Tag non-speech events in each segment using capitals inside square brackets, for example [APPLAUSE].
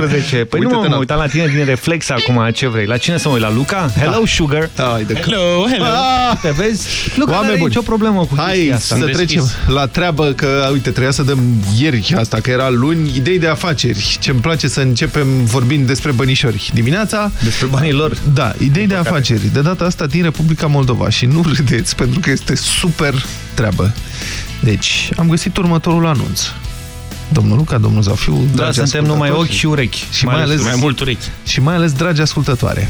11. Păi Uită nu mă uitam la tine din reflex acum, ce vrei? La cine să mă uit? La Luca? Da. Hello, da. Sugar! Ai hello, hello! Ah, te vezi? Luca Oameni buni. nicio problemă cu Hai asta. să trecem la treabă, că uite, trebuia să dăm ieri asta, că era luni, idei de afaceri. Ce-mi place să începem vorbind despre bănișori. Dimineața... Despre banii lor. Da, idei de afaceri. De data asta din Republica Moldova. Și nu râdeți, pentru că este super treabă. Deci, am găsit următorul anunț. Domnul Luca, domnul Zafiu, Da, dragi suntem numai ascultători ochi și urechi. Și mai ales- Mai mult urechi. și mai ales dragi ascultătoare.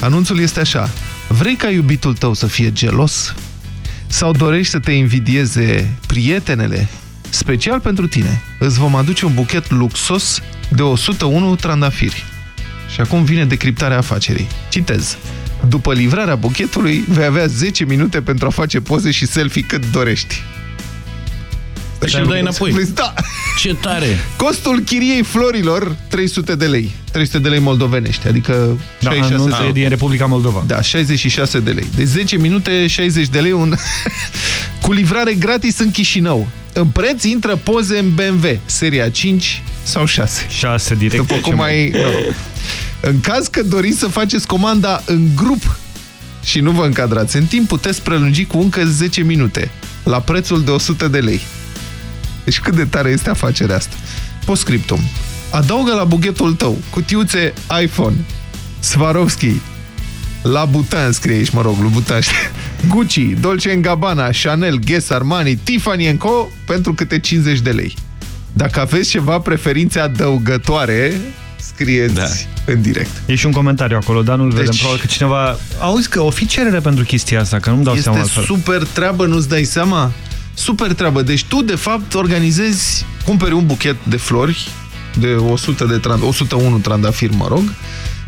Anunțul este așa. Vrei ca iubitul tău să fie gelos? Sau dorești să te invidieze prietenele? Special pentru tine, îți vom aduce un buchet luxos de 101 trandafiri. Și acum vine decriptarea afacerii. Citez. După livrarea buchetului, vei avea 10 minute pentru a face poze și selfie cât dorești. Și îmi dai înapoi. Da. Ce tare! Costul chiriei florilor, 300 de lei. 300 de lei moldovenești, adică Da, 66 de anunț e lei. din Republica Moldova. Da, 66 de lei. De 10 minute, 60 de lei, un... [LAUGHS] cu livrare gratis în Chișinău. În preț intră poze în BMW, seria 5 sau 6. 6 direct. După ce cum mai- ai... În caz că doriți să faceți comanda în grup și nu vă încadrați în timp, puteți prelungi cu încă 10 minute, la prețul de 100 de lei. Deci cât de tare este afacerea asta. Postscriptum. Adaugă la bugetul tău cutiuțe iPhone, Swarovski, la Butan scrie aici, mă rog, Louboutin, [LAUGHS] Gucci, Dolce Gabbana, Chanel, Guess, Armani, Tiffany Co. pentru câte 50 de lei. Dacă aveți ceva preferințe adăugătoare, scrieți Da. în direct. E și un comentariu acolo, dar nu-l vedem. Deci- Probabil că cineva... Auzi că o fi cerere pentru chestia asta, că nu-mi dau seama Este altfel. super treabă, nu-ți dai seama? Super treabă. Deci tu, de fapt, organizezi, cumperi un buchet de flori, de 100 de trand 101 trandafiri, mă rog,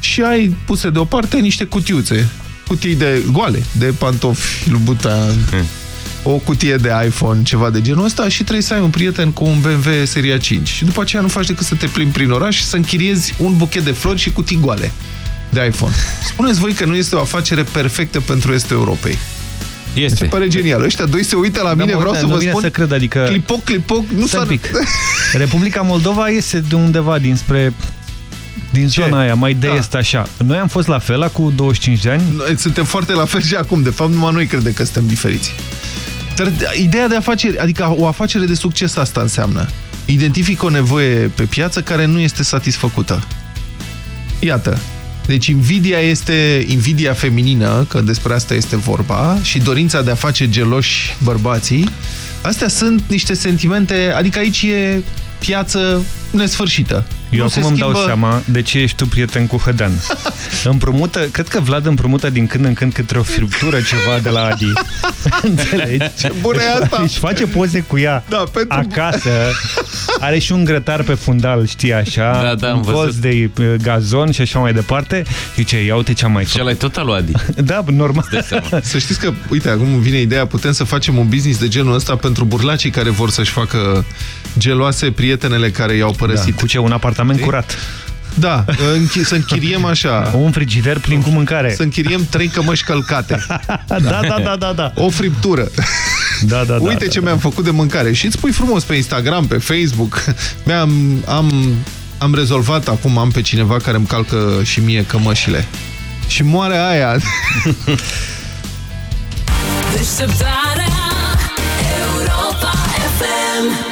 și ai puse deoparte niște cutiuțe, cutii de goale, de pantofi, lubuta, o cutie de iPhone, ceva de genul ăsta și trebuie să ai un prieten cu un BMW seria 5. Și după aceea nu faci decât să te plimbi prin oraș și să închiriezi un buchet de flori și cutii goale de iPhone. [LAUGHS] Spuneți voi că nu este o afacere perfectă pentru Estul Europei. Mi Este. se pare genial. Ăștia doi se uită la mine, mă, vreau da, să nu vă vine spun... să cred, adică- Clipoc, clipoc, nu Stai s-ar... un pic. [LAUGHS] Republica Moldova este de undeva dinspre din Ce? zona aia, mai de Da. est așa. Noi am fost la fel cu 25 de ani. Noi suntem foarte la fel și acum. De fapt, numai noi credem că suntem diferiți. Dar ideea de afacere, adică o afacere de succes asta înseamnă. Identific o nevoie pe piață care nu este satisfăcută. Iată. Deci invidia este invidia feminină, că despre asta este vorba, și dorința de a face geloși bărbații. Astea sunt niște sentimente, adică aici e piață nesfârșită. Eu acum îmi dau seama de ce ești tu prieten cu Hădan. [LAUGHS] împrumută, cred că Vlad împrumută din când în când către o friptură ceva de la Adi. [LAUGHS] Înțelegi? Ce bună e asta! Își face poze cu ea da, pentru... acasă. Are și un grătar pe fundal, știi așa, da, da, un colț de uh, gazon și așa mai departe. Zice, ia uite ce am mai făcut. Și ăla tot al lui Adi. [LAUGHS] da, normal. Să știți că, uite, acum vine ideea, putem să facem un business de genul ăsta pentru burlacii care vor să-și facă geloase prietenele care i-au părăsit. Da, cu ce? Un apartament e? curat. Da, închi să închiriem așa. Un frigider plin cu mâncare. Să închiriem trei cămăși călcate. [LAUGHS] da, da, da, da, da. O friptură. Da, da, Uite da, ce da. mi-am făcut de mâncare. Și îți pui frumos pe Instagram, pe Facebook. Mi-am am, am rezolvat, acum am pe cineva care îmi calcă și mie cămășile. Și moare aia. Deșteptarea Europa FM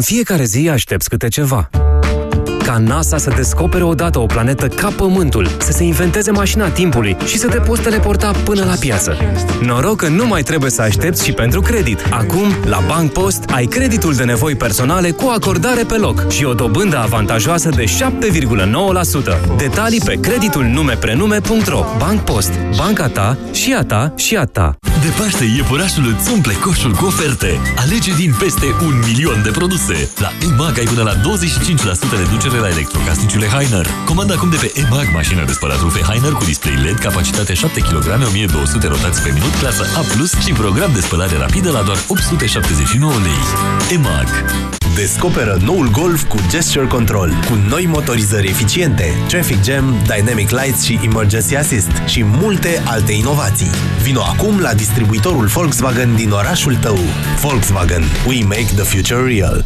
fiecare zi aștepți câte ceva. Ca NASA să descopere odată o planetă ca Pământul, să se inventeze mașina timpului și să te poți teleporta până la piață. Noroc că nu mai trebuie să aștepți și pentru credit. Acum, la Bank Post, ai creditul de nevoi personale cu acordare pe loc și o dobândă avantajoasă de 7,9%. Detalii pe creditul numeprenume.ro Bank Post. Banca ta și a ta și a ta. De Paște, iepurașul îți umple coșul cu oferte. Alege din peste un milion de produse. La EMAG ai până la 25% reducere la electrocasnicele Heiner. Comanda acum de pe EMAG mașină de spălat rufe Heiner cu display LED, capacitate 7 kg, 1200 rotații pe minut, clasă A+, și program de spălare rapidă la doar 879 lei. EMAG Descoperă noul Golf cu Gesture Control, cu noi motorizări eficiente, Traffic Jam, Dynamic Lights și Emergency Assist și multe alte inovații. Vino acum la distribuitorul Volkswagen din orașul tău. Volkswagen. We make the future real.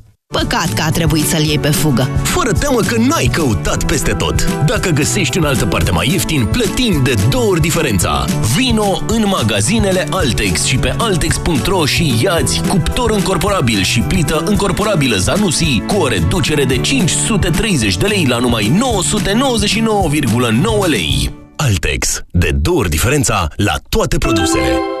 Păcat că a trebuit să-l iei pe fugă. Fără teamă că n-ai căutat peste tot. Dacă găsești în altă parte mai ieftin, plătim de două ori diferența. Vino în magazinele Altex și pe altex.ro și iați cuptor încorporabil și plită încorporabilă Zanussi cu o reducere de 530 de lei la numai 999,9 lei. Altex. De două ori diferența la toate produsele.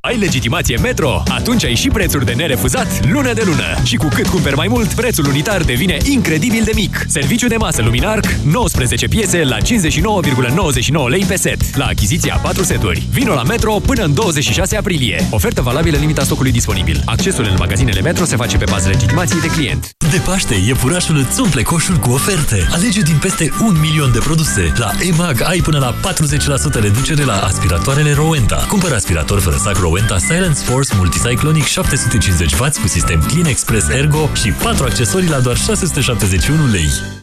Ai legitimație Metro? Atunci ai și prețuri de nerefuzat lună de lună. Și cu cât cumperi mai mult, prețul unitar devine incredibil de mic. Serviciu de masă Luminarc, 19 piese la 59,99 lei pe set. La achiziția 4 seturi. Vino la Metro până în 26 aprilie. Ofertă valabilă limita stocului disponibil. Accesul în magazinele Metro se face pe bază legitimației de client. De Paște, iepurașul îți umple coșul cu oferte. Alege din peste un milion de produse. La EMAG ai până la 40% reducere la aspiratoarele Rowenta. Cumpără aspirator fără sac Rowenta Silence Force Multicyclonic 750W cu sistem Clean Express Ergo și 4 accesorii la doar 671 lei.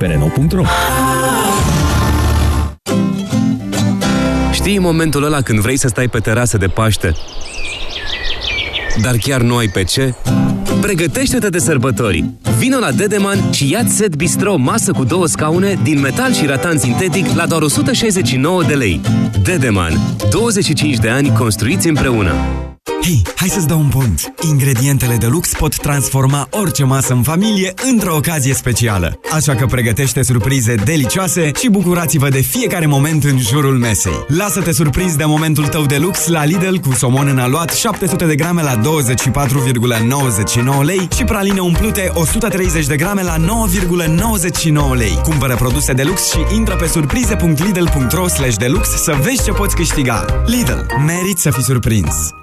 pe Renault.ro Știi momentul ăla când vrei să stai pe terasă de Paște, dar chiar nu ai pe ce? Pregătește-te de sărbători! Vino la Dedeman și ia set bistro masă cu două scaune din metal și ratan sintetic la doar 169 de lei. Dedeman. 25 de ani construiți împreună. Hei, hai să-ți dau un pont! Ingredientele de lux pot transforma orice masă în familie într-o ocazie specială. Așa că pregătește surprize delicioase și bucurați-vă de fiecare moment în jurul mesei. Lasă-te surprins de momentul tău de lux la Lidl cu somon în aluat 700 de grame la 24,99 lei și praline umplute 130 de grame la 9,99 lei. Cumpără produse de lux și intră pe surprize.lidl.ro deluxe să vezi ce poți câștiga. Lidl. Merit să fii surprins!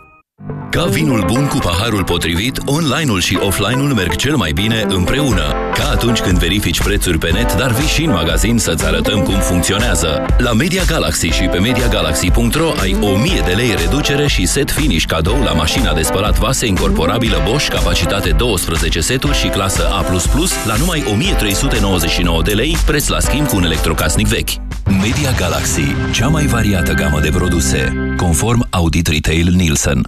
Ca vinul bun cu paharul potrivit, online-ul și offline-ul merg cel mai bine împreună. Ca atunci când verifici prețuri pe net, dar vii și în magazin să-ți arătăm cum funcționează. La Media Galaxy și pe MediaGalaxy.ro ai 1000 de lei reducere și set finish cadou la mașina de spălat vase incorporabilă Bosch, capacitate 12 seturi și clasă A++ la numai 1399 de lei, preț la schimb cu un electrocasnic vechi. Media Galaxy, cea mai variată gamă de produse, conform Audit Retail Nielsen.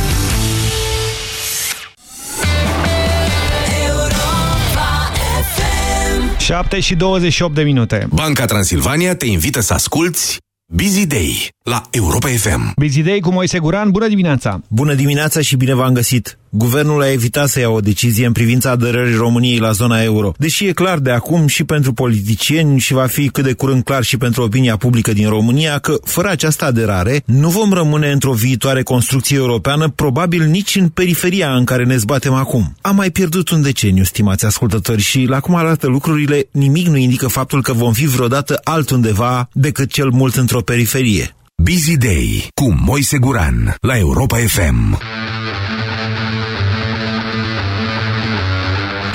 7 și 28 de minute. Banca Transilvania te invită să asculti Busy Day la Europa FM. Busy Day cu Moise Guran, bună dimineața! Bună dimineața și bine v-am găsit! Guvernul a evitat să ia o decizie în privința aderării României la zona euro, deși e clar de acum și pentru politicieni și va fi cât de curând clar și pentru opinia publică din România că, fără această aderare, nu vom rămâne într-o viitoare construcție europeană, probabil nici în periferia în care ne zbatem acum. Am mai pierdut un deceniu, stimați ascultători, și la cum arată lucrurile, nimic nu indică faptul că vom fi vreodată altundeva decât cel mult într-o periferie. Busy Day cu Moise Guran la Europa FM.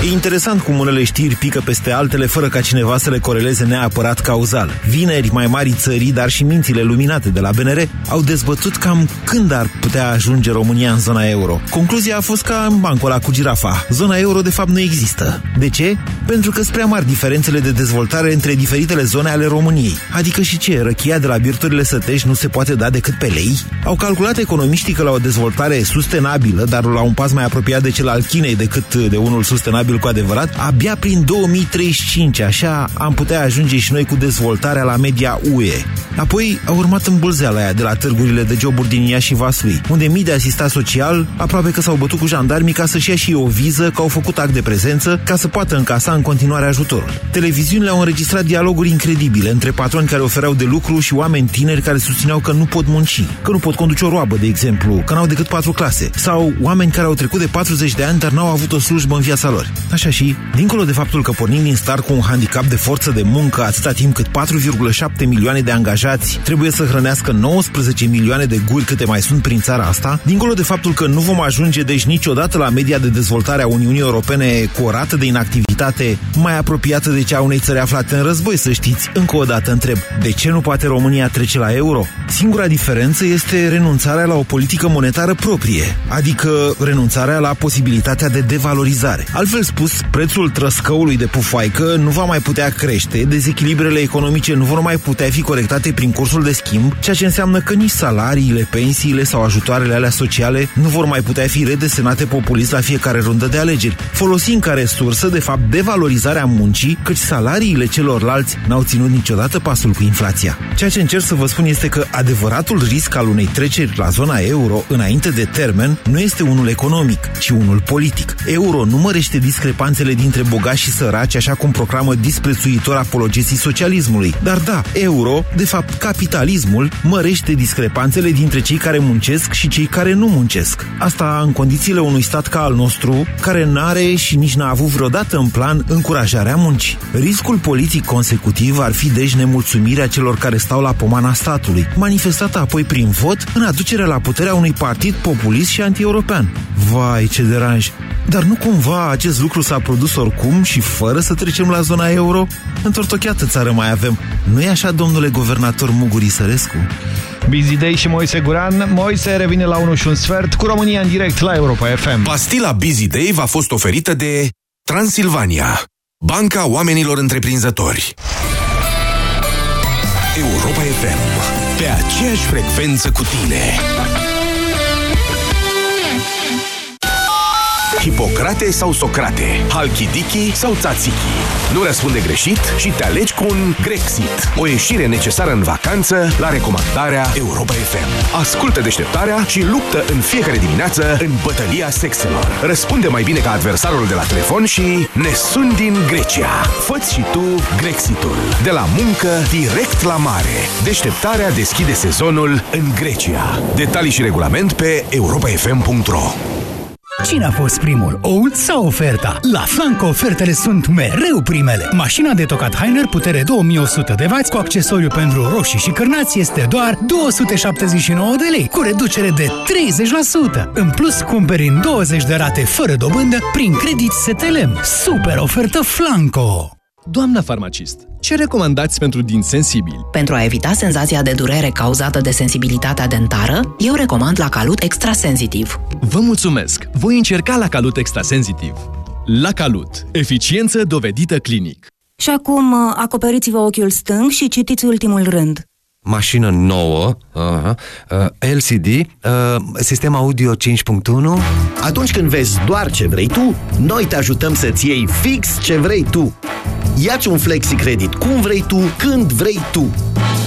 E interesant cum unele știri pică peste altele fără ca cineva să le coreleze neapărat cauzal. Vineri, mai mari țării, dar și mințile luminate de la BNR au dezbătut cam când ar putea ajunge România în zona euro. Concluzia a fost ca în bancul ăla cu girafa. Zona euro de fapt nu există. De ce? Pentru că sunt prea mari diferențele de dezvoltare între diferitele zone ale României. Adică și ce, răchia de la birturile sătești nu se poate da decât pe lei? Au calculat economiștii că la o dezvoltare sustenabilă, dar la un pas mai apropiat de cel al Chinei decât de unul sustenabil cu adevărat, abia prin 2035, așa am putea ajunge și noi cu dezvoltarea la media UE. Apoi a urmat îmbulzeala aia de la târgurile de joburi din Iași și Vaslui, unde mii de asistat social aproape că s-au bătut cu jandarmii ca să-și ia și o viză că au făcut act de prezență ca să poată încasa în continuare ajutorul. Televiziunile au înregistrat dialoguri incredibile între patroni care ofereau de lucru și oameni tineri care susțineau că nu pot munci, că nu pot conduce o roabă, de exemplu, că n-au decât patru clase, sau oameni care au trecut de 40 de ani dar n-au avut o slujbă în viața lor. Așa și, dincolo de faptul că pornim din start cu un handicap de forță de muncă atâta timp cât 4,7 milioane de angajați trebuie să hrănească 19 milioane de guri câte mai sunt prin țara asta, dincolo de faptul că nu vom ajunge deci niciodată la media de dezvoltare a Uniunii Europene cu o rată de inactivitate mai apropiată de cea a unei țări aflate în război, să știți, încă o dată întreb, de ce nu poate România trece la euro? Singura diferență este renunțarea la o politică monetară proprie, adică renunțarea la posibilitatea de devalorizare. Altfel spus, prețul trăscăului de pufoaică nu va mai putea crește, dezechilibrele economice nu vor mai putea fi corectate prin cursul de schimb, ceea ce înseamnă că nici salariile, pensiile sau ajutoarele alea sociale nu vor mai putea fi redesenate populist la fiecare rundă de alegeri, folosind ca resursă, de fapt, devalorizarea muncii, căci salariile celorlalți n-au ținut niciodată pasul cu inflația. Ceea ce încerc să vă spun este că adevăratul risc al unei treceri la zona euro înainte de termen nu este unul economic, ci unul politic. Euro nu mărește discrepanțele dintre bogați și săraci, așa cum proclamă disprețuitor apologeții socialismului. Dar da, euro, de fapt capitalismul, mărește discrepanțele dintre cei care muncesc și cei care nu muncesc. Asta în condițiile unui stat ca al nostru, care n-are și nici n-a avut vreodată în plan încurajarea muncii. Riscul politic consecutiv ar fi deci nemulțumirea celor care stau la pomana statului, manifestată apoi prin vot în aducerea la puterea unui partid populist și anti-european. Vai, ce deranj! Dar nu cumva acest lucru s-a produs oricum și fără să trecem la zona euro? Întortocheată țară mai avem. nu e așa, domnule guvernator Muguri Sărescu? Busy Day și Moise Guran. Moise revine la 1 și un sfert cu România în direct la Europa FM. Pastila Busy Day v-a fost oferită de Transilvania, Banca Oamenilor Întreprinzători. Europa FM, pe aceeași frecvență cu tine. Hipocrate sau Socrate, Halkidiki sau Tzatziki. Nu răspunde greșit și te alegi cu un Grexit. O ieșire necesară în vacanță la recomandarea Europa FM. Ascultă deșteptarea și luptă în fiecare dimineață în bătălia sexelor. Răspunde mai bine ca adversarul de la telefon și ne sun din Grecia. Făți și tu Grexitul. De la muncă direct la mare. Deșteptarea deschide sezonul în Grecia. Detalii și regulament pe europafm.ro Cine a fost primul, oul sau oferta? La Flanco ofertele sunt mereu primele. Mașina de tocat Heiner putere 2100 de W cu accesoriu pentru roșii și cârnați este doar 279 de lei, cu reducere de 30%. În plus, cumperi în 20 de rate fără dobândă prin credit STLM. Super ofertă Flanco! Doamna farmacist, ce recomandați pentru din sensibili? Pentru a evita senzația de durere cauzată de sensibilitatea dentară, eu recomand la Calut Extrasensitiv. Vă mulțumesc! Voi încerca la Calut Extrasensitiv. La Calut. Eficiență dovedită clinic. Și acum uh, acoperiți-vă ochiul stâng și citiți ultimul rând. Mașină nouă, uh, uh, LCD, uh, sistem audio 5.1. Atunci când vezi doar ce vrei tu, noi te ajutăm să-ți iei fix ce vrei tu. Iați un flexi credit cum vrei tu, când vrei tu.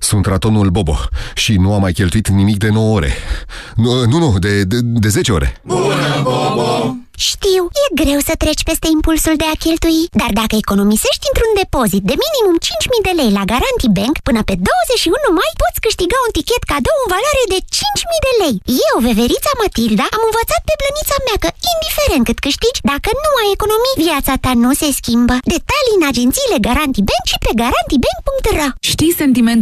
Sunt ratonul Bobo și nu am mai cheltuit nimic de 9 ore. Nu, nu, nu de, de, de 10 ore. Bună, Bobo! Știu, e greu să treci peste impulsul de a cheltui, dar dacă economisești într-un depozit de minimum 5.000 de lei la Garanti Bank, până pe 21 mai poți câștiga un tichet cadou în valoare de 5.000 de lei. Eu, veverița Matilda, am învățat pe blănița mea că, indiferent cât câștigi, dacă nu ai economii, viața ta nu se schimbă. Detalii în agențiile Garanti Bank și pe garantibank.ro Știi sentimentul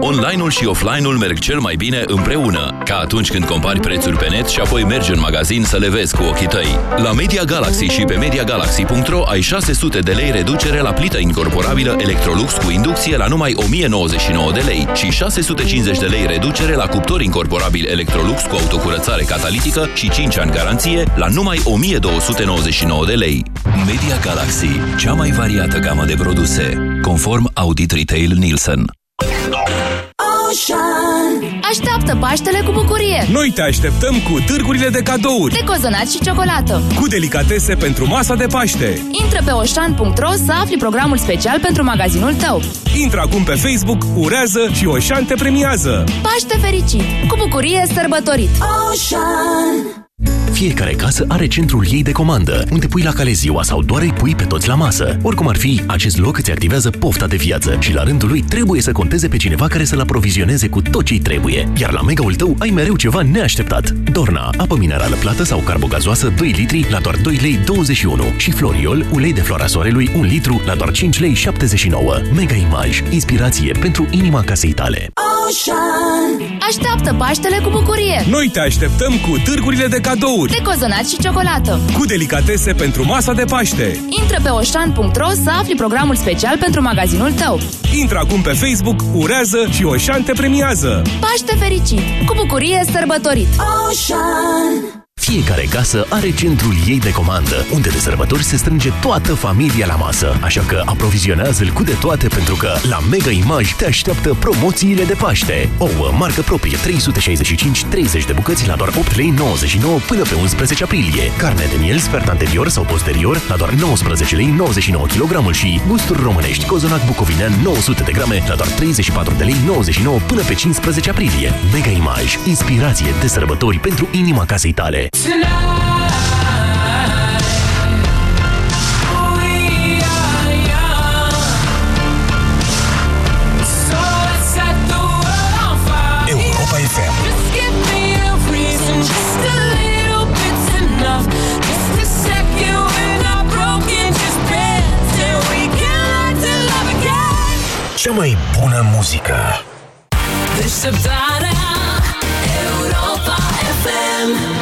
Online-ul și offline-ul merg cel mai bine împreună, ca atunci când compari prețuri pe net și apoi mergi în magazin să le vezi cu ochii tăi. La Media Galaxy și pe MediaGalaxy.ro ai 600 de lei reducere la plită incorporabilă Electrolux cu inducție la numai 1099 de lei și 650 de lei reducere la cuptor incorporabil Electrolux cu autocurățare catalitică și 5 ani garanție la numai 1299 de lei. Media Galaxy, cea mai variată gamă de produse, conform Audit Retail Nielsen. Ocean Așteaptă Paștele cu bucurie. Noi te așteptăm cu târgurile de cadouri. De cozonat și ciocolată. Cu delicatese pentru masa de Paște. Intră pe oșan.ro să afli programul special pentru magazinul tău. Intră acum pe Facebook, urează și Oșan te premiază. Paște fericit! Cu bucurie sărbătorit! Ocean Fiecare casă are centrul ei de comandă, unde pui la cale ziua sau doar îi pui pe toți la masă. Oricum ar fi, acest loc îți activează pofta de viață și la rândul lui trebuie să conteze pe cineva care să-l aprovizioneze cu tot ce trebuie. Iar la mega-ul tău ai mereu ceva neașteptat. Dorna, apă minerală plată sau carbogazoasă 2 litri la doar 2 lei 21 și Floriol, ulei de floarea soarelui 1 litru la doar 5 lei 79. Mega Image, inspirație pentru inima casei tale. Ocean. Așteaptă Paștele cu bucurie! Noi te așteptăm cu târgurile de cadouri, De cozonat și ciocolată! cu delicatese pentru masa de Paște. Intră pe oșan.ro să afli programul special pentru magazinul tău. Intră acum pe Facebook, urează și Oșan te premiază. Paște fericit! Cu bucurie sărbătorit! Ocean. Fiecare casă are centrul ei de comandă, unde de sărbători se strânge toată familia la masă. Așa că aprovizionează-l cu de toate pentru că la Mega Image te așteaptă promoțiile de Paște. Ouă, marcă proprie 365, 30 de bucăți la doar 8 lei 99 până pe 11 aprilie. Carne de miel sfert anterior sau posterior la doar 19 lei 99 kg și gusturi românești cozonac bucovinean 900 de grame la doar 34 de lei 99 până pe 15 aprilie. Mega Image, inspirație de sărbători pentru inima casei tale. Europa FM. Cea mai bună muzică. Deșteptarea Europa FM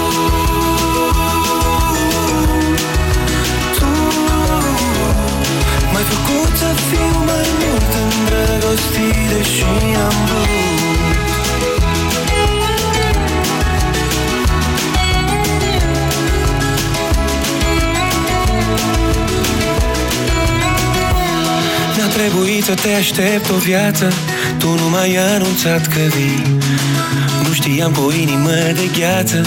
fiu mai mult îndrăgostit deși am vrut. Mi-a trebuit să te aștept o viață Tu nu m-ai anunțat că vii. Nu știam cu o inimă de gheață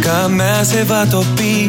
Că a mea se va topi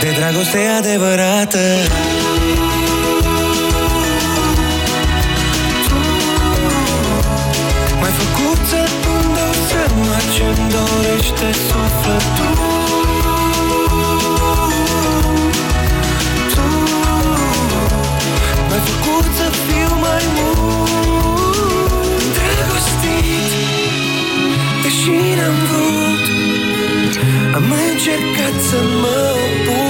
De dragoste adevărată. M-ai făcut să îmi dau seama ce-mi dorește sufletul. Tu M-ai făcut să fiu mai mult Îndrăgostit Deși n-am vrut. Am încercat să mă opun Dar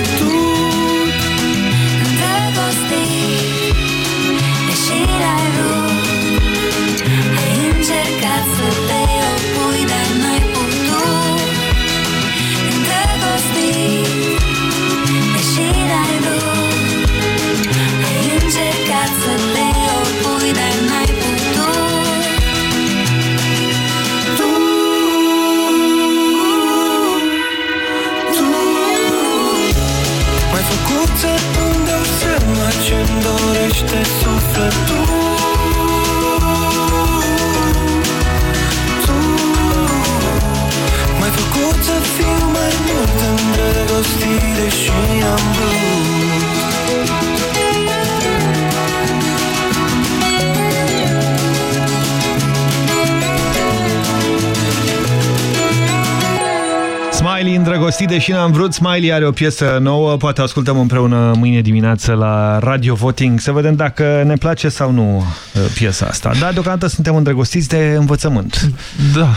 Smiley îndrăgostit, deși n-am vrut. Smiley are o piesă nouă, poate ascultăm împreună mâine dimineață la Radio Voting, să vedem dacă ne place sau nu uh, piesa asta. Dar deocamdată suntem îndrăgostiți de învățământ. Da,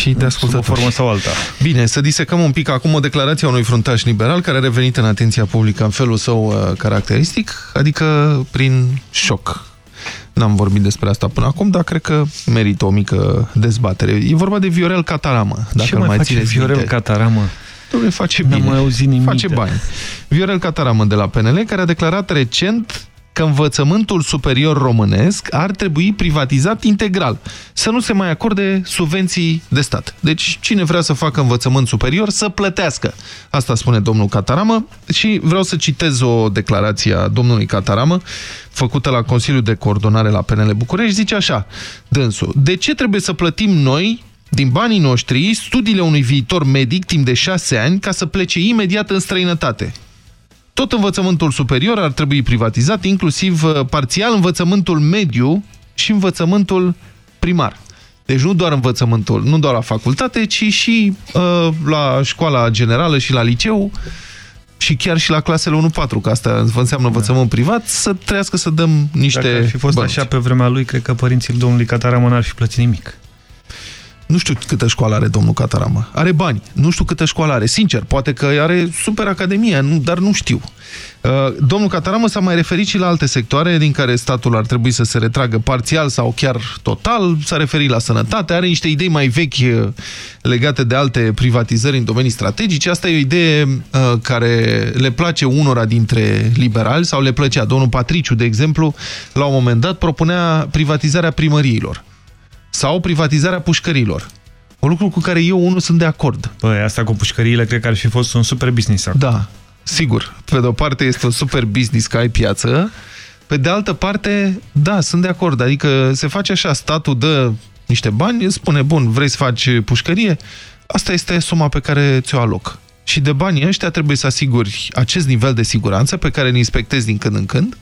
și de ascultători. Sub o formă sau alta. Bine, să disecăm un pic acum o declarație a unui fruntaș liberal care a revenit în atenția publică în felul său uh, caracteristic, adică prin șoc. N-am vorbit despre asta până acum, dar cred că merită o mică dezbatere. E vorba de Viorel Cataramă. Dacă Ce mai, mai face țineți Viorel minte. Cataramă? Dom'le, face bine. mai auzit nimic. Face bani. Viorel Cataramă de la PNL, care a declarat recent că învățământul superior românesc ar trebui privatizat integral, să nu se mai acorde subvenții de stat. Deci cine vrea să facă învățământ superior să plătească. Asta spune domnul Cataramă și vreau să citez o declarație a domnului Cataramă făcută la Consiliul de Coordonare la PNL București, zice așa, dânsul, de ce trebuie să plătim noi din banii noștri studiile unui viitor medic timp de șase ani ca să plece imediat în străinătate? Tot învățământul superior ar trebui privatizat, inclusiv uh, parțial învățământul mediu și învățământul primar. Deci nu doar învățământul, nu doar la facultate, ci și uh, la școala generală și la liceu și chiar și la clasele 1-4, că asta înseamnă învățământ privat, să trească să dăm niște Dacă ar fi fost bănuți. așa pe vremea lui, cred că părinții domnului Cataramă n-ar fi plătit nimic. Nu știu câtă școală are domnul Cataramă. Are bani. Nu știu câtă școală are. Sincer, poate că are super academie, nu, dar nu știu. Uh, domnul Cataramă s-a mai referit și la alte sectoare din care statul ar trebui să se retragă parțial sau chiar total. S-a referit la sănătate. Are niște idei mai vechi uh, legate de alte privatizări în domenii strategice. Asta e o idee uh, care le place unora dintre liberali sau le plăcea. Domnul Patriciu, de exemplu, la un moment dat propunea privatizarea primăriilor sau privatizarea pușcărilor. Un lucru cu care eu, unul, sunt de acord. Păi, asta cu pușcăriile cred că ar fi fost un super business acum. Da, sigur. Pe de o parte este un super business că ai piață, pe de altă parte, da, sunt de acord. Adică se face așa, statul dă niște bani, îți spune, bun, vrei să faci pușcărie? Asta este suma pe care ți-o aloc. Și de banii ăștia trebuie să asiguri acest nivel de siguranță pe care îl inspectezi din când în când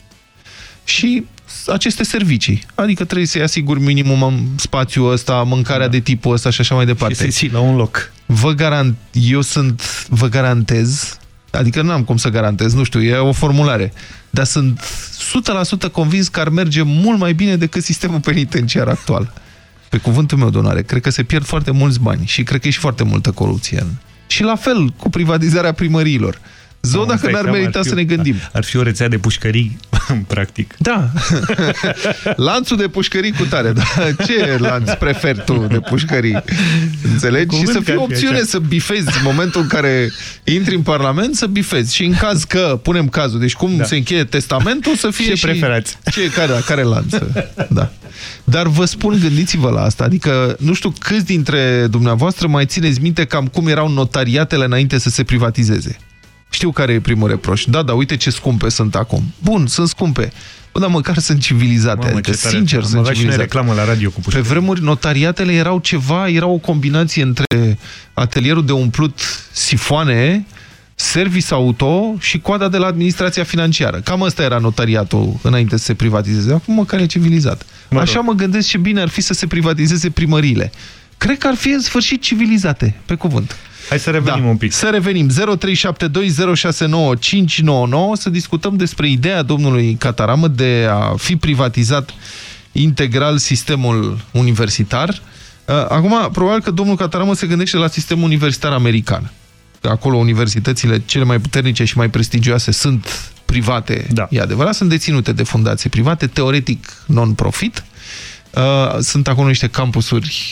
și aceste servicii. Adică trebuie să-i asiguri minimum în spațiul ăsta, mâncarea da. de tipul ăsta și așa mai departe. Și să la un loc. Vă garant, eu sunt, vă garantez, adică nu am cum să garantez, nu știu, e o formulare, dar sunt 100% convins că ar merge mult mai bine decât sistemul penitenciar actual. Pe cuvântul meu de onoare, cred că se pierd foarte mulți bani și cred că e și foarte multă corupție. în- Și la fel cu privatizarea primăriilor. Zona Îți că dai n-ar seama, merita ar fi să o- ne gândim. Ar fi o rețea de pușcării, [LAUGHS] practic. Da. [LAUGHS] Lanțul de pușcării cu tare, da. Ce lanț preferi tu de pușcării? Înțelegi? Și Cuvânt să fie că o ar fi opțiune așa. să bifezi în momentul în care intri în Parlament, să bifezi. Și în caz că, punem cazul, deci cum Da. se încheie testamentul, să fie Ce și... preferați? Ce, care, care lanț? Da. Dar vă spun, gândiți-vă la asta. Adică, nu știu câți dintre dumneavoastră mai țineți minte cam cum erau notariatele înainte să se privatizeze. Știu care e primul reproș. Da, da, uite ce scumpe sunt acum. Bun, sunt scumpe. Bă, dar măcar sunt civilizate. Mamă, adică, ce tare. sincer, Am sunt avea și noi civilizate. reclamă la radio cu Pe pușcării. vremuri, notariatele erau ceva, era o combinație între atelierul de umplut sifoane, service auto și coada de la administrația financiară. Cam ăsta era notariatul înainte să se privatizeze. Acum măcar e civilizat. Mă rog. Așa mă gândesc ce bine ar fi să se privatizeze primăriile. Cred că ar fi în sfârșit civilizate, pe cuvânt. Hai să revenim Da. un pic. Să revenim. 0372069599 să discutăm despre ideea domnului Cataramă de a fi privatizat integral sistemul universitar. Uh, Acum, probabil că domnul Cataramă se gândește la sistemul universitar american. Că Acolo universitățile cele mai puternice și mai prestigioase sunt private, da. e adevărat, sunt deținute de fundații private, teoretic non-profit. Uh, Sunt acolo niște campusuri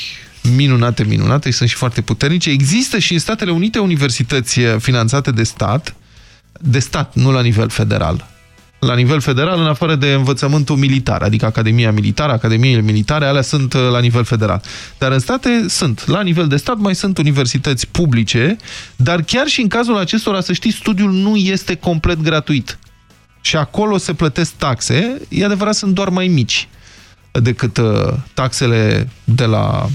minunate, minunate și sunt și foarte puternice. Există și în Statele Unite universități eh, finanțate de stat, de stat, nu la nivel federal. La nivel federal, în afară de învățământul militar, adică Academia Militară, Academiile Militare, alea sunt eh, la nivel federal. Dar în state sunt. La nivel de stat mai sunt universități publice, dar chiar și în cazul acestora, să știți, studiul nu este complet gratuit. Și acolo se plătesc taxe, e adevărat, sunt doar mai mici decât uh, taxele de la, uh,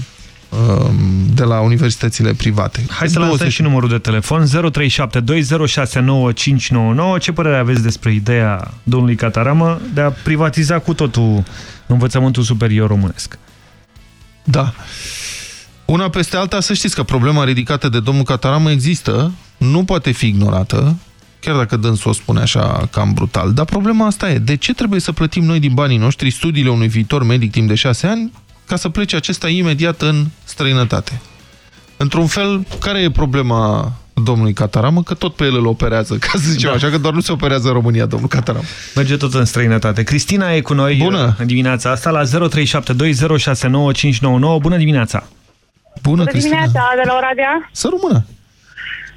de la universitățile private. Hai să lansăm și numărul de telefon 0372069599. Ce părere aveți despre ideea domnului Cataramă de a privatiza cu totul învățământul superior românesc? Da. Una peste alta, să știți că problema ridicată de domnul Cataramă există, nu poate fi ignorată, chiar dacă dânsul o spune așa cam brutal. Dar problema asta e, de ce trebuie să plătim noi din banii noștri studiile unui viitor medic timp de șase ani ca să plece acesta imediat în străinătate? Într-un fel, care e problema domnului Cataramă? Că tot pe el îl operează, ca să zicem da. așa, că doar nu se operează în România, domnul Cataramă. Merge tot în străinătate. Cristina e cu noi Bună. în dimineața asta la 0372069599. Bună dimineața! Bună, Bună dimineața, de la Oradea. Să rămână!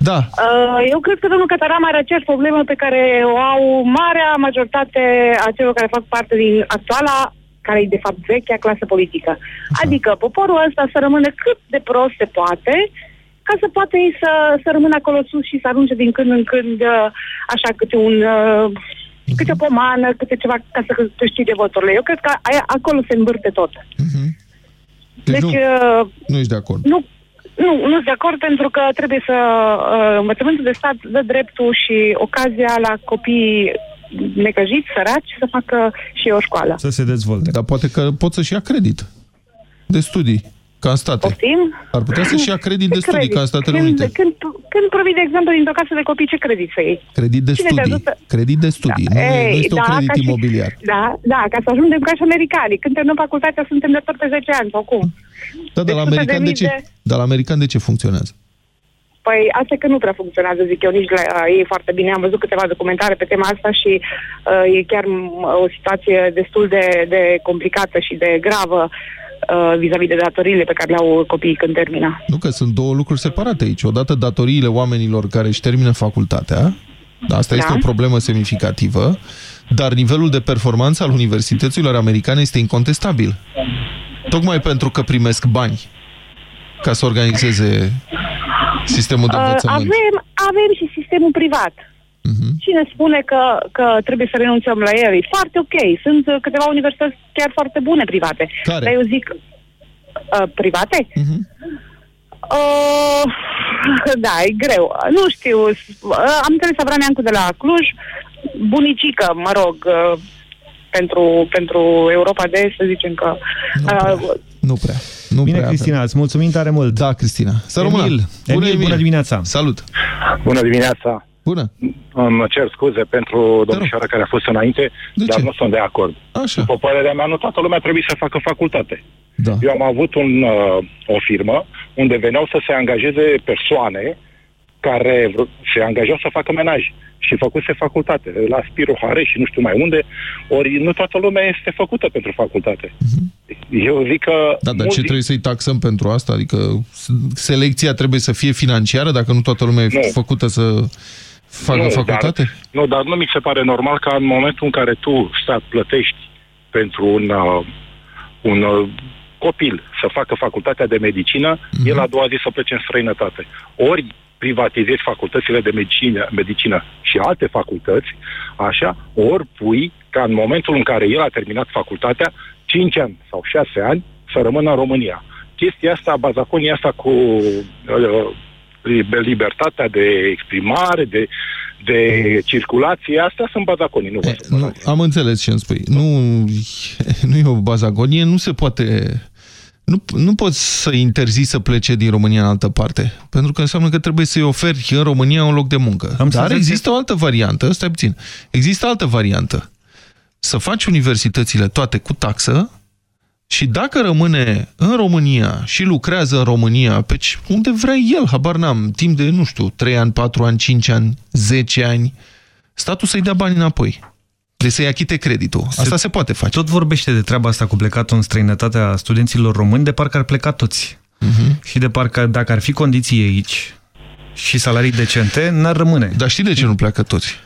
Da. Uh, eu cred că domnul Cataram are aceeași problemă pe care o au marea majoritate a celor care fac parte din actuala, care e de fapt vechea clasă politică. Așa. Adică poporul ăsta să rămână cât de prost se poate, ca să poată ei să, să rămână acolo sus și să arunce din când în când uh, așa câte un... Uh, câte o pomană, câte ceva ca să câștige voturile. Eu cred că aia, acolo se învârte tot. Uh-huh. Deci, Deci, nu, uh, nu ești de acord. nu, nu, nu sunt de acord pentru că trebuie să... Uh, învățământul de stat dă dreptul și ocazia la copii necăjiți, săraci, să facă și o școală. Să se dezvolte. Dar poate că pot să-și ia credit de studii, ca în state. Poftim? Ar putea să-și ia credit de Ce studii, credit? ca în Statele când, Unite. Când, când provii, de exemplu, dintr-o casă de copii, ce credit să iei? Credit de Cine te studii. ajută? Credit de studii. Nu, e- nu este un credit ca și- imobiliar. Da, da, ca să ajungem ca și americanii. Când terminăm facultatea, suntem de tot pe 10 ani, sau cum? Da, dar la sute de american de mii ce? de- Dar la american de ce funcționează? Păi asta e că nu prea funcționează, zic eu, nici la uh, ei foarte bine. Am văzut câteva documentare pe tema asta și uh, e chiar m, o situație destul de, de complicată și de gravă uh, vis-a-vis de datoriile pe care le au copiii când termină. Nu, că sunt două lucruri separate aici. Odată datoriile oamenilor care își termină facultatea, da, asta Da. este o problemă semnificativă, dar nivelul de performanță al universităților americane este incontestabil. Tocmai pentru că primesc bani ca să organizeze sistemul de Uh, învățământ. avem, avem și sistemul privat. Mhm. Cine spune că, că trebuie să renunțăm la el? E foarte ok. Sunt uh, câteva universități chiar foarte bune private. Care? Dar eu zic... Uh, private? Mhm. Uh, [LAUGHS] da, e greu. Nu știu. Uh, am înțeles Avram Iancu de la Cluj, bunicică, mă rog, uh, pentru, pentru Europa de Est, să zicem că... Uh, Nu prea. Nu Bine, prea Cristina, îți mulțumim tare mult. Da, Cristina. Să Emil, rămână. Emil, Bună, bună dimineața. Salut. Bună dimineața! Bună! Îmi cer scuze pentru domnișoara care a fost înainte, De dar ce? nu sunt de acord. Așa. După părerea mea, nu toată lumea trebuie să facă facultate. Da. Eu am avut un, uh, o firmă unde veneau să se angajeze persoane care vr- se angajau să facă menaj și făcuse facultate la Spiro Hare și nu știu mai unde, ori nu toată lumea este făcută pentru facultate. Eu zic că... Mhm. Da, dar mulți- ce trebuie să-i taxăm pentru asta? Adică s- selecția trebuie să fie financiară dacă nu toată lumea e Nu. făcută să facă facultate? Dar, nu, dar nu mi se pare normal ca în momentul în care tu, stat, plătești pentru un, uh, un uh, copil să facă facultatea de medicină, Mhm. el a doua zi să plece în străinătate. Ori privatizezi facultățile de medicină, medicină și alte facultăți, așa, ori pui ca în momentul în care el a terminat facultatea, 5 ani sau 6 ani, să rămână în România. Chestia asta, bazaconia asta cu uh, liber- libertatea de exprimare, de, de circulație, astea sunt bazaconii, nu vă Nu, am înțeles ce îmi spui. Nu, [LAUGHS] nu e o bazagonie, nu se poate... Nu, nu poți să interziți să plece din România în altă parte, pentru că înseamnă că trebuie să-i oferi în România un loc de muncă. Am Dar senzația- există o altă variantă, stai puțin, există altă variantă. Să faci universitățile toate cu taxă și dacă rămâne în România și lucrează în România, pe ce- unde vrea el, habar n-am, timp de, nu știu, 3 ani, 4 ani, 5 ani, 10 ani, statul să-i dea bani înapoi. Deci să-i achite creditul. Asta se poate face. Tot vorbește de treaba asta cu plecatul în străinătatea studenților români, de parcă ar pleca toți. Mhm. Și de parcă dacă ar fi condiții aici și salarii decente, n-ar rămâne. Dar știi de ce nu pleacă toți?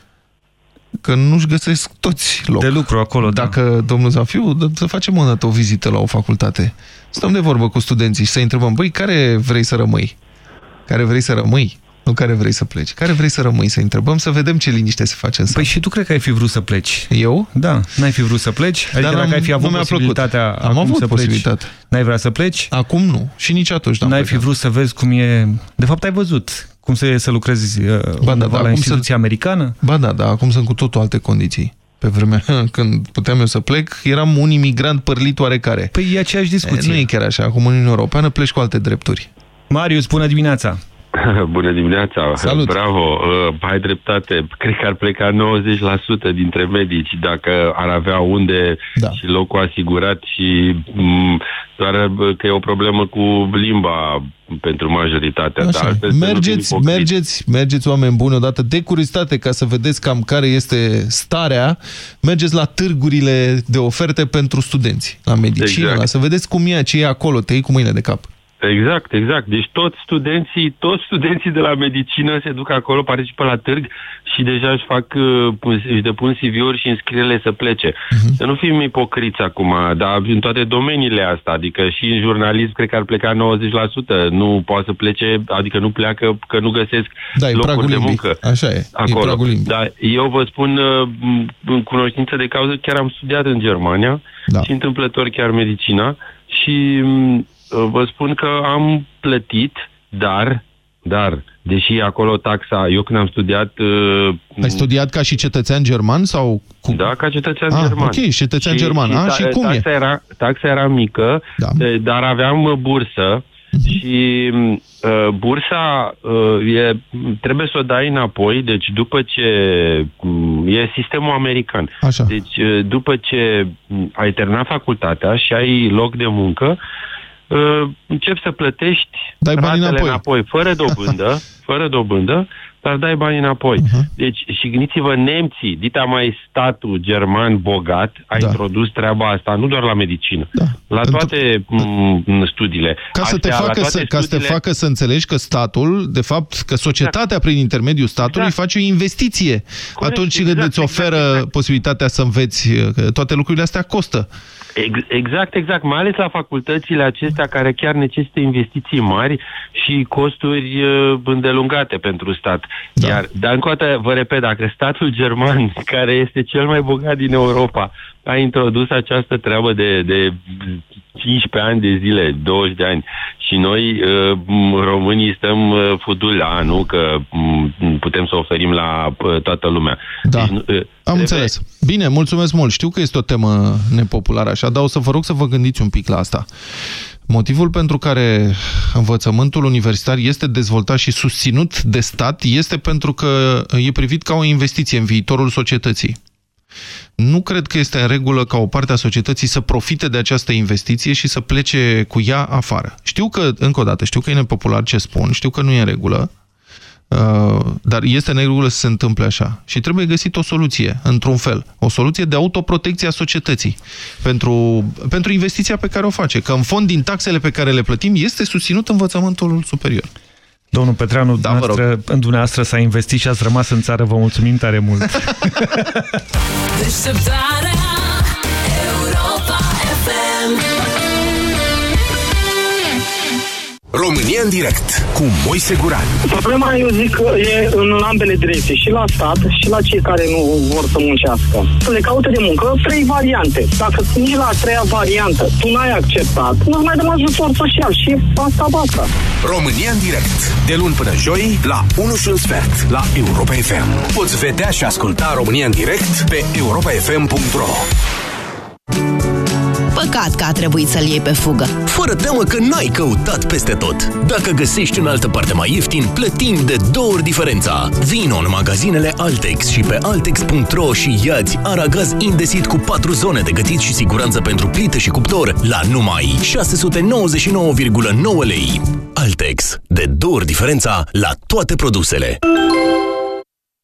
Că nu-și găsesc toți loc. De lucru acolo, da. Dacă, domnul Zafiu, dă- să facem o dată o vizită la o facultate. Stăm de vorbă cu studenții și să întrebăm, băi, care vrei să rămâi? Care vrei să rămâi? Nu care vrei să pleci. Care vrei să rămâi, să întrebăm, să vedem ce liniște se face în sat. Păi și tu cred că ai fi vrut să pleci. Eu? Da, n-ai fi vrut să pleci? Adică Dar dacă ai fi avut nu mi-a posibilitatea plăcut. Am acum avut să posibilitate. pleci, n-ai vrea să pleci? Acum nu. Și nici atunci n-am N-ai fi vrut să vezi cum e... De fapt, ai văzut cum se să lucrezi uh, Ba undeva da, la acum instituția sunt- americană? Ba da, da, acum sunt cu totul alte condiții. Pe vremea [LAUGHS] când puteam eu să plec, eram un imigrant părlit oarecare. Păi e aceeași discuție. E, nu e chiar așa. Acum în Uniunea Europeană pleci cu alte drepturi. Marius, bună dimineața! [LAUGHS] Bună dimineața! Salut. Bravo! Uh, ai dreptate. Cred că ar pleca 90% dintre medici dacă ar avea unde da. și locul asigurat și m, doar uh, că e o problemă cu limba pentru majoritatea. Dar Așa. altfel să nu fim Mergeți, ipocriți. mergeți, mergeți oameni buni odată de curiozitate ca să vedeți cam care este starea. Mergeți la târgurile de oferte pentru studenți, la medicină, Exact. la să vedeți cum e ce e acolo, te iei cu mâinile de cap. Exact, exact. Deci toți studenții, toți studenții de la medicină se duc acolo, participă la târg și deja își fac, uh, pun- își depun CV-uri și înscrierile să plece. Să nu fim ipocriți acum, dar în toate domeniile astea, adică și în jurnalism cred că ar pleca 90%, nu poate să plece, adică nu pleacă că nu găsesc Da, e locuri pragul de limbii. muncă. Așa e, e acolo. pragul limbii. Dar eu vă spun, uh, m, în cunoștință de cauză, chiar am studiat în Germania Da. și întâmplător chiar medicina și m, vă spun că am plătit, dar, dar, deși acolo taxa, eu când am studiat... uh, Ai studiat ca și cetățean german sau cu... Da, ca cetățean Ah, german. ok, cetățean german. Ah, și cum e? taxa Era, taxa era mică, Da. eh, dar aveam uh, bursă Mhm. și uh, bursa uh, e, trebuie să o dai înapoi, deci după ce mm, e sistemul american. Așa. Deci uh, după ce mm, ai terminat facultatea și ai loc de muncă, uh, începi să plătești Dai banii ratele înapoi. înapoi, fără dobândă, [LAUGHS] fără dobândă, dar dai banii înapoi. Mhm. Deci, și gândiți-vă, nemții, dita mai statul german bogat, a Da. introdus treaba asta, nu doar la medicină, la toate m, studiile. Ca să, te Astea, la facă toate să, ca să te studiile- facă să înțelegi că statul, de fapt, că societatea prin intermediul statului face o investiție. Atunci când îți oferă posibilitatea să înveți, că toate lucrurile astea costă. Ex- Exact, exact. Mai ales la facultățile acestea care chiar necesită investiții mari și costuri uh, îndelungate pentru stat. Da. Iar, dar încă o dată, vă repet, dacă statul german, [LAUGHS] care este cel mai bogat din Europa, a introdus această treabă de, de 15 ani de zile, 20 de ani, și noi, uh, m, românii, stăm uh, fudul, a, nu, că m, putem să oferim la uh, toată lumea. Da. Deci, uh, Am înțeles. Bine, mulțumesc mult. Știu că este o temă nepopulară așa, dar o să vă rog să vă gândiți un pic la asta. Motivul pentru care învățământul universitar este dezvoltat și susținut de stat este pentru că e privit ca o investiție în viitorul societății. Nu cred că este în regulă ca o parte a societății să profite de această investiție și să plece cu ea afară. Știu că, încă o dată, știu că e nepopular ce spun, știu că nu e în regulă, Uh, dar este în regulă să se întâmple așa. Și trebuie găsit o soluție, într-un fel. O soluție de autoprotecție a societății pentru, pentru investiția pe care o face. Că în fond, din taxele pe care le plătim, este susținut învățământul superior. Domnul Petreanu, Da, dumneavoastră, în dumneavoastră s-a investit și ați rămas în țară. Vă mulțumim tare mult. [LAUGHS] [LAUGHS] România în direct cu Moise Guran. Problema, eu zic, că e în ambele direcții, și la stat, și la cei care nu vor să muncească. Le caută de muncă trei variante. Dacă nici la a treia variantă tu n-ai acceptat, nu mai dăm ajutor social și asta basta. România în direct. De luni până joi la 1 și un sfert la Europa FM. Poți vedea și asculta România în direct pe europafm.ro Păcat că a trebuit să-l iei pe fugă. Fără teamă că n-ai căutat peste tot. Dacă găsești în altă parte mai ieftin, plătim de două ori diferența. Vino în magazinele Altex și pe altex.ro și iați aragaz indesit cu 4 zone de gătit și siguranță pentru plită și cuptor la numai 699,9 lei. Altex. De două ori diferența la toate produsele.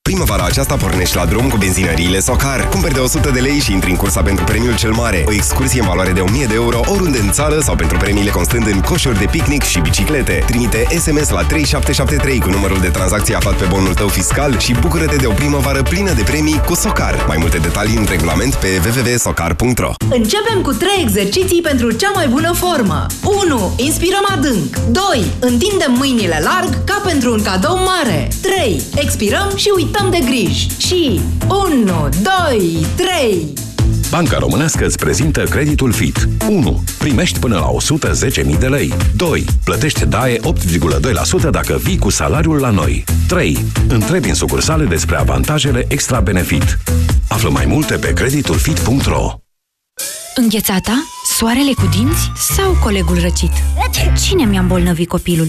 Primăvara aceasta pornești la drum cu benzinăriile Socar. Cumperi de 100 de lei și intri în cursa pentru premiul cel mare. O excursie în valoare de 1000 de euro oriunde în țară sau pentru premiile constând în coșuri de picnic și biciclete. Trimite SMS la 3773 cu numărul de tranzacție aflat pe bonul tău fiscal și bucură-te de o primăvară plină de premii cu Socar. Mai multe detalii în regulament pe www.socar.ro Începem cu 3 exerciții pentru cea mai bună formă. 1. Inspirăm adânc. 2. Întindem mâinile larg ca pentru un cadou mare. 3. Expirăm și uităm de griji. Și 1, 2, 3. Banca Românească îți prezintă creditul FIT. 1. Primești până la 110.000 de lei. 2. Plătești DAE 8,2% dacă vii cu salariul la noi. 3. Întrebi în sucursale despre avantajele extra benefit. Află mai multe pe creditulfit.ro Înghețata? Soarele cu dinți? Sau colegul răcit? Cine mi-a îmbolnăvit copilul?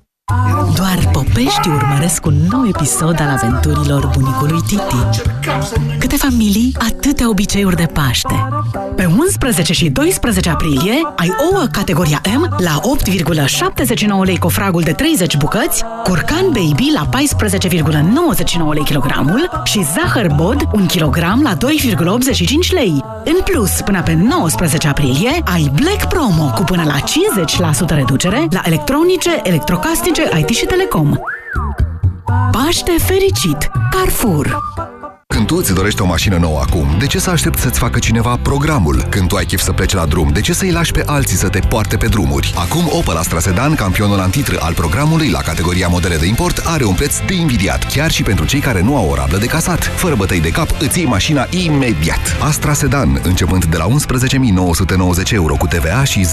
Doar popești urmăresc un nou episod al aventurilor bunicului Titi. Câte familii, atâtea obiceiuri de Paște. Pe 11 și 12 aprilie ai ouă categoria M la 8,79 lei cofragul de 30 bucăți, curcan baby la 14,99 lei kilogramul și zahăr bod 1 kg la 2,85 lei. În plus, până pe 19 aprilie ai Black Promo cu până la 50% reducere la electronice, electrocasnice, IT și Telecom. Paște fericit! Carrefour! Când tu îți dorești o mașină nouă acum, de ce să aștepți să-ți facă cineva programul? Când tu ai chef să pleci la drum, de ce să-i lași pe alții să te poarte pe drumuri? Acum Opel Astra Sedan, campionul antitră al programului la categoria modele de import, are un preț de invidiat, chiar și pentru cei care nu au o rablă de casat. Fără bătăi de cap, îți iei mașina imediat. Astra Sedan, începând de la 11.990 euro cu TVA și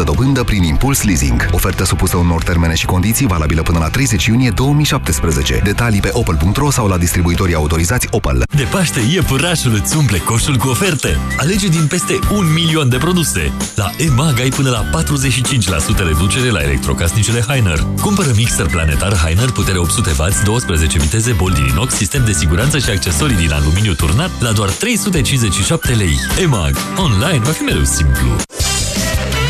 0% dobândă prin impuls leasing. Ofertă supusă unor termene și condiții valabilă până la 30 iunie 2017. Detalii pe opel.ro sau la distribuitorii autorizați Opel. De Paște, iepurașul îți umple coșul cu oferte. Alege din peste un milion de produse. La EMAG ai până la 45% reducere la electrocasnicele Heiner. Cumpără mixer planetar Heiner, putere 800W, 12 viteze, bol din inox, sistem de siguranță și accesorii din aluminiu turnat la doar 357 lei. EMAG. Online va fi mereu simplu.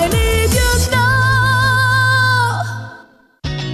I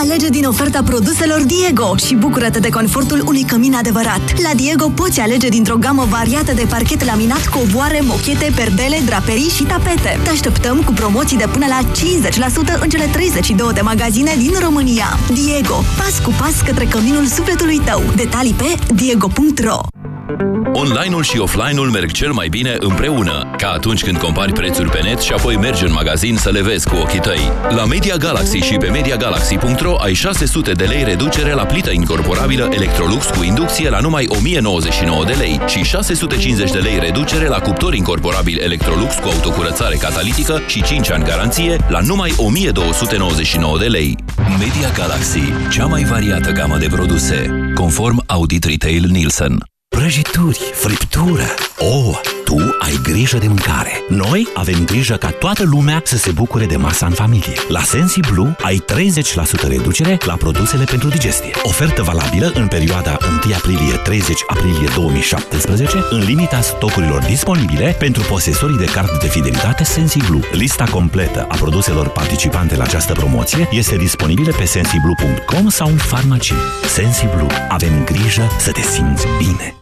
Alege din oferta produselor Diego și bucură-te de confortul unui cămin adevărat. La Diego poți alege dintr-o gamă variată de parchet laminat, covoare, mochete, perdele, draperii și tapete. Te așteptăm cu promoții de până la 50% în cele 32 de magazine din România. Diego, pas cu pas către căminul sufletului tău. Detalii pe diego.ro Online-ul și offline-ul merg cel mai bine împreună, ca atunci când compari prețuri pe net și apoi mergi în magazin să le vezi cu ochii tăi. La Media Galaxy și pe MediaGalaxy.ro ai 600 de lei reducere la plită incorporabilă Electrolux cu inducție la numai 1099 de lei și 650 de lei reducere la cuptor incorporabil Electrolux cu autocurățare catalitică și 5 ani garanție la numai 1299 de lei. Media Galaxy, cea mai variată gamă de produse, conform Audit Retail Nielsen. Prăjituri, friptură. Oh, tu ai grijă de mâncare. Noi avem grijă ca toată lumea să se bucure de masa în familie. La Sensiblu ai 30% reducere la produsele pentru digestie. Ofertă valabilă în perioada 1 aprilie-30 aprilie 2017 în limita stocurilor disponibile pentru posesorii de card de fidelitate Sensiblu. Lista completă a produselor participante la această promoție este disponibilă pe sensiblu.com sau în farmacii. Sensiblu. Avem grijă să te simți bine.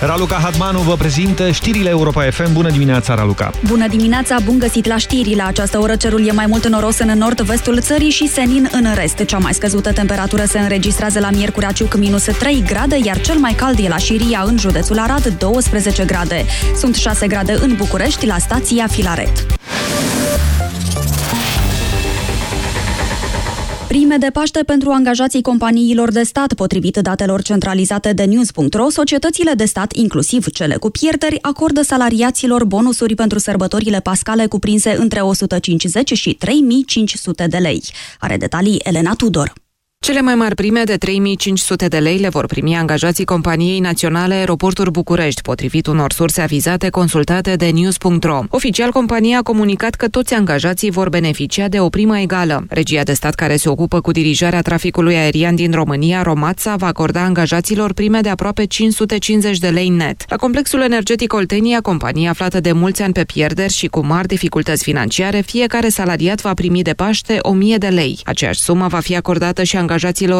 Raluca Hadmanu vă prezintă știrile Europa FM. Bună dimineața, Raluca! Bună dimineața, bun găsit la știri. La această oră cerul e mai mult noros în nord-vestul țării și senin în rest. Cea mai scăzută temperatură se înregistrează la Miercurea Ciuc, minus 3 grade, iar cel mai cald e la Șiria, în județul Arad, 12 grade. Sunt 6 grade în București, la stația Filaret. Prime de Paște pentru angajații companiilor de stat, potrivit datelor centralizate de news.ro, societățile de stat, inclusiv cele cu pierderi, acordă salariaților bonusuri pentru sărbătorile pascale cuprinse între 150 și 3500 de lei. Are detalii Elena Tudor. Cele mai mari prime de 3500 de lei le vor primi angajații companiei naționale Aeroporturi București, potrivit unor surse avizate consultate de news.ro. Oficial, compania a comunicat că toți angajații vor beneficia de o primă egală. Regia de stat care se ocupă cu dirijarea traficului aerian din România, Romatsa, va acorda angajaților prime de aproape 550 de lei net. La complexul energetic Oltenia, companie aflată de mulți ani pe pierderi și cu mari dificultăți financiare, fiecare salariat va primi de Paște 1000 de lei. Aceeași sumă va fi acordată și angajaților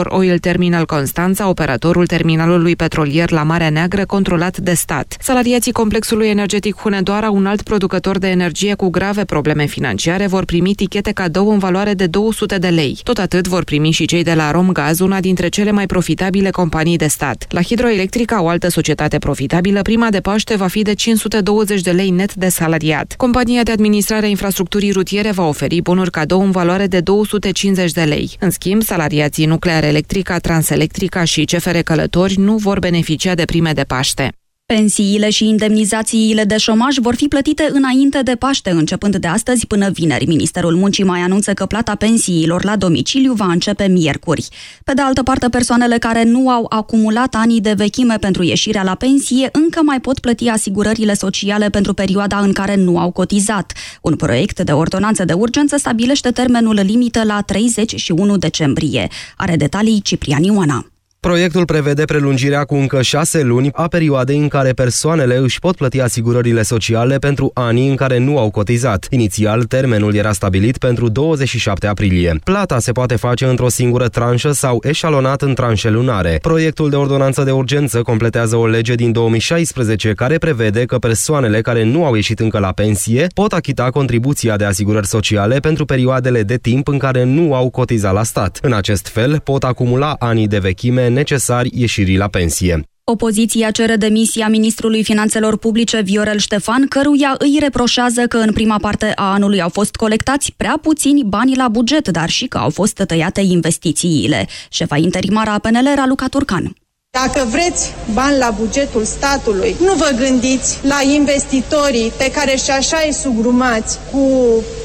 Oil Terminal Constanța, operatorul terminalului petrolier la Marea Neagră controlat de stat. Salariații complexului energetic Hunedoara, un alt producător de energie cu grave probleme financiare, vor primi tichete cadou în valoare de 200 de lei. Tot atât vor primi și cei de la Romgaz, una dintre cele mai profitabile companii de stat. La Hidroelectrica, o altă societate profitabilă, prima de Paște va fi de 520 de lei net de salariat. Compania de administrare a infrastructurii rutiere va oferi bonuri cadou în valoare de 250 de lei. În schimb, salariații Nuclear Electrica, Transelectrica și CFR Călători nu vor beneficia de prime de Paște. Pensiile și indemnizațiile de șomaj vor fi plătite înainte de Paște, începând de astăzi până vineri. Ministerul Muncii mai anunță că plata pensiilor la domiciliu va începe miercuri. Pe de altă parte, persoanele care nu au acumulat anii de vechime pentru ieșirea la pensie încă mai pot plăti asigurările sociale pentru perioada în care nu au cotizat. Un proiect de ordonanță de urgență stabilește termenul limită la 31 decembrie. Are detalii Ciprian Ioana. Proiectul prevede prelungirea cu încă șase luni a perioadei în care persoanele își pot plăti asigurările sociale pentru anii în care nu au cotizat. Inițial, termenul era stabilit pentru 27 aprilie. Plata se poate face într-o singură tranșă sau eșalonat în tranșe lunare. Proiectul de ordonanță de urgență completează o lege din 2016 care prevede că persoanele care nu au ieșit încă la pensie pot achita contribuția de asigurări sociale pentru perioadele de timp în care nu au cotizat la stat. În acest fel, pot acumula anii de vechime necesari ieșirii la pensie. Opoziția cere demisia ministrului finanțelor publice Viorel Ștefan, căruia îi reproșează că în prima parte a anului au fost colectați prea puțini bani la buget, dar și că au fost tăiate investițiile. Șefa interimară a PNL, Raluca Turcan. Dacă vreți bani la bugetul statului, nu vă gândiți la investitorii pe care și așa îi sugrumați cu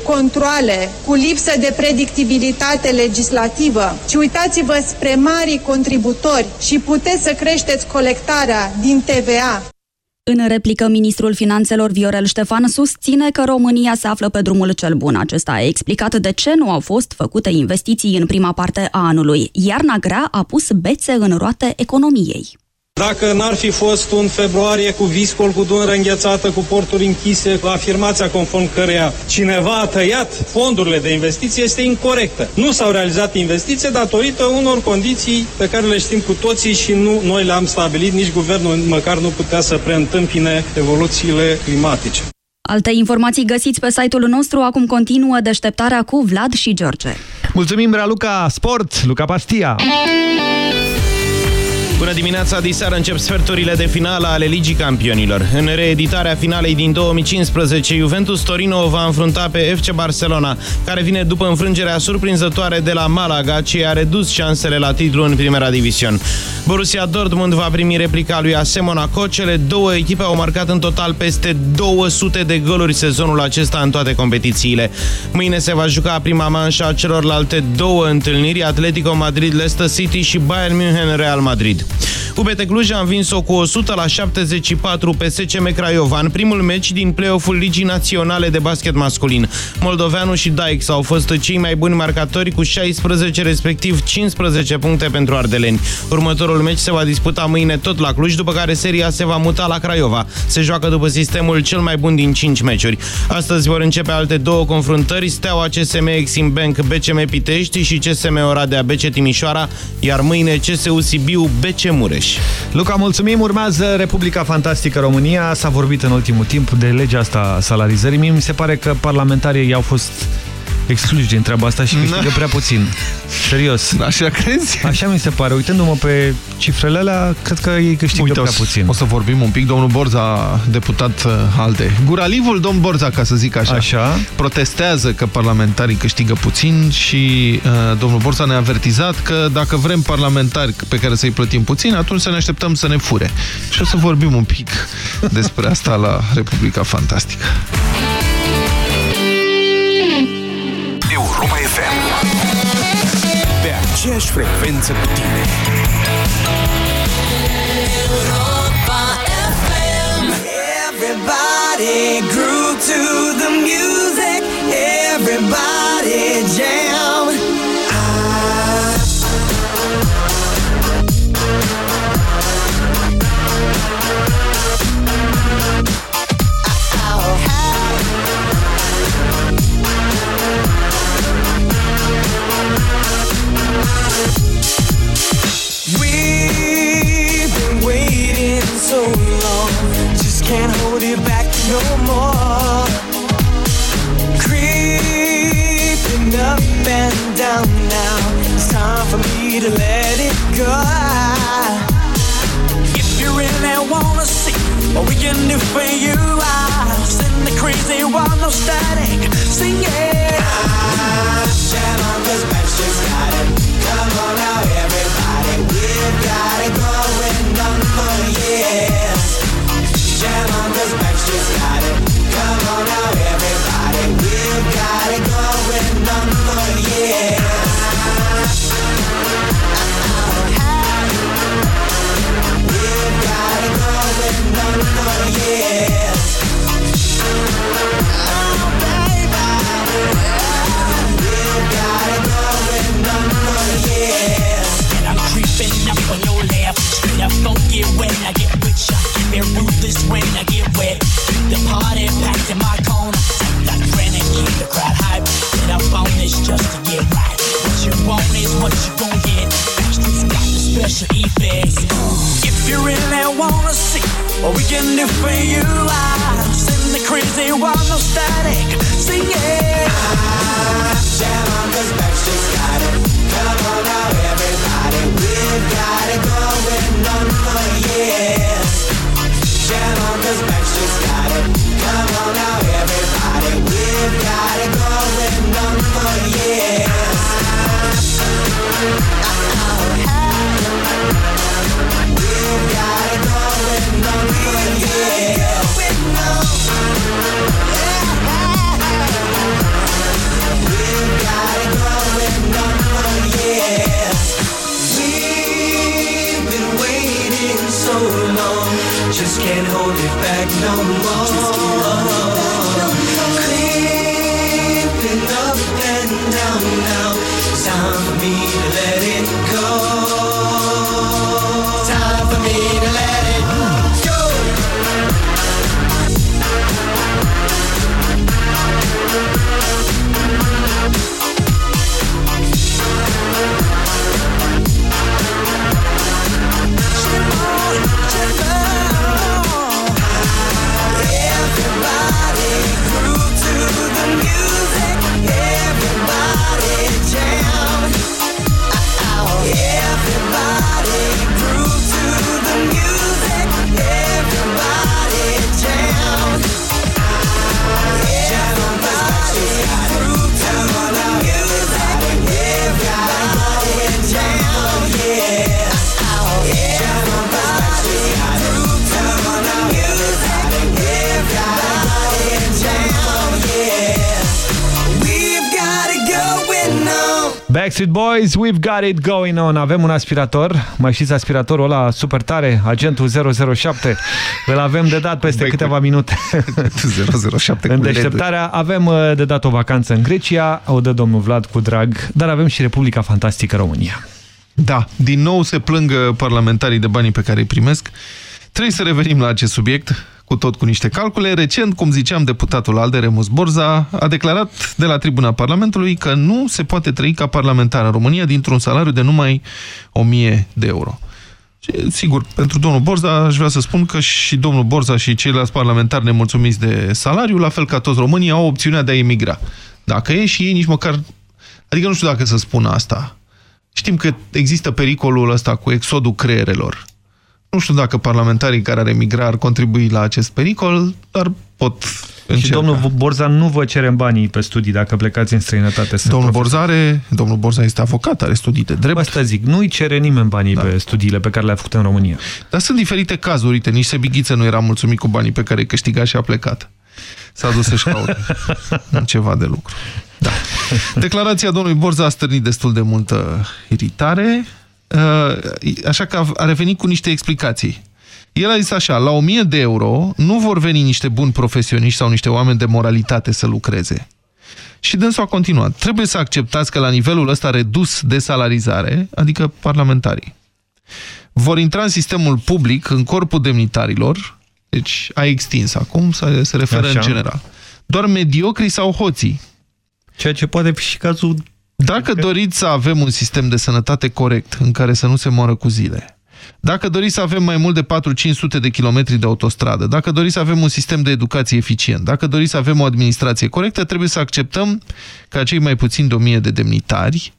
controle, cu lipsă de predictibilitate legislativă, ci uitați-vă spre marii contributori și puteți să creșteți colectarea din TVA. În replică, ministrul finanțelor Viorel Ștefan susține că România se află pe drumul cel bun. Acesta a explicat de ce nu au fost făcute investiții în prima parte a anului. Iarna grea a pus bețe în roate economiei. Dacă n-ar fi fost un februarie cu viscol, cu dunăre înghețată, cu porturi închise, cu afirmația conform căreia cineva a tăiat fondurile de investiție, este incorrectă. Nu s-au realizat investiții datorită unor condiții pe care le știm cu toții și nu noi le-am stabilit, nici guvernul măcar nu putea să preîntâmpine evoluțiile climatice. Alte informații găsiți pe site-ul nostru, acum continuă deșteptarea cu Vlad și George. Mulțumim, Raluca Sport, Luca Pastia! Bună dimineața, diseară încep sferturile de finală ale Ligii Campionilor. În reeditarea finalei din 2015, Juventus Torino va înfrunta pe FC Barcelona, care vine după înfrângerea surprinzătoare de la Malaga, ce a redus șansele la titlu în Primera Division. Borussia Dortmund va primi replica lui AS Monaco. Cele două echipe au marcat în total peste 200 de goluri sezonul acesta în toate competițiile. Mâine se va juca prima manșă a celorlalte două întâlniri, Atletico Madrid-Leicester City și Bayern München-Real Madrid. UBT Cluj a învins-o cu 100 la 74 pe SCM Craiova în primul meci din play-off-ul Ligii Naționale de Basket Masculin. Moldoveanu și Daix au fost cei mai buni marcatori cu 16, respectiv 15 puncte pentru ardeleni. Următorul meci se va disputa mâine tot la Cluj, după care seria se va muta la Craiova. Se joacă după sistemul cel mai bun din 5 meciuri. Astăzi vor începe alte două confruntări, Steaua CSM Exim Bank BCM Pitești și CSM Oradea BC Timișoara, iar mâine CSU Sibiu BC Mureș. Luca, mulțumim! Urmează Republica Fantastică România. S-a vorbit în ultimul timp de legea asta salarizării. Mie mi se pare că parlamentarii au fost excluși din treaba asta și câștigă prea puțin. Serios. Așa crezi? Așa mi se pare. Uitându-mă pe cifrele alea, cred că ei câștigă Uite, prea o, puțin. O să vorbim un pic. Domnul Borza, deputat uh, ALDE. Guralivul domn Borza, ca să zic așa, așa. protestează că parlamentarii câștigă puțin și uh, domnul Borza ne-a avertizat că dacă vrem parlamentari pe care să-i plătim puțin, atunci să ne așteptăm să ne fure. Și o să vorbim un pic despre asta la Republica Fantastică. Aceeași frecvență cu tine Europa FM. Everybody groove to the music. Everybody jam. Let it go. If you really wanna see what we can do for you, I'll send the crazy one, no static, sing it. When I get wet. The party packed in my corner. Got granite, keep the crowd hype. Get up on this just to get right. What you want is what you gon' get. Backstreet's got the special effects. If you really wanna see what we can do for you, I'll send the crazy no static. It. Jam Backstreet's got it. Come on now, everybody. We've got it it back Backstreet Boys, we've got it going on. Avem un aspirator. Mai știți aspiratorul ăla super tare, agentul 007. Îl avem de dat peste câteva minute. [LAUGHS] 007 În deșteptarea avem uh, de dat o vacanță în Grecia, o dă domnul Vlad cu drag, dar avem și Republica Fantastică România. Da, din nou se plângă parlamentarii de banii pe care îi primesc. Trebuie să revenim la acest subiect, cu tot cu niște calcule. Recent, cum ziceam, deputatul Alde Remus Borza a declarat de la tribuna Parlamentului că nu se poate trăi ca parlamentar în România dintr-un salariu de numai 1000 de euro. Și, Sigur, pentru domnul Borza aș vrea să spun că și domnul Borza și ceilalți parlamentari nemulțumiți de salariu, la fel ca toți românii, au opțiunea de a emigra. Dacă e și ei nici măcar... Adică nu știu dacă să spun asta. Știm că există pericolul ăsta cu exodul creierelor. Nu știu dacă parlamentarii care ar emigra ar contribui la acest pericol, dar pot încerca. Și domnul Borza nu vă cerem banii pe studii dacă plecați în străinătate. să Domnul profesați. Borza, are, domnul Borza este avocat, are studii de drept. Asta zic, nu-i cere nimeni banii da. pe studiile pe care le-a făcut în România. Dar sunt diferite cazuri. Uite, nici Sebighiță nu era mulțumit cu banii pe care îi câștiga și a plecat. S-a dus să-și caute [LAUGHS] ceva de lucru. Da. Declarația domnului Borza a stârnit destul de multă iritare, uh, așa că a revenit cu niște explicații. El a zis așa, la 1000 de euro nu vor veni niște buni profesioniști sau niște oameni de moralitate să lucreze. Și dânsul a continuat. Trebuie să acceptați că la nivelul ăsta redus de salarizare, adică parlamentarii, vor intra în sistemul public, în corpul demnitarilor, deci a extins acum, se, se referă Așa. în general. Doar mediocrii sau hoții. Ceea ce poate fi și cazul... Dacă doriți să avem un sistem de sănătate corect, în care să nu se moară cu zile, dacă doriți să avem mai mult de 4-500 de kilometri de autostradă, dacă doriți să avem un sistem de educație eficient, dacă doriți să avem o administrație corectă, trebuie să acceptăm ca cei mai puțin de 1000 de demnitari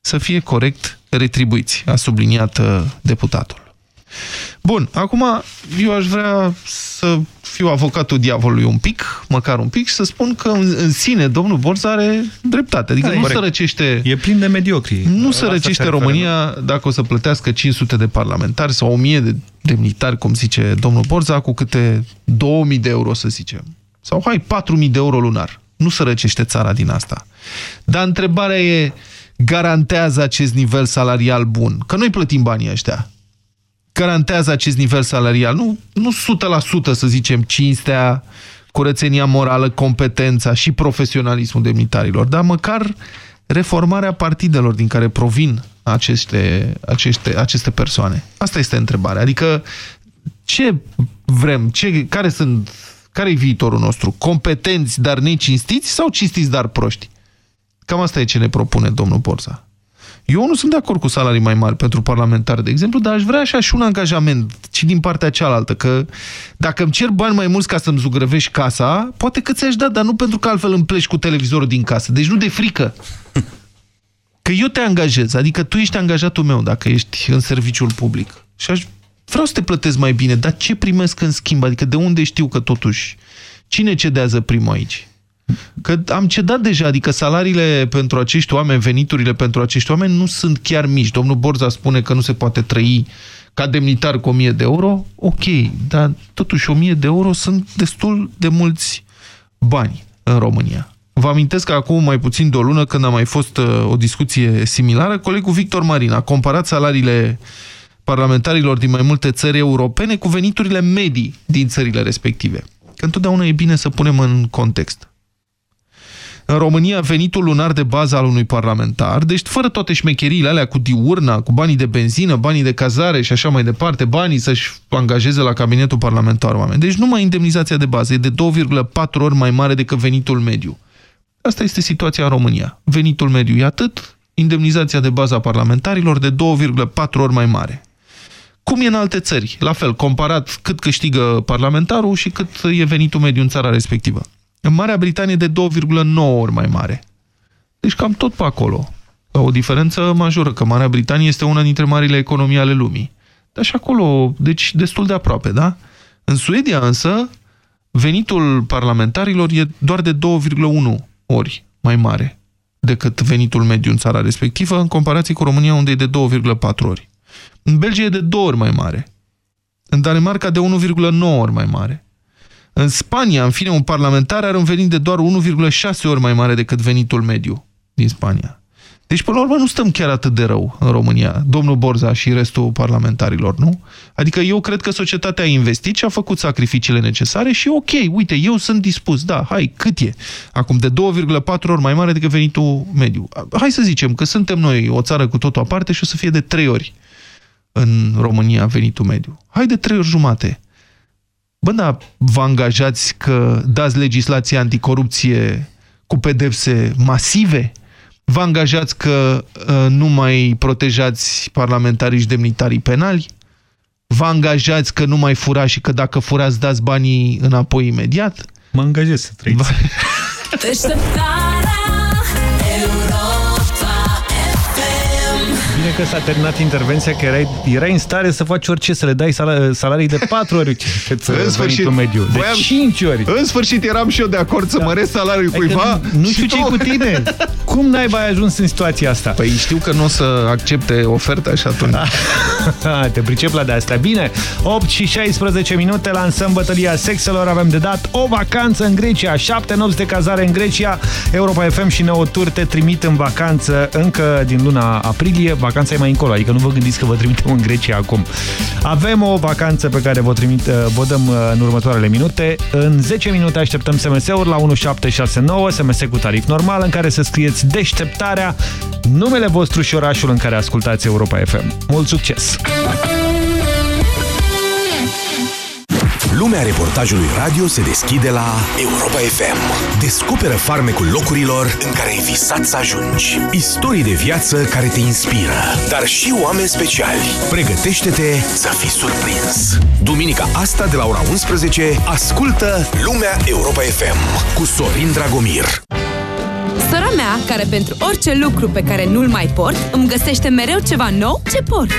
să fie corect retribuiți, a subliniat uh, deputatul. Bun, acum eu aș vrea să fiu avocatul diavolului un pic, măcar un pic, și să spun că în, în sine domnul Borza are dreptate. Adică Da, nu corect. sărăcește... E plin de mediocri. Nu Asta sărăcește se referă. România dacă o să plătească 500 de parlamentari sau 1000 de demnitari, cum zice domnul Borza, cu câte 2000 de euro, să zicem. Sau hai, 4000 de euro lunar. Nu sărăcește țara din asta. Dar întrebarea e, garantează acest nivel salarial bun? Că noi plătim banii ăștia. Garantează acest nivel salarial. Nu, nu 100% să zicem cinstea, curățenia morală, competența și profesionalismul demnitarilor, dar măcar reformarea partidelor din care provin aceste, aceste, aceste persoane. Asta este întrebarea. Adică ce vrem? Ce, care sunt care e viitorul nostru? Competenți, dar necinstiți sau cinstiți, dar proști? Cam asta e ce ne propune domnul Borza. Eu nu sunt de acord cu salarii mai mari pentru parlamentari, de exemplu, dar aș vrea așa și un angajament și din partea cealaltă, că dacă îmi cer bani mai mulți ca să-mi zugrăvești casa, poate că ți-aș da, dar nu pentru că altfel îmi pleci cu televizorul din casă. Deci nu de frică. [LAUGHS] Că eu te angajez, adică tu ești angajatul meu dacă ești în serviciul public. Și aș, vreau să te plătesc mai bine, dar ce primesc în schimb? Adică de unde știu că totuși... Cine cedează primul aici? Că am cedat deja, adică salariile pentru acești oameni, veniturile pentru acești oameni nu sunt chiar mici. Domnul Borza spune că nu se poate trăi ca demnitar cu 1000 de euro. Ok, dar totuși 1000 de euro sunt destul de mulți bani în România. Vă amintesc că acum mai puțin de o lună, când a mai fost uh, o discuție similară, colegul Victor Marin a comparat salariile parlamentarilor din mai multe țări europene cu veniturile medii din țările respective. Că întotdeauna e bine să punem în context. În România, venitul lunar de bază al unui parlamentar, deci fără toate șmecheriile alea cu diurna, cu banii de benzină, banii de cazare și așa mai departe, banii să-și angajeze la cabinetul parlamentar oameni. Deci numai indemnizația de bază e de 2,4 ori mai mare decât venitul mediu. Asta este situația în România. Venitul mediu e atât, indemnizația de bază a parlamentarilor de 2,4 ori mai mare. Cum e în alte țări? La fel, comparat cât câștigă parlamentarul și cât e venitul mediu în țara respectivă. În Marea Britanie de 2,9 ori mai mare. Deci cam tot pe acolo. La o diferență majoră, că Marea Britanie este una dintre marile economii ale lumii. Dar și acolo, deci destul de aproape, da? În Suedia însă, venitul parlamentarilor e doar de 2,1 ori mai mare decât venitul mediu în țara respectivă, în comparație cu România, unde e de 2,4 ori. În Belgia e de 2 ori mai mare. În Danemarca de 1,9 ori mai mare. În Spania, în fine, un parlamentar are un venit de doar 1,6 ori mai mare decât venitul mediu din Spania. Deci, până la urmă, nu stăm chiar atât de rău în România, domnul Borza și restul parlamentarilor, nu? Adică eu cred că societatea a investit și a făcut sacrificiile necesare și ok, uite, eu sunt dispus, da, hai, cât e? Acum, de 2,4 ori mai mare decât venitul mediu. Hai să zicem că suntem noi o țară cu totul aparte și o să fie de 3 ori în România venitul mediu. Hai de 3 ori jumate. Bă, da, vă angajați că dați legislație anticorupție cu pedepse masive? Vă angajați că uh, nu mai protejați parlamentarii și demnitarii penali? Vă angajați că nu mai furați și că dacă furați dați banii înapoi imediat? Mă angajez să trăiți. Bine că s-a terminat intervenția, că erai, erai în stare să faci orice, să le dai sal salarii de 4 ori cât în sfârșit, mediu. De voiam, 5 ori. În sfârșit eram și eu de acord să da. măresc salariul cuiva. Nu știu ce cu tine. [LAUGHS] Cum n-ai mai ajuns în situația asta? Păi știu că nu o să accepte oferta și atunci. [LAUGHS] Te pricep la de-astea. Bine, 8 și 16 minute, lansăm bătălia sexelor, avem de dat o vacanță în Grecia, 7 nopți de cazare în Grecia, Europa FM și 9 tur te trimit în vacanță încă din luna aprilie, vacanța e mai încolo, adică nu vă gândiți că vă trimitem în Grecia acum. Avem o vacanță pe care vă, trimit, vă dăm uh, în următoarele minute. În 10 minute așteptăm SMS-uri la 1769, SMS cu tarif normal, în care să scrieți deșteptarea, numele vostru și orașul în care ascultați Europa FM. Mult succes! Lumea reportajului radio se deschide la Europa FM. Descoperă farmecul locurilor în care ai visat să ajungi. Istorii de viață care te inspiră, dar și oameni speciali. Pregătește-te să fii surprins. Duminica asta de la ora 11, ascultă Lumea Europa FM cu Sorin Dragomir. Sora mea, care pentru orice lucru pe care nu-l mai port, îmi găsește mereu ceva nou ce port.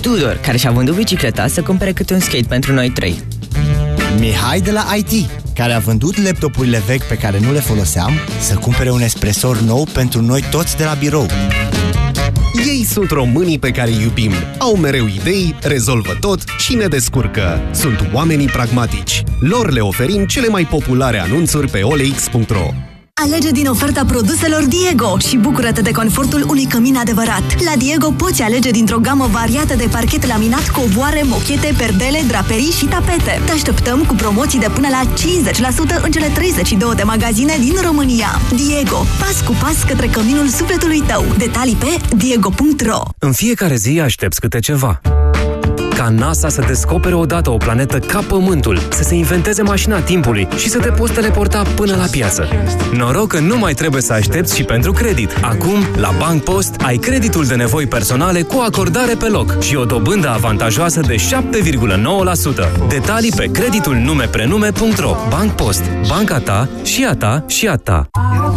Tudor, care și-a vândut bicicleta să cumpere câte un skate pentru noi trei. Mihai de la IT, care a vândut laptopurile vechi pe care nu le foloseam să cumpere un espresor nou pentru noi toți de la birou. Ei sunt românii pe care îi iubim. Au mereu idei, rezolvă tot și ne descurcă. Sunt oamenii pragmatici. Lor le oferim cele mai populare anunțuri pe olx.ro. Alege din oferta produselor Diego și bucură-te de confortul unui cămin adevărat. La Diego poți alege dintr-o gamă variată de parchet laminat, covoare, mochete, perdele, draperii și tapete. Te așteptăm cu promoții de până la 50% în cele 32 de magazine din România. Diego, pas cu pas către căminul sufletului tău. Detalii pe diego.ro În fiecare zi aștepți câte ceva ca NASA să descopere odată o planetă ca Pământul, să se inventeze mașina timpului și să te poți teleporta până la piață. Noroc că nu mai trebuie să aștepți și pentru credit. Acum, la Bank Post, ai creditul de nevoi personale cu acordare pe loc și o dobândă avantajoasă de 7,9%. Detalii pe creditul numeprenume.ro Bank Post. Banca ta și a ta și a ta.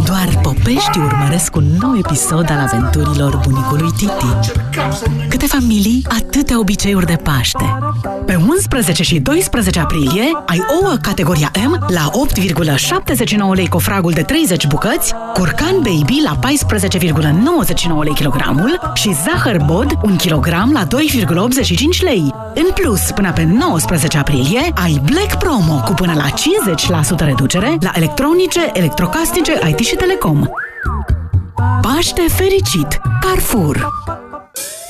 Doar popești urmăresc un nou episod al aventurilor bunicului Titi. Câte familii, atâtea obiceiuri de Paște. Pe 11 și 12 aprilie ai ouă categoria M la 8,79 lei cofragul de 30 bucăți, curcan baby la 14,99 lei kilogramul și zahăr bod 1 kg la 2,85 lei. În plus, până pe 19 aprilie ai Black Promo cu până la 50% reducere la electronice, electrocasnice, IT și telecom. Paște fericit! Carrefour!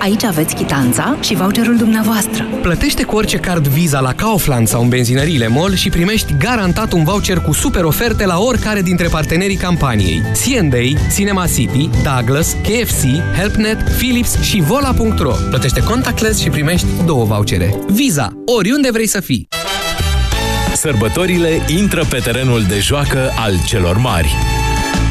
Aici aveți chitanța și voucherul dumneavoastră. Plătește cu orice card Visa la Kaufland sau în benzinăriile MOL și primești garantat un voucher cu super oferte la oricare dintre partenerii campaniei. C&A, Cinema City, Douglas, KFC, HelpNet, Philips și Vola.ro. Plătește contactless și primești două vouchere. Visa, oriunde vrei să fii. Sărbătorile intră pe terenul de joacă al celor mari.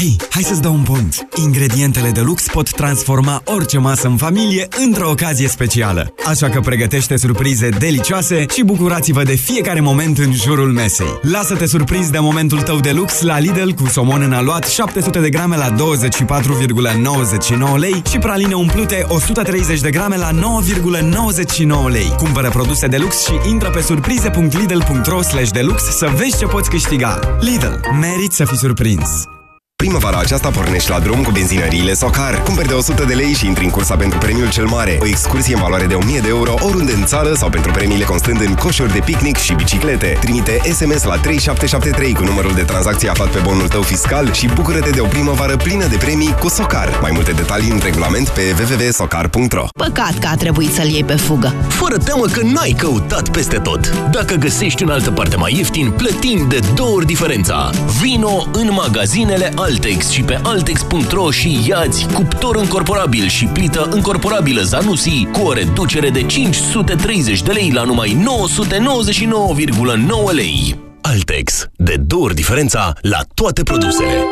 Hei, hai să-ți dau un pont! Ingredientele de lux pot transforma orice masă în familie într-o ocazie specială. Așa că pregătește surprize delicioase și bucurați-vă de fiecare moment în jurul mesei. Lasă-te surprins de momentul tău de lux la Lidl cu somon în aluat 700 de grame la 24,99 lei și praline umplute 130 de grame la 9,99 lei. Cumpără produse de lux și intră pe surprize.lidl.ro deluxe să vezi ce poți câștiga. Lidl. Merit să fii surprins! Primăvara aceasta pornești la drum cu benzinăriile Socar. Cumperi de 100 de lei și intri în cursa pentru premiul cel mare. O excursie în valoare de 1000 de euro oriunde în țară sau pentru premiile constând în coșuri de picnic și biciclete. Trimite SMS la 3773 cu numărul de tranzacție aflat pe bonul tău fiscal și bucură-te de o primăvară plină de premii cu Socar. Mai multe detalii în regulament pe www.socar.ro Păcat că a trebuit să-l iei pe fugă. Fără teamă că n-ai căutat peste tot. Dacă găsești în altă parte mai ieftin, plătim de două ori diferența. Vino în magazinele Altex și pe altex.ro și iați cuptor încorporabil și plită încorporabilă Zanussi cu o reducere de 530 de lei la numai 999,9 lei. Altex. De două ori diferența la toate produsele.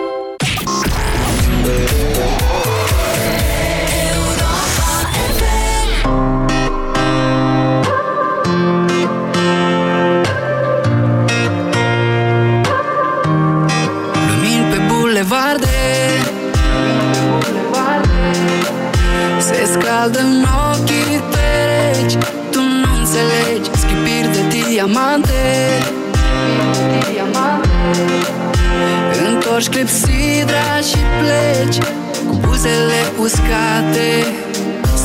Se scaldă în ochii perechi Tu nu înțelegi. Schipiri de diamante. Întorci clepsidra și pleci Cu buzele uscate.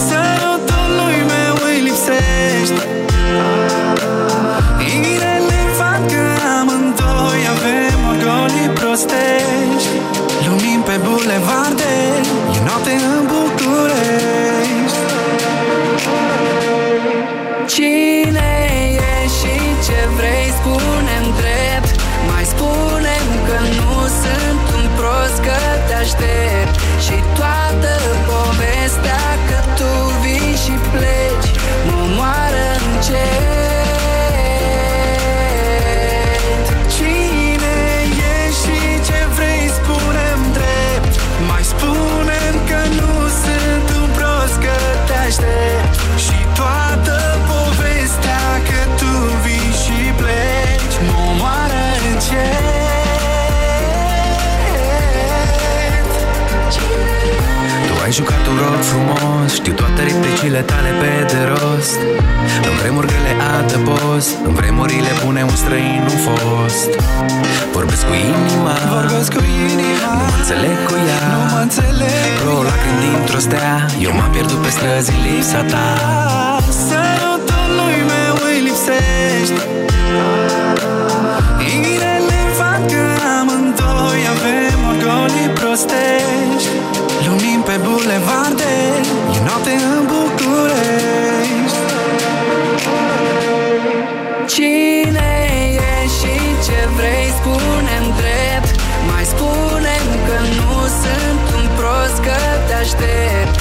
Sărutul lui meu îi lipsești Irelevant că amândoi avem orgolii prostești. Lumini pe bulevarde un rol frumos Știu toate replicile tale pe de rost. În vremuri grele adăpost În vremurile bune un străin nu fost. Vorbesc cu inima Vorbesc cu inima Nu mă înțeleg cu ea. Nu mă înțeleg Pro lacrimi dintr-o stea Eu m-am pierdut pe străzi în lipsa ta. Sărutul lui meu îi lipsești Irelevant că amândoi avem orgolii prostești Lumini pe bulevarde E noapte în București. Cine e și ce vrei spune-mi drept. Mai spune-mi că nu sunt un prost că te aștept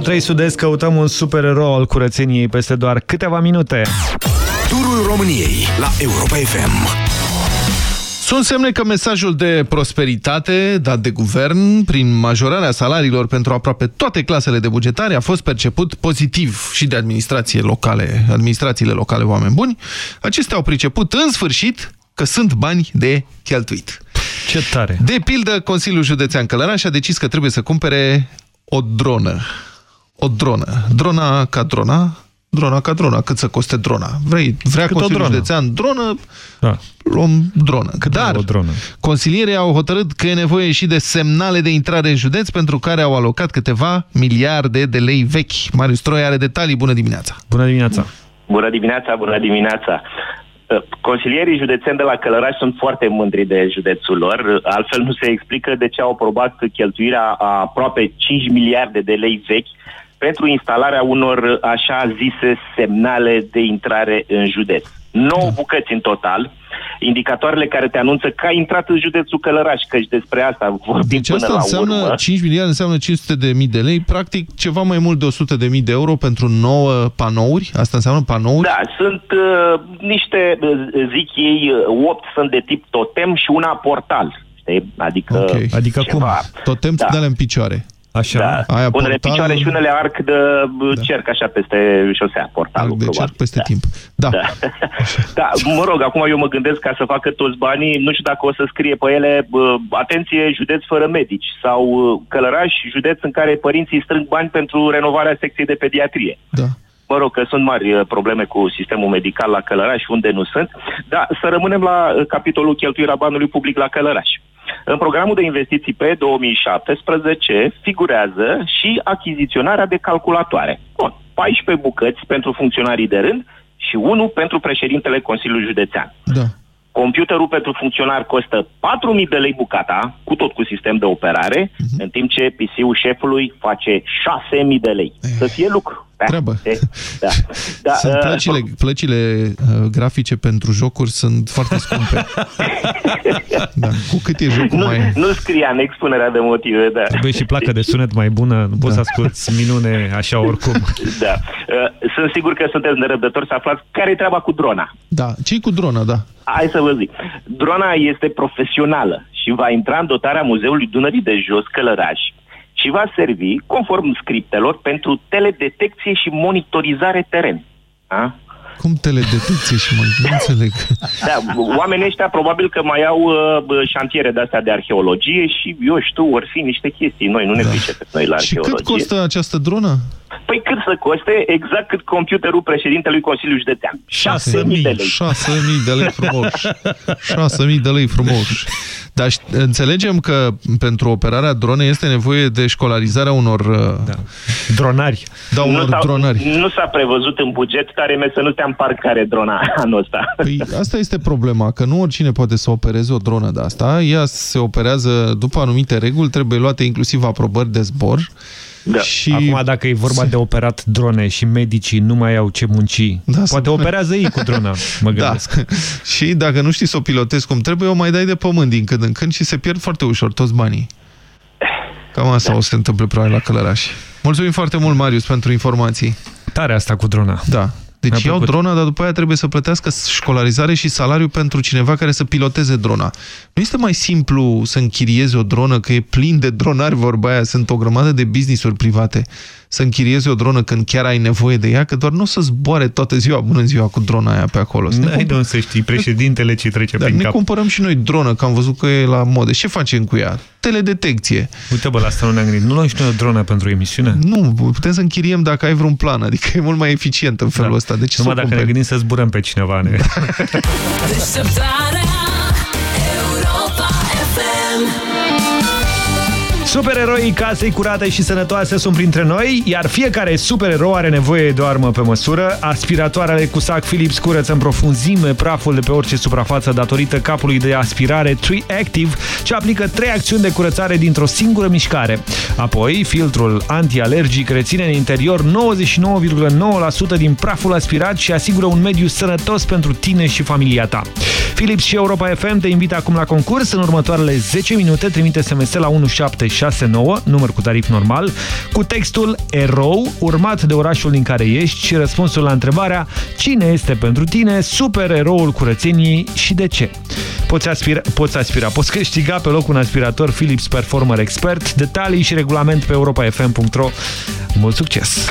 la 3 Sud-Est căutăm un supererou al curățeniei peste doar câteva minute. Turul României la Europa FM. Sunt semne că mesajul de prosperitate dat de guvern prin majorarea salariilor pentru aproape toate clasele de bugetare a fost perceput pozitiv și de administrație locale, administrațiile locale oameni buni. Acestea au priceput în sfârșit că sunt bani de cheltuit. Ce tare! De pildă, Consiliul Județean Călăraș a decis că trebuie să cumpere o dronă. O dronă. Drona ca drona, drona ca drona. Cât să coste drona? Vrei, vrea Cât o Consiliul dronă? Județean dronă, Da. luăm dronă. Cât Dar are o dronă? consilierii au hotărât că e nevoie și de semnale de intrare în județ pentru care au alocat câteva miliarde de lei vechi. Marius Troi are detalii. Bună dimineața! Bună dimineața! Bună dimineața, bună dimineața! Uh, Consilierii județeni de la Călăraș sunt foarte mândri de județul lor, Uh, altfel nu se explică de ce au aprobat cheltuirea a aproape 5 miliarde de lei vechi pentru instalarea unor uh, așa zise semnale de intrare în județ. 9 bucăți în total, indicatoarele care te anunță că ai intrat în județul Călăraș, căci despre asta vorbim Deci până asta la înseamnă, urmă. 5 miliarde înseamnă 500 de mii de lei, practic ceva mai mult de 100 de mii de euro pentru 9 panouri. Asta înseamnă panouri? Da, sunt uh, niște, uh, zic ei, uh, 8 sunt de tip totem și una portal. Știi? Adică, Ok. Adică ceva. cum? Totem Da. de alea în picioare. Așa. Da. Aia Unele portal- picioare și unele arc de da. cerc așa peste șosea, portalul. Arc de probabil. cerc peste timp. Da. Da. da, mă rog, acum eu mă gândesc ca să facă toți banii, nu știu dacă o să scrie pe ele, bă, atenție, județ fără medici, sau uh, Călăraș, județ în care părinții strâng bani pentru renovarea secției de pediatrie. Da. Mă rog, că sunt mari uh, probleme cu sistemul medical la Călăraș, unde nu sunt, dar să rămânem la uh, capitolul cheltuirea banului public la Călăraș. În programul de investiții pe 2017 figurează și achiziționarea de calculatoare. Bun, 14 bucăți pentru funcționarii de rând și unul pentru președintele Consiliului Județean. Da. Computerul pentru funcționar costă 4.000 de lei bucata, cu tot cu sistem de operare, Mhm. în timp ce PC-ul șefului face 6.000 de lei. Să fie lucru. Da, Treabă. e, Da. [LAUGHS] Da, Sunt uh, plăcile, plăcile uh, grafice pentru jocuri sunt foarte scumpe. [LAUGHS] da. Cu cât e jocul nu, mai... nu scria în expunerea de motive, da. Trebuie și placă de sunet mai bună, nu poți să asculti minune așa oricum. [LAUGHS] Da. Uh, Sunt sigur că sunteți nerăbdători să aflați care e treaba cu drona. Da, ce cu drona, da? Hai să vă zic. Drona este profesională și va intra în dotarea Muzeului Dunării de Jos, Călăraș, și va servi, conform scriptelor, pentru teledetecție și monitorizare teren. A? Cum teledetecție și mă nu înțeleg. [LAUGHS] Da, oamenii ăștia probabil că mai au uh, bă, șantiere de-astea de arheologie și, eu știu, or fi niște chestii. Noi nu ne da. pricepem noi la Și arheologie. cât costă această dronă? Păi cât să coste? Exact cât computerul președintelui Consiliului Județean. 6.000 de lei. 6.000 de lei frumos. [LAUGHS] 6.000 de lei frumos. Dar ș- înțelegem că pentru operarea dronei este nevoie de școlarizarea unor da. dronari. Da, unor nu s-a- dronari. Nu s-a prevăzut în buget tare me să nu te par care drona [LAUGHS] anul ăsta. Păi asta este problema, că nu oricine poate să opereze o dronă de asta. Ea se operează după anumite reguli, trebuie luate inclusiv aprobări de zbor. Da. Și... Acum, dacă e vorba de operat drone și medicii nu mai au ce munci, Da, poate să- operează ei cu drona, mă gândesc. Da. [LAUGHS] și dacă nu știi să o pilotezi cum trebuie, o mai dai de pământ din când în când și se pierd foarte ușor toți banii. Cam asta o să se întâmple probabil la Călăraș. Mulțumim foarte mult, Marius, pentru informații. Tare asta cu drona. Da. Deci Mi-a iau plăcut. drona, dar după aia trebuie să plătească școlarizare și salariu pentru cineva care să piloteze drona. Nu este mai simplu să închiriezi o dronă, că e plin de dronari, vorba aia, sunt o grămadă de business-uri private, să închiriezi o dronă când chiar ai nevoie de ea, că doar nu o să zboare toată ziua, bună ziua, cu drona aia pe acolo. Să ne N-ai de unde să știi, președintele ce trece Dar prin ne cap. cumpărăm și noi dronă, că am văzut că e la modă. Ce facem cu ea? Teledetecție. Uite bă, la asta nu ne-am gândit. Nu luăm și noi o dronă pentru emisiune? Nu, putem să închiriem dacă ai vreun plan, adică e mult mai eficient în felul ăsta. De ce să o Numai dacă ne cumperi? gândim să zburăm pe cineva. Ne... Deșteptarea Europa FM Supereroii casei curate și sănătoase sunt printre noi, iar fiecare supererou are nevoie de o armă pe măsură. Aspiratoarele cu sac Philips curăță în profunzime praful de pe orice suprafață datorită capului de aspirare Tree Active, ce aplică trei acțiuni de curățare dintr-o singură mișcare. Apoi, filtrul antialergic reține în interior 99,9% din praful aspirat și asigură un mediu sănătos pentru tine și familia ta. Philips și Europa FM te invită acum la concurs. În următoarele 10 minute trimite SMS la 1769, număr cu tarif normal, cu textul erou, urmat de orașul din care ești și răspunsul la întrebarea cine este pentru tine supereroul curățeniei și de ce. Poți aspira, poți aspira, poți câștiga pe loc un aspirator Philips Performer Expert. Detalii și regulament pe europafm.ro. Mult succes!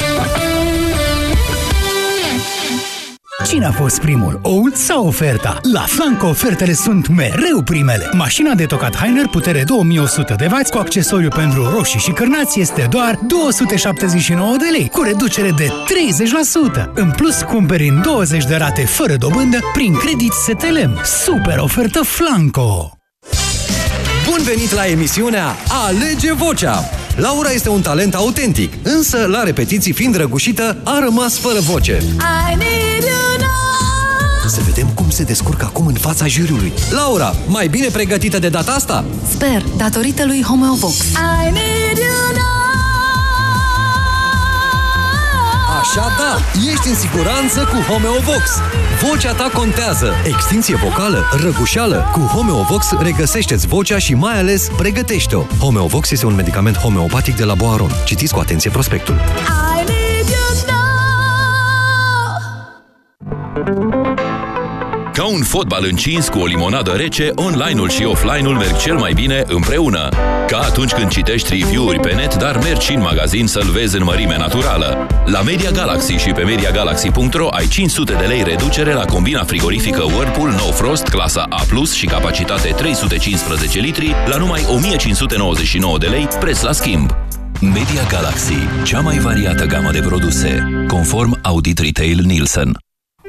Cine a fost primul, oul sau oferta? La Flanco ofertele sunt mereu primele. Mașina de tocat Heiner putere 2100 de W cu accesoriu pentru roșii și cârnați este doar 279 de lei, cu reducere de 30%. În plus, cumperi în 20 de rate fără dobândă prin credit STLM. Super ofertă Flanco! Bun venit la emisiunea Alege Vocea! Laura este un talent autentic, însă la repetiții fiind răgușită, a rămas fără voce. I need you now. Să vedem cum se descurcă acum în fața juriului. Laura, mai bine pregătită de data asta? Sper, datorită lui Homeovox. I need you now. Așa da, ești în siguranță cu Homeovox. Vocea ta contează. Extinție vocală, răgușeală. Cu Homeovox regăsește-ți vocea și mai ales pregătește-o. Homeovox este un medicament homeopatic de la Boaron. Citiți cu atenție prospectul. I need you now. Ca un fotbal încins cu o limonadă rece, online-ul și offline-ul merg cel mai bine împreună. Ca atunci când citești review-uri pe net, dar mergi și în magazin să-l vezi în mărime naturală. La Media Galaxy și pe MediaGalaxy.ro ai 500 de lei reducere la combina frigorifică Whirlpool No Frost clasa A+, și capacitate 315 litri la numai 1599 de lei, preț la schimb. Media Galaxy, cea mai variată gamă de produse, conform Audit Retail Nielsen.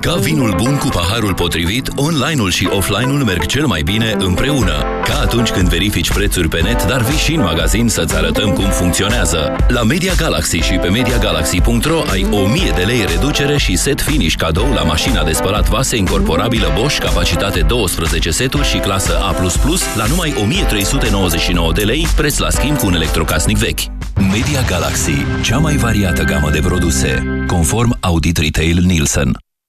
Ca vinul bun cu paharul potrivit, online-ul și offline-ul merg cel mai bine împreună. Ca atunci când verifici prețuri pe net, dar vii și în magazin să-ți arătăm cum funcționează. La Media Galaxy și pe MediaGalaxy.ro ai 1000 de lei reducere și set finish cadou la mașina de spălat vase incorporabilă Bosch, capacitate 12 seturi și clasă A++ la numai 1399 de lei, preț la schimb cu un electrocasnic vechi. Media Galaxy, cea mai variată gamă de produse, conform Audit Retail Nielsen.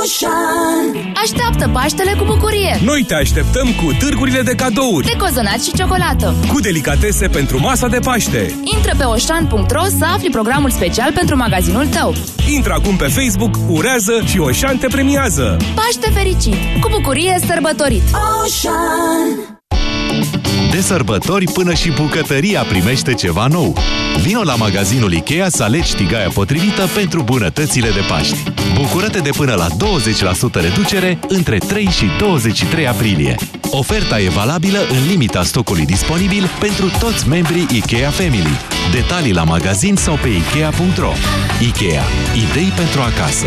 Ocean Așteaptă Paștele cu bucurie Noi te așteptăm cu târgurile de cadouri, De cozonat și ciocolată cu delicatese pentru masa de Paște. Intră pe oșan.ro să afli programul special pentru magazinul tău Intră acum pe Facebook, urează și Oșan te premiază. Paște fericit! Cu bucurie sărbătorit! Ocean De sărbători până și bucătăria primește ceva nou. Vino la magazinul Ikea să alegi tigaia potrivită pentru bunătățile de Paști. Bucură-te de până la 20% reducere între 3 și 23 aprilie. Oferta e valabilă în limita stocului disponibil pentru toți membrii Ikea Family. Detalii la magazin sau pe Ikea.ro. Ikea. Idei pentru acasă.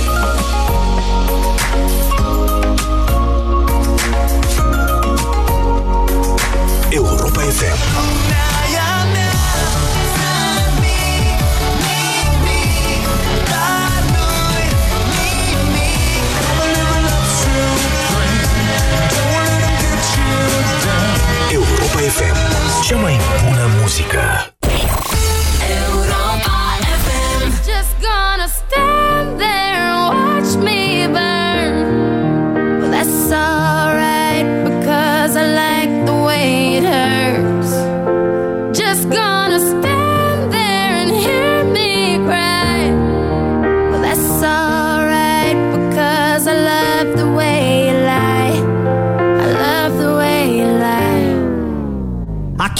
Cea mai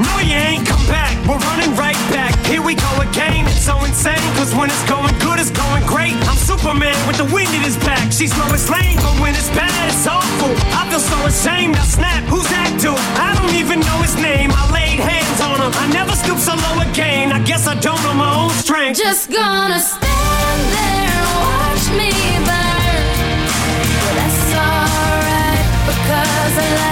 No, you ain't come back. We're running right back. Here we go again. It's so insane. Cause when it's going good, it's going great. I'm Superman with the wind in his back. She's Lois Lane, but when it's bad, it's awful. I feel so ashamed. I snap. Who's that dude? I don't even know his name. I laid hands on him. I never stoop so low again. I guess I don't know my own strength. Just gonna stand there and watch me burn. That's alright because I like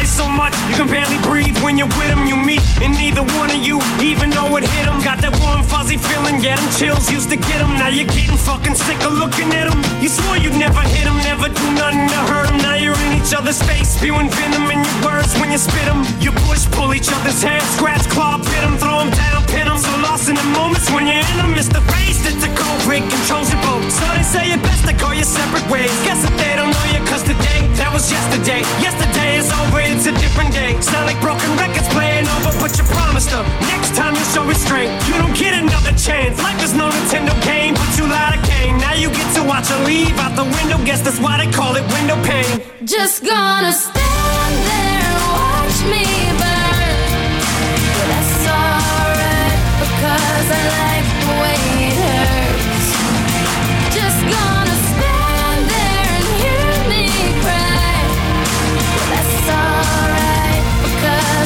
much you can barely breathe when you're with them? You meet, and neither one of you even know it hit them. Got that warm, fuzzy feeling, yeah, them chills used to get them. Now you're getting fucking sick of looking at them. You swore you'd never hit them, never do nothing to hurt. Now you're in each other's face, spewing venom in your words when you spit them. You push, pull each other's hair, scratch, claw, pit them, throw them down, pin them. So lost in the moments when you're in them, it's the face that's a cold break, controls your boat. So they say it best to go your separate ways. Guess that they don't know you, cause today, that was yesterday. Yesterday is over, it's a different day. Sound like broken records playing over, but you promised them. Next time you show restraint, you don't get another chance. Life is no Nintendo game, but you lied again. Now you get to watch her leave out the window. Guess that's why they call it window pane. Just gonna stand there and watch me burn. Well, that's alright because I like the way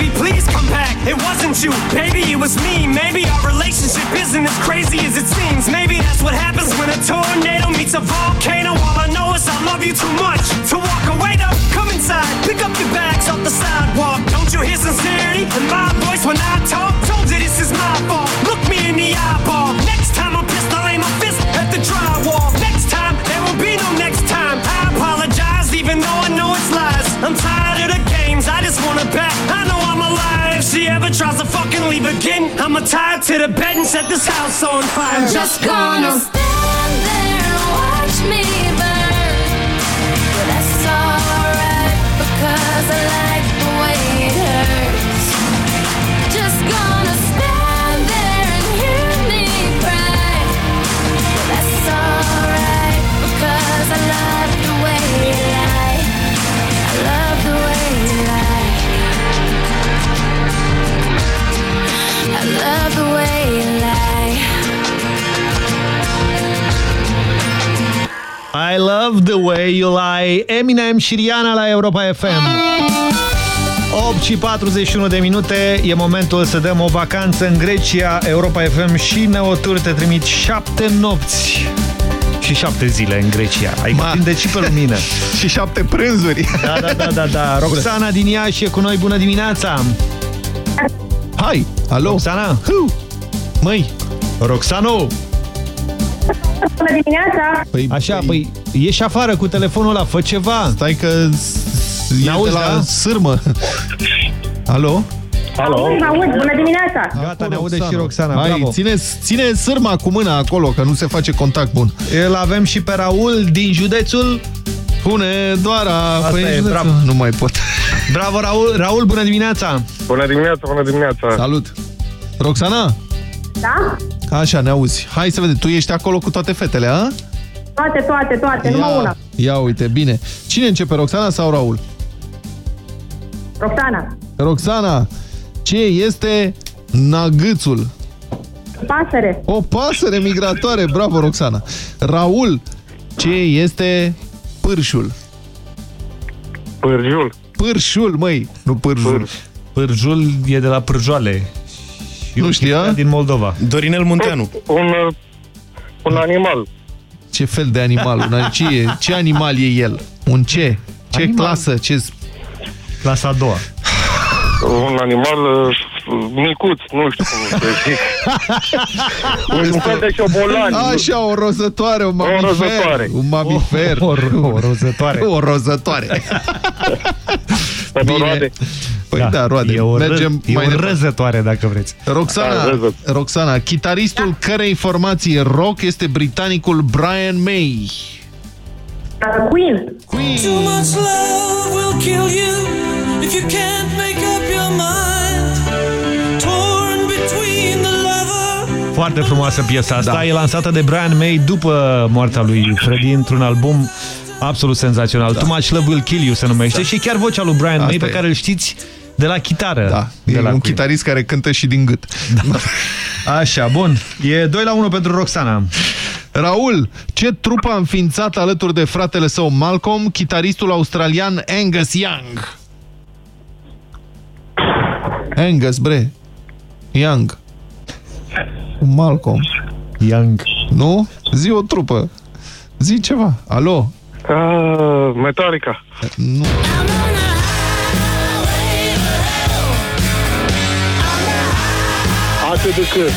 Baby, please come back. It wasn't you, baby, it was me. Maybe our relationship isn't as crazy as it seems. Maybe that's what happens when a tornado meets a volcano. All I know is I love you too much to walk away. Though, come inside, pick up your bags off the sidewalk. Don't you hear sincerity in my voice when I talk? Told you this is my fault. Look me in the eyeball. Next time I'm pissed, I'll aim my fist at the drywall. Next time, there will be no next time. I apologize, even though I know it's lies. I'm tired of the games, I just want it back. I ever tries to fucking leave again, I'ma tie her to the bed and set this house on fire. I'm Just gonna stand there and watch me I love the way you lie. Eminem și Rihanna la Europa FM 8 și 41 de minute E momentul să dăm o vacanță în Grecia Europa FM și Neotur Te trimit 7 nopți și 7 zile în Grecia. Ai Ma. de și pe lumină. [LAUGHS] Și 7 prânzuri. Da, da, da, da, da. [LAUGHS] Roxana din Iași e cu noi, bună dimineața. Hai, alo Roxana Hu. Măi, Roxano Bună dimineața! Păi, Așa, păi... păi ieși afară cu telefonul ăla, fă ceva. Stai că e de la da? sârmă. Alo? Alo? Aud, bună dimineața! Gata, ne aude și Roxana, Hai, bravo. Ține, ține sârma cu mâna acolo, că nu se face contact bun. El avem și pe Raul din județul... Pune doar a... Păi, e, bravo. Nu mai pot. Bravo, Raul. Raul, bună dimineața! Bună dimineața, bună dimineața! Salut! Roxana? Da? Așa, ne auzi. Hai să vedem, tu ești acolo cu toate fetele, a? Toate, toate, toate, ia, numai una. Ia uite, bine. Cine începe, Roxana sau Raul? Roxana. Roxana, ce este nagâțul? Pasăre. O pasăre migratoare, bravo, Roxana. Raul, ce este pârșul? Pârjul. Pârșul, măi, nu pârjul. Pâr. Pârjul e de la pârjoale. Nu știa? Din Moldova. Dorinel Munteanu. Un, un animal. Ce fel de animal? Un, ce, e, ce animal e el? Un ce? Ce animal. clasă? Ce... Clasa a doua. Un animal uh, micuț, nu știu cum să zic. [LAUGHS] un fel de șobolan. Așa, o rozătoare, un mamifer. O rozătoare. Un mamifer. O, o, o rozătoare. o rozătoare. [LAUGHS] Bine. Păi da, da roade. E o, Mergem e mai o răzătoare, dacă vreți. Roxana, da, Roxana chitaristul da. cărei formații rock este britanicul Brian May. Uh, Queen. Queen. Too much love will kill you if you can't Foarte frumoasă piesa asta. Da. E lansată de Brian May după moartea lui Freddie într-un album absolut senzațional. Da. Too Much Love Will Kill You se numește da. și chiar vocea lui Brian Asta May pe e. care îl știți de la chitară. Da, de e la un Queen. chitarist care cântă și din gât. Da. Așa, bun. E 2 la 1 pentru Roxana. Raul, ce trupă a înființat alături de fratele său Malcolm, chitaristul australian Angus Young? Angus, bre. Young. Malcolm. Young. Nu? Zi o trupă. Zi ceva. Alo? Uh, Metallica. Nu. Atât de cât.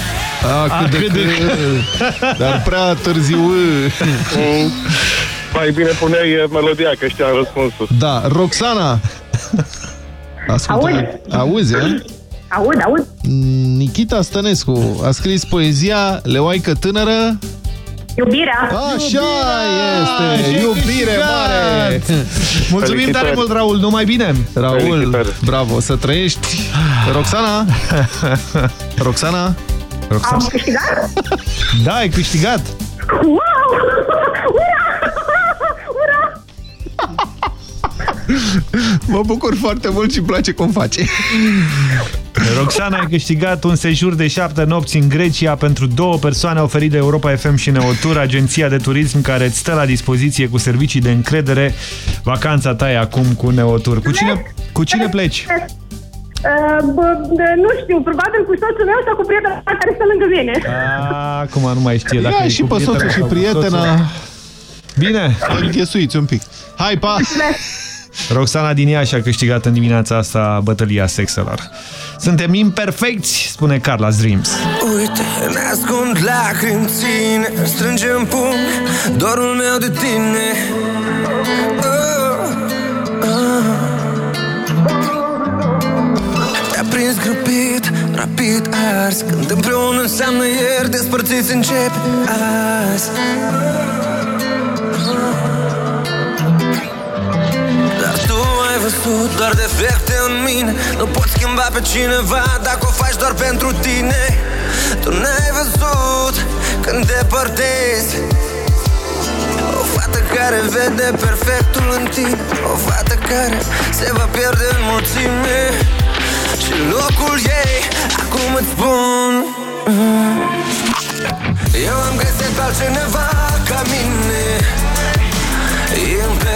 A, cât, de, cât, cât. Dar prea târziu. Mm. Mai bine puneai melodia, că știam răspunsul. Da, Roxana. Ascultă. Aud. Auzi, eh? Aud, aud. Nikita Stănescu a scris poezia Leoaică tânără Iubirea. Așa este, iubire mare. Mulțumim Felicitări. tare mult, Raul, numai bine. Raul, Felicitări. bravo, să trăiești. Roxana? Roxana? [LAUGHS] Roxana? Am câștigat? Da, ai câștigat. Wow! Mă bucur foarte mult și îmi place cum face. Roxana a câștigat un sejur de șapte nopți în Grecia pentru două persoane oferit de Europa FM și Neotur, agenția de turism care îți stă la dispoziție cu servicii de încredere. Vacanța ta e acum cu Neotur. Cu cine, cu cine pleci? Uh, nu știu, probabil cu soțul meu sau cu prietena care stă lângă mine. Acum nu mai știe dacă Ia și pe soțul și prietena. Bine. Înghesuiți un pic. Hai, pa! Roxana din Iași a câștigat în dimineața asta bătălia sexelor. Suntem imperfecți, spune Carla Dreams. Uite, ne ascund lacrimi ține Strângem pumn dorul meu de tine oh, oh. Te-a prins grăbit, rapid ars Când împreună înseamnă ieri Despărțiți încep azi Dar văzut doar defecte în mine. Nu poți schimba pe cineva Dacă o faci doar pentru tine. Tu n-ai văzut când depărtezi. O fată care vede perfectul în tine. O fată care se va pierde în mulțime. Și locul ei Acum îți spun. Eu am găsit altcineva ca mine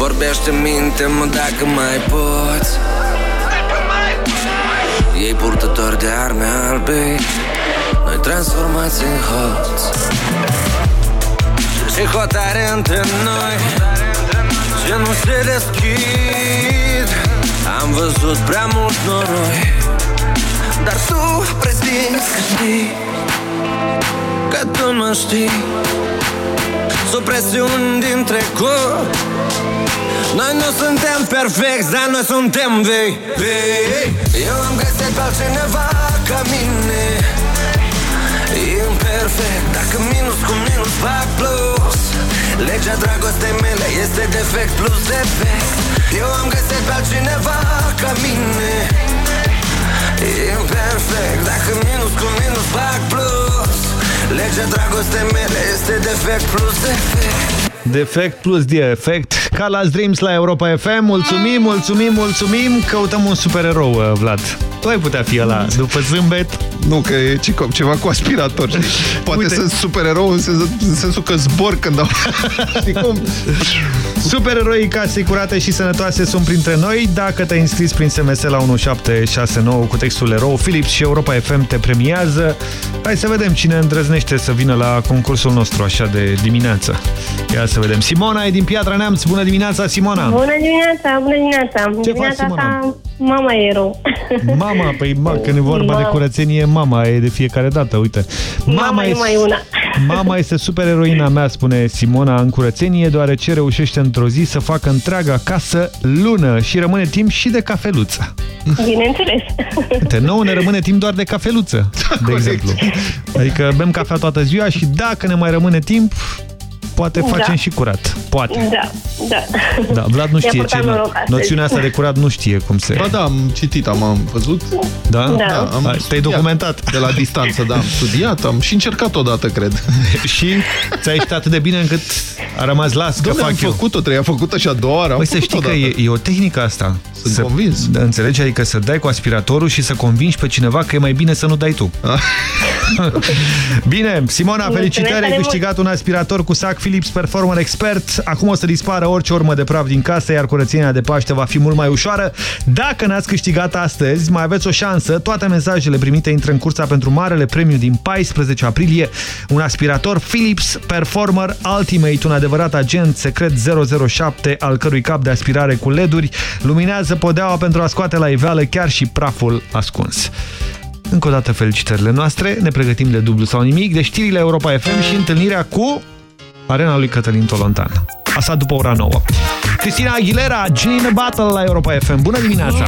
Vorbește minte-mă dacă mai poți. Ei purtători de arme albe Noi transformați în hoți. Și hotare între noi Ce nu se deschid. Am văzut prea mult noroi Dar tu prezinți. că știi Că tu nu știi. Sub presiuni din trecut. Noi nu suntem perfecti, dar noi suntem vei. Vei. Eu am găsit pe altcineva ca mine. Imperfect Dacă minus cu minus fac plus. Legea dragostei mele este defect plus defect Eu am găsit pe altcineva ca mine Imperfect Dacă minus cu minus fac plus Legea dragostei mele este defect plus defect Defect plus defect. Cala's Dreams la Europa FM. Mulțumim, mulțumim, mulțumim. Căutăm un supererou, uh, Vlad. Tu ai putea fi ăla, după zâmbet. Nu, că e ceva cu aspirator. [LAUGHS] Poate Uite. sunt supererou în sensul, în sensul că zbor când au... [LAUGHS] Știi cum? Supereroii case curate și sănătoase sunt printre noi. Dacă te-ai înscris prin SMS la 1769 cu textul erou, Philips și Europa FM te premiază. Hai să vedem cine îndrăznește să vină la concursul nostru așa de dimineață. Ia să vedem. Simona e din Piatra Neamț. Bună dimineața, Simona! Bună dimineața, bună dimineața! Ce dimineața faci, Simona? asta, mama e erou. Mama, păi ma, când e vorba Ma. de curățenie, mama e de fiecare dată, uite. Mama e mai una. Mama este supereroina mea, spune Simona în curățenie, deoarece reușește într-o zi să facă întreaga casă lună și rămâne timp și de cafeluță. Bineînțeles. Uite, nouă ne rămâne timp doar de cafeluță, de exemplu. Adică bem cafea toată ziua și dacă ne mai rămâne timp, poate Da. facem și curat. Poate. Da, da. Da, Vlad nu Mi-a știe purtat ce... noroc astăzi. Noțiunea asta de curat nu știe cum se... Ba da, am citit, am, am văzut. Da? Da. am Ai- te-ai documentat. De la distanță, da, am studiat, am și încercat odată, cred. [LAUGHS] și ți-ai ieșit atât de bine încât a rămas las că Dom'le, am fac eu. făcut-o, treia făcut-o și a doua oară. am Păi să făcut știi că odată. e, e o tehnică asta. Sunt să, convins. Da, înțelegi? Adică să dai cu aspiratorul și să convingi pe cineva că e mai bine să nu dai tu. [LAUGHS] Bine, Simona, Mulțumesc felicitări, ai tare mult. câștigat un aspirator cu sac Philips Performer Expert. Acum o să dispară orice urmă de praf din casă, iar curățenia de Paște va fi mult mai ușoară. Dacă n-ați câștigat astăzi, mai aveți o șansă. Toate mesajele primite intră în cursa pentru marele premiu din 14 aprilie, un aspirator Philips Performer Ultimate, un adevărat agent secret 007, al cărui cap de aspirare cu LED-uri luminează podeaua pentru a scoate la iveală chiar și praful ascuns. Încă o dată felicitările noastre, ne pregătim de dublu sau nimic, de știrile Europa FM și întâlnirea cu arena lui Cătălin Tolontan. Asta după ora 9. Cristina Aguilera, Gin in a Battle la Europa FM. Bună dimineața!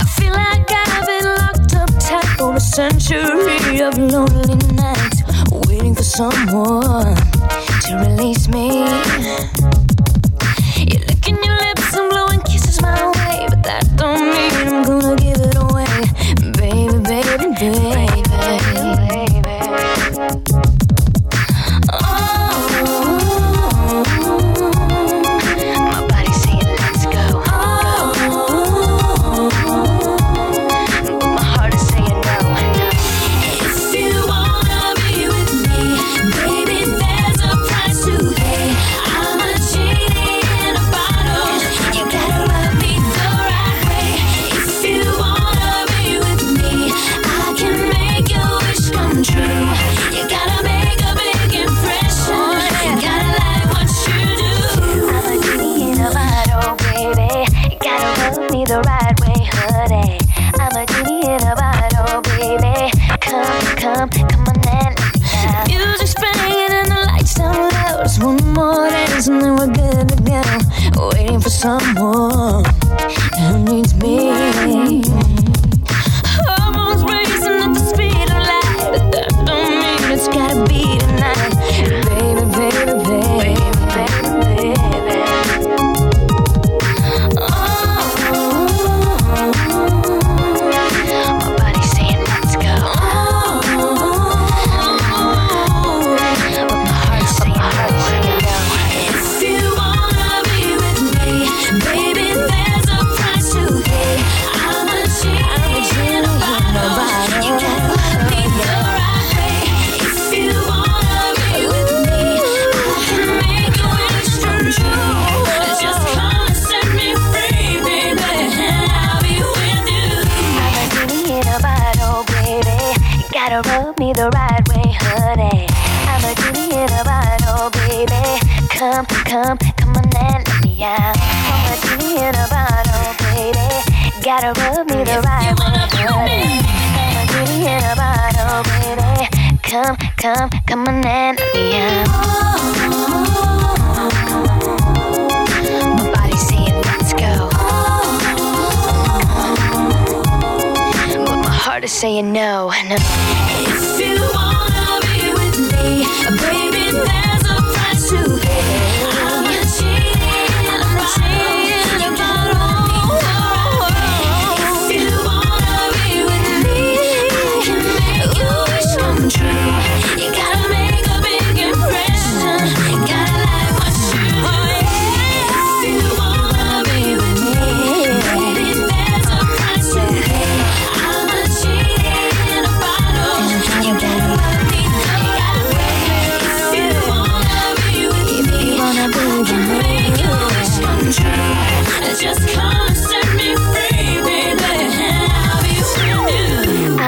I feel like I've been locked up tight for a century of lonely nights, waiting for someone to release me. You're licking your lips and blowing kisses my way, but that don't mean I'm gonna give it away, baby, baby, baby. mornings and then we're good to go. Waiting for someone who needs me. Come, come, come on and let me out. A genie in a bottle, baby. Gotta rub me the right way, a genie in a bottle, baby. Come, come, come on and let me out. My body's saying let's go. But my heart is saying no, no. If you wanna be with me, baby,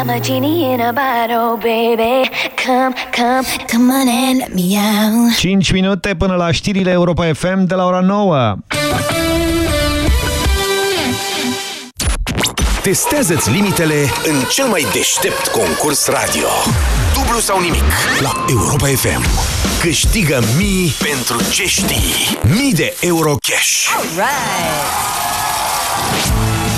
I'm a genie in a bottle, baby. Come, come, come on and let me out. 5 minute până la știrile Europa FM de la ora 9. Testează-ți limitele în cel mai deștept concurs radio. Dublu sau nimic la Europa FM. Câștigă mii pentru ce știi. Mii de euro cash.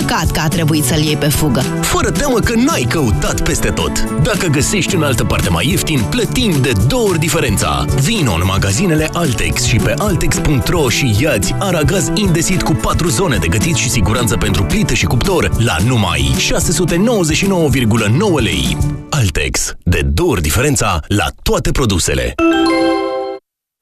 Păcat că a trebuit să-l iei pe fugă. Fără teamă că n-ai căutat peste tot. Dacă găsești în altă parte mai ieftin, plătim de două ori diferența. Vino în magazinele Altex și pe altex.ro și iați aragaz indesit cu 4 zone de gătit și siguranță pentru plită și cuptor la numai 699,9 lei. Altex. De două ori diferența la toate produsele.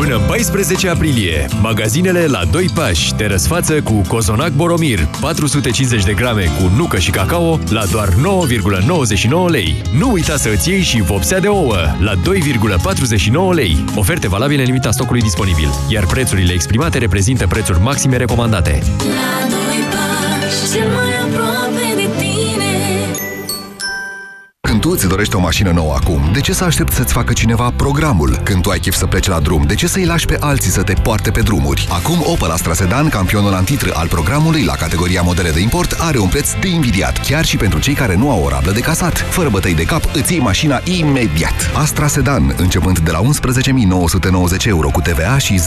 Până 14 aprilie, magazinele la 2 pași te răsfață cu cozonac Boromir, 450 de grame cu nucă și cacao la doar 9,99 lei. Nu uita să îți iei și vopsea de ouă la 2,49 lei. Oferte valabile în limita stocului disponibil, iar prețurile exprimate reprezintă prețuri maxime recomandate. La doi pași, cel mai Când tu îți dorești o mașină nouă acum, de ce să aștepți să-ți facă cineva programul? Când tu ai chef să pleci la drum, de ce să-i lași pe alții să te poarte pe drumuri? Acum Opel Astra Sedan, campionul antitră al programului la categoria modele de import, are un preț de invidiat, chiar și pentru cei care nu au o rablă de casat. Fără bătăi de cap, îți iei mașina imediat. Astra Sedan, începând de la 11.990 euro cu TVA și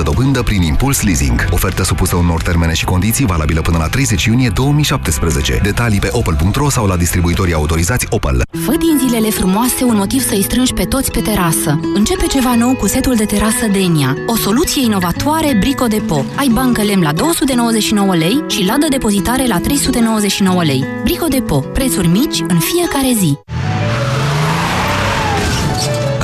0% dobândă prin impuls leasing. Ofertă supusă unor termene și condiții valabilă până la 30 iunie 2017. Detalii pe opel.ro sau la distribuitorii autorizați Opel. Fă din zilele frumoase un motiv să-i strângi pe toți pe terasă. Începe ceva nou cu setul de terasă Denia. O soluție inovatoare Brico Depo. Ai bancă lemn la 299 lei și ladă depozitare la 399 lei. Brico Depo. Prețuri mici în fiecare zi.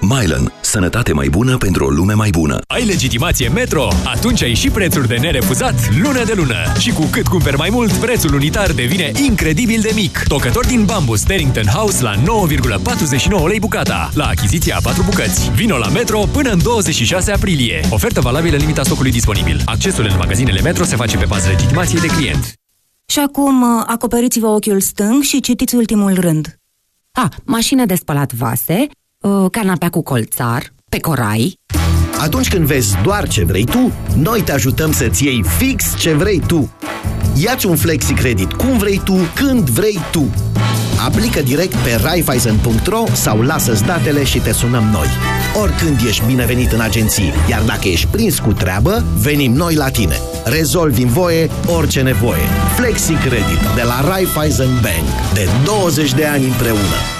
Mylan. Sănătate mai bună pentru o lume mai bună. Ai legitimație Metro? Atunci ai și prețuri de nerefuzat lună de lună. Și cu cât cumperi mai mult, prețul unitar devine incredibil de mic. Tocător din bambu Sterrington House la 9,49 lei bucata. La achiziția a 4 bucăți. Vino la Metro până în 26 aprilie. Ofertă valabilă în limita stocului disponibil. Accesul în magazinele Metro se face pe bază legitimației de client. Și acum uh, acoperiți-vă ochiul stâng și citiți ultimul rând. A, mașină de spălat vase, uh, canapea cu colțar, pe corai. Atunci când vezi doar ce vrei tu, noi te ajutăm să-ți iei fix ce vrei tu. Iați un flexi credit cum vrei tu, când vrei tu. Aplică direct pe Raiffeisen.ro sau lasă-ți datele și te sunăm noi. Oricând ești binevenit în agenții, iar dacă ești prins cu treabă, venim noi la tine. Rezolvi în voie orice nevoie. Flexi Credit de la Raiffeisen Bank. De 20 de ani împreună.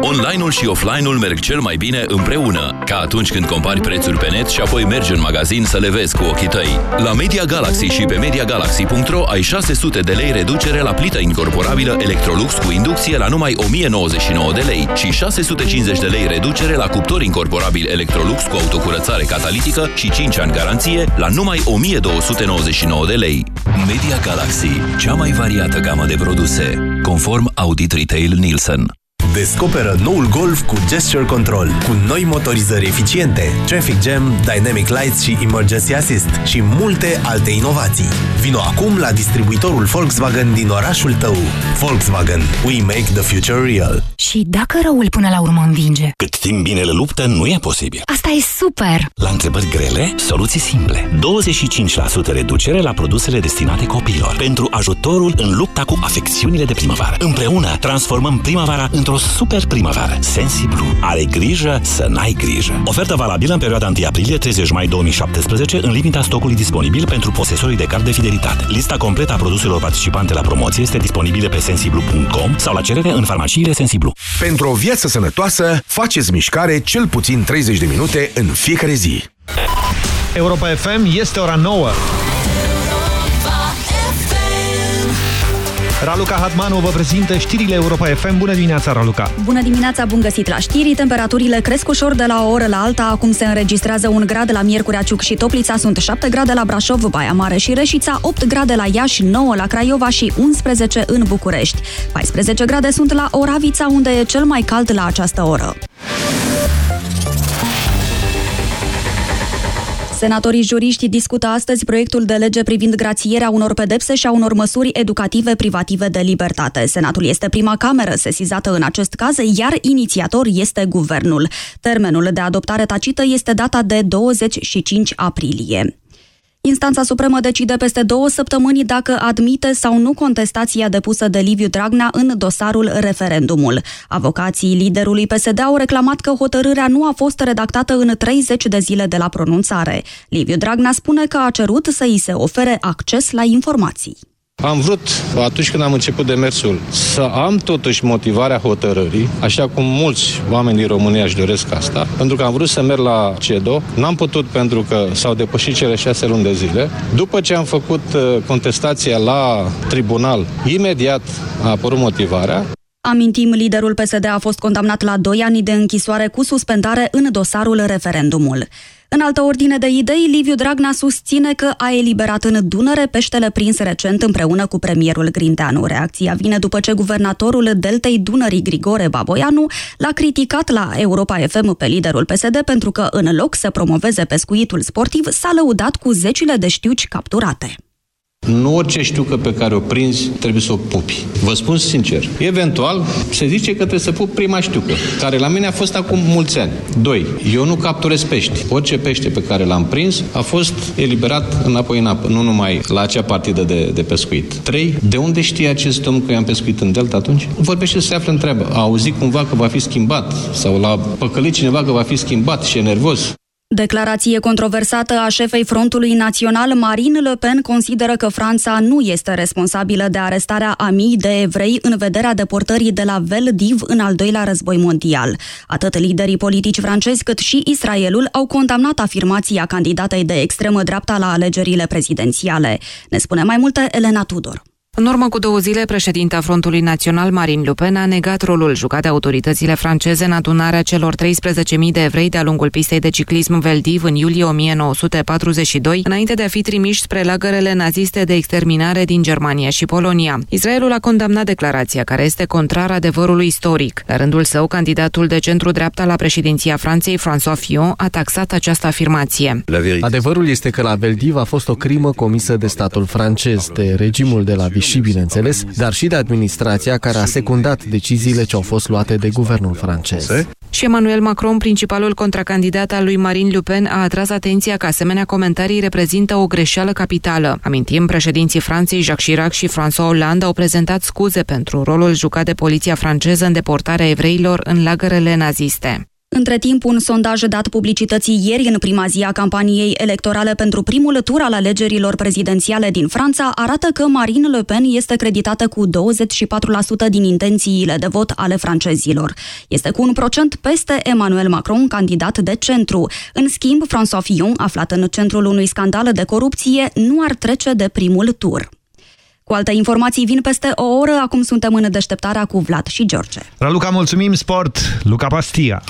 Online-ul și offline-ul merg cel mai bine împreună, ca atunci când compari prețuri pe net și apoi mergi în magazin să le vezi cu ochii tăi. La Media Galaxy și pe MediaGalaxy.ro ai 600 de lei reducere la plită incorporabilă Electrolux cu inducție la numai 1099 de lei și 650 de lei reducere la cuptor incorporabil Electrolux cu autocurățare catalitică și 5 ani garanție la numai 1299 de lei. Media Galaxy, cea mai variată gamă de produse, conform Audit Retail Nielsen. Descoperă noul Golf cu Gesture Control, cu noi motorizări eficiente, Traffic Jam, Dynamic Lights și Emergency Assist și multe alte inovații. Vino acum la distribuitorul Volkswagen din orașul tău. Volkswagen. We make the future real. Și dacă răul până la urmă învinge? Cât timp binele luptă, nu e posibil. Asta e super! La întrebări grele, soluții simple. 25% reducere la produsele destinate copiilor. Pentru ajutorul în lupta cu afecțiunile de primăvară. Împreună transformăm primăvara într-o super primăvară. Sensiblu. Are grijă să n-ai grijă. Ofertă valabilă în perioada 1 aprilie-30 mai 2017 în limita stocului disponibil pentru posesorii de card de fidelitate. Lista completă a produselor participante la promoție este disponibilă pe sensiblu.com sau la cerere în farmaciile Sensiblu. Pentru o viață sănătoasă, faceți mișcare cel puțin 30 de minute în fiecare zi. Europa FM este ora 9. Raluca Hatmanu vă prezintă știrile Europa FM. Bună dimineața, Raluca! Bună dimineața, bun găsit la știri. Temperaturile cresc ușor de la o oră la alta. Acum se înregistrează 1 grad la Miercurea Ciuc și Toplița, sunt 7 grade la Brașov, Baia Mare și Reșița, 8 grade la Iași, 9 la Craiova și 11 în București. 14 grade sunt la Oravița, unde e cel mai cald la această oră. Senatorii juriști discută astăzi proiectul de lege privind grațierea unor pedepse și a unor măsuri educative privative de libertate. Senatul este prima cameră sesizată în acest caz, iar inițiator este guvernul. Termenul de adoptare tacită este data de 25 aprilie. Instanța Supremă decide peste două săptămâni dacă admite sau nu contestația depusă de Liviu Dragnea în dosarul referendumul. Avocații liderului PSD au reclamat că hotărârea nu a fost redactată în 30 de zile de la pronunțare. Liviu Dragnea spune că a cerut să îi se ofere acces la informații. Am vrut, atunci când am început demersul, să am totuși motivarea hotărârii, așa cum mulți oameni din România își doresc asta, pentru că am vrut să merg la CEDO, n-am putut pentru că s-au depășit cele șase luni de zile. După ce am făcut uh, contestația la tribunal, imediat a apărut motivarea, Amintim, liderul PSD a fost condamnat la 2 ani de închisoare cu suspendare în dosarul referendumul. În altă ordine de idei, Liviu Dragnea susține că a eliberat în Dunăre peștele prins recent împreună cu premierul Grindeanu. Reacția vine după ce guvernatorul Deltei Dunării Grigore Baboianu l-a criticat la Europa FM pe liderul PSD pentru că, în loc să promoveze pescuitul sportiv, s-a lăudat cu zecile de știuci capturate. Nu orice știucă pe care o prinzi trebuie să o pupi. Vă spun sincer. Eventual, se zice că trebuie să pup prima știucă, care la mine a fost acum mulți ani. Doi, eu nu capturez pești. Orice pește pe care l-am prins a fost eliberat înapoi în apă, nu numai la acea partidă de, de pescuit. Trei, de unde știe acest domn că i-am pescuit în delta atunci? Vorbește să se află întreabă. A auzit cumva că va fi schimbat sau l-a păcălit cineva că va fi schimbat și e nervos. Declarație controversată a șefei Frontului Național, Marine Le Pen consideră că Franța nu este responsabilă de arestarea a mii de evrei în vederea deportării de la Veldiv în al doilea război mondial. Atât liderii politici francezi cât și Israelul au condamnat afirmația candidatei de extremă dreapta la alegerile prezidențiale. Ne spune mai multe Elena Tudor. În urmă cu două zile, președinta Frontului Național, Marine Le Pen, a negat rolul jucat de autoritățile franceze în adunarea celor 13.000 de evrei de-a lungul pistei de ciclism Veldiv în iulie 1942, înainte de a fi trimiși spre lagărele naziste de exterminare din Germania și Polonia. Israelul a condamnat declarația, care este contrar adevărului istoric. La rândul său, candidatul de centru-dreapta la președinția Franței, François Fillon, a taxat această afirmație. Adevărul este că la Veldiv a fost o crimă comisă de statul francez, de regimul de la Vichy și, bineînțeles, dar și de administrația care a secundat deciziile ce au fost luate de guvernul francez. Și Emmanuel Macron, principalul contracandidat al lui Marine Le Pen, a atras atenția că asemenea comentarii reprezintă o greșeală capitală. Amintim, președinții Franței, Jacques Chirac și François Hollande au prezentat scuze pentru rolul jucat de poliția franceză în deportarea evreilor în lagărele naziste. Între timp, un sondaj dat publicității ieri în prima zi a campaniei electorale pentru primul tur al alegerilor prezidențiale din Franța arată că Marine Le Pen este creditată cu 24% din intențiile de vot ale francezilor. Este cu un procent peste Emmanuel Macron, candidat de centru. În schimb, François Fillon, aflat în centrul unui scandal de corupție, nu ar trece de primul tur. Cu alte informații vin peste o oră, acum suntem în deșteptarea cu Vlad și George. Raluca, mulțumim, sport, Luca Pastia.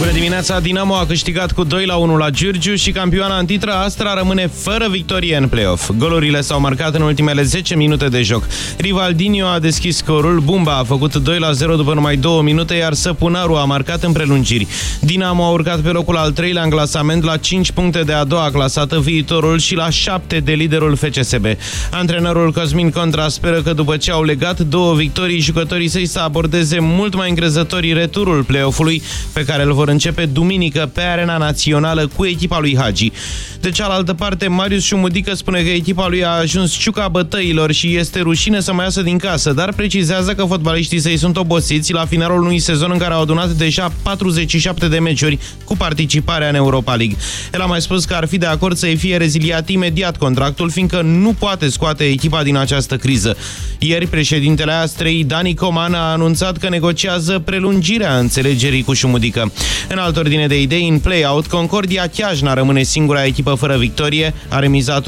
Bună dimineața! Dinamo a câștigat cu 2 la 1 la Giurgiu și campioana Antitra Astra rămâne fără victorie în play-off. Golurile s-au marcat în ultimele 10 minute de joc. Rivaldinho a deschis scorul, Bumba a făcut 2 la 0 după numai 2 minute, iar Săpunaru a marcat în prelungiri. Dinamo a urcat pe locul al treilea în clasament la 5 puncte de a doua clasată viitorul și la 7 de liderul FCSB. Antrenorul Cosmin Contra speră că după ce au legat două victorii, jucătorii săi să abordeze mult mai încrezătorii returul play-off-ului pe care îl vor începe duminică pe arena națională cu echipa lui Hagi. De cealaltă parte, Marius Șumudică spune că echipa lui a ajuns ciuca bătăilor și este rușine să mai iasă din casă, dar precizează că fotbaliștii săi sunt obosiți la finalul unui sezon în care au adunat deja 47 de meciuri cu participarea în Europa League. El a mai spus că ar fi de acord să-i fie reziliat imediat contractul, fiindcă nu poate scoate echipa din această criză. Ieri, președintele Astrei, Dani Coman, a anunțat că negociază prelungirea înțelegerii cu Șumudică. În altă ordine de idei, în play-out, Concordia Chiajna rămâne singura echipă fără victorie, a remizat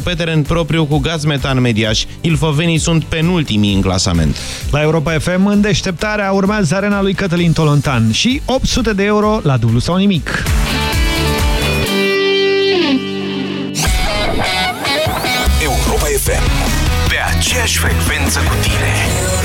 1-1 pe teren propriu cu Gazmetan Mediaș. Ilfovenii sunt penultimii în clasament. La Europa FM, în deșteptarea, urmează arena lui Cătălin Tolontan și 800 de euro la dublu sau nimic. Europa FM. Pe aceeași frecvență cu tine.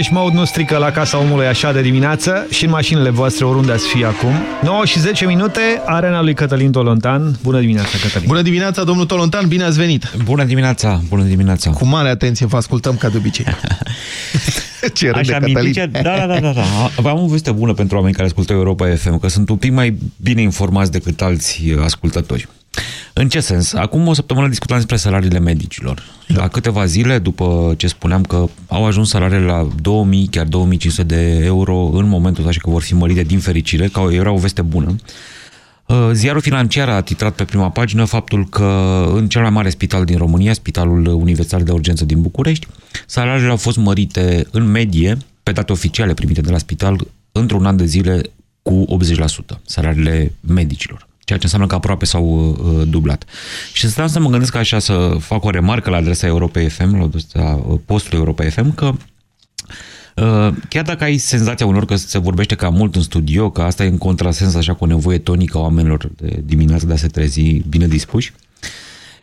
Puțin de pești mode nu strică la casa omului așa de dimineață și în mașinile voastre oriunde ați fi acum. 9 și 10 minute, arena lui Cătălin Tolontan. Bună dimineața, Cătălin! Bună dimineața, domnul Tolontan, bine ați venit! Bună dimineața, bună dimineața! Cu mare atenție vă ascultăm ca de obicei. [LAUGHS] Ce râde, Aș Cătălin. aminti ce... Da, da, da, da, da. Am o veste bună pentru oamenii care ascultă Europa FM, că sunt un pic mai bine informați decât alți uh, ascultători. În ce sens? Acum o săptămână discutam despre salariile medicilor. La câteva zile, după ce spuneam că au ajuns salariile la 2000, chiar 2500 de euro în momentul ăsta și că vor fi mărite din fericire, că era o veste bună, Uh, Ziarul financiar a titrat pe prima pagină faptul că în cel mai mare spital din România, Spitalul Universitar de Urgență din București, salariile au fost mărite în medie, pe date oficiale primite de la spital, într-un an de zile cu 80%, salariile medicilor ceea ce înseamnă că aproape s-au uh, dublat. Și stau să mă gândesc așa să fac o remarcă la adresa Europei FM, la adresa uh, postului Europei FM, că Uh, Chiar dacă ai senzația unor că se vorbește cam mult în studio, că asta e în contrasens așa cu o nevoie tonică a oamenilor de dimineață de a se trezi bine dispuși,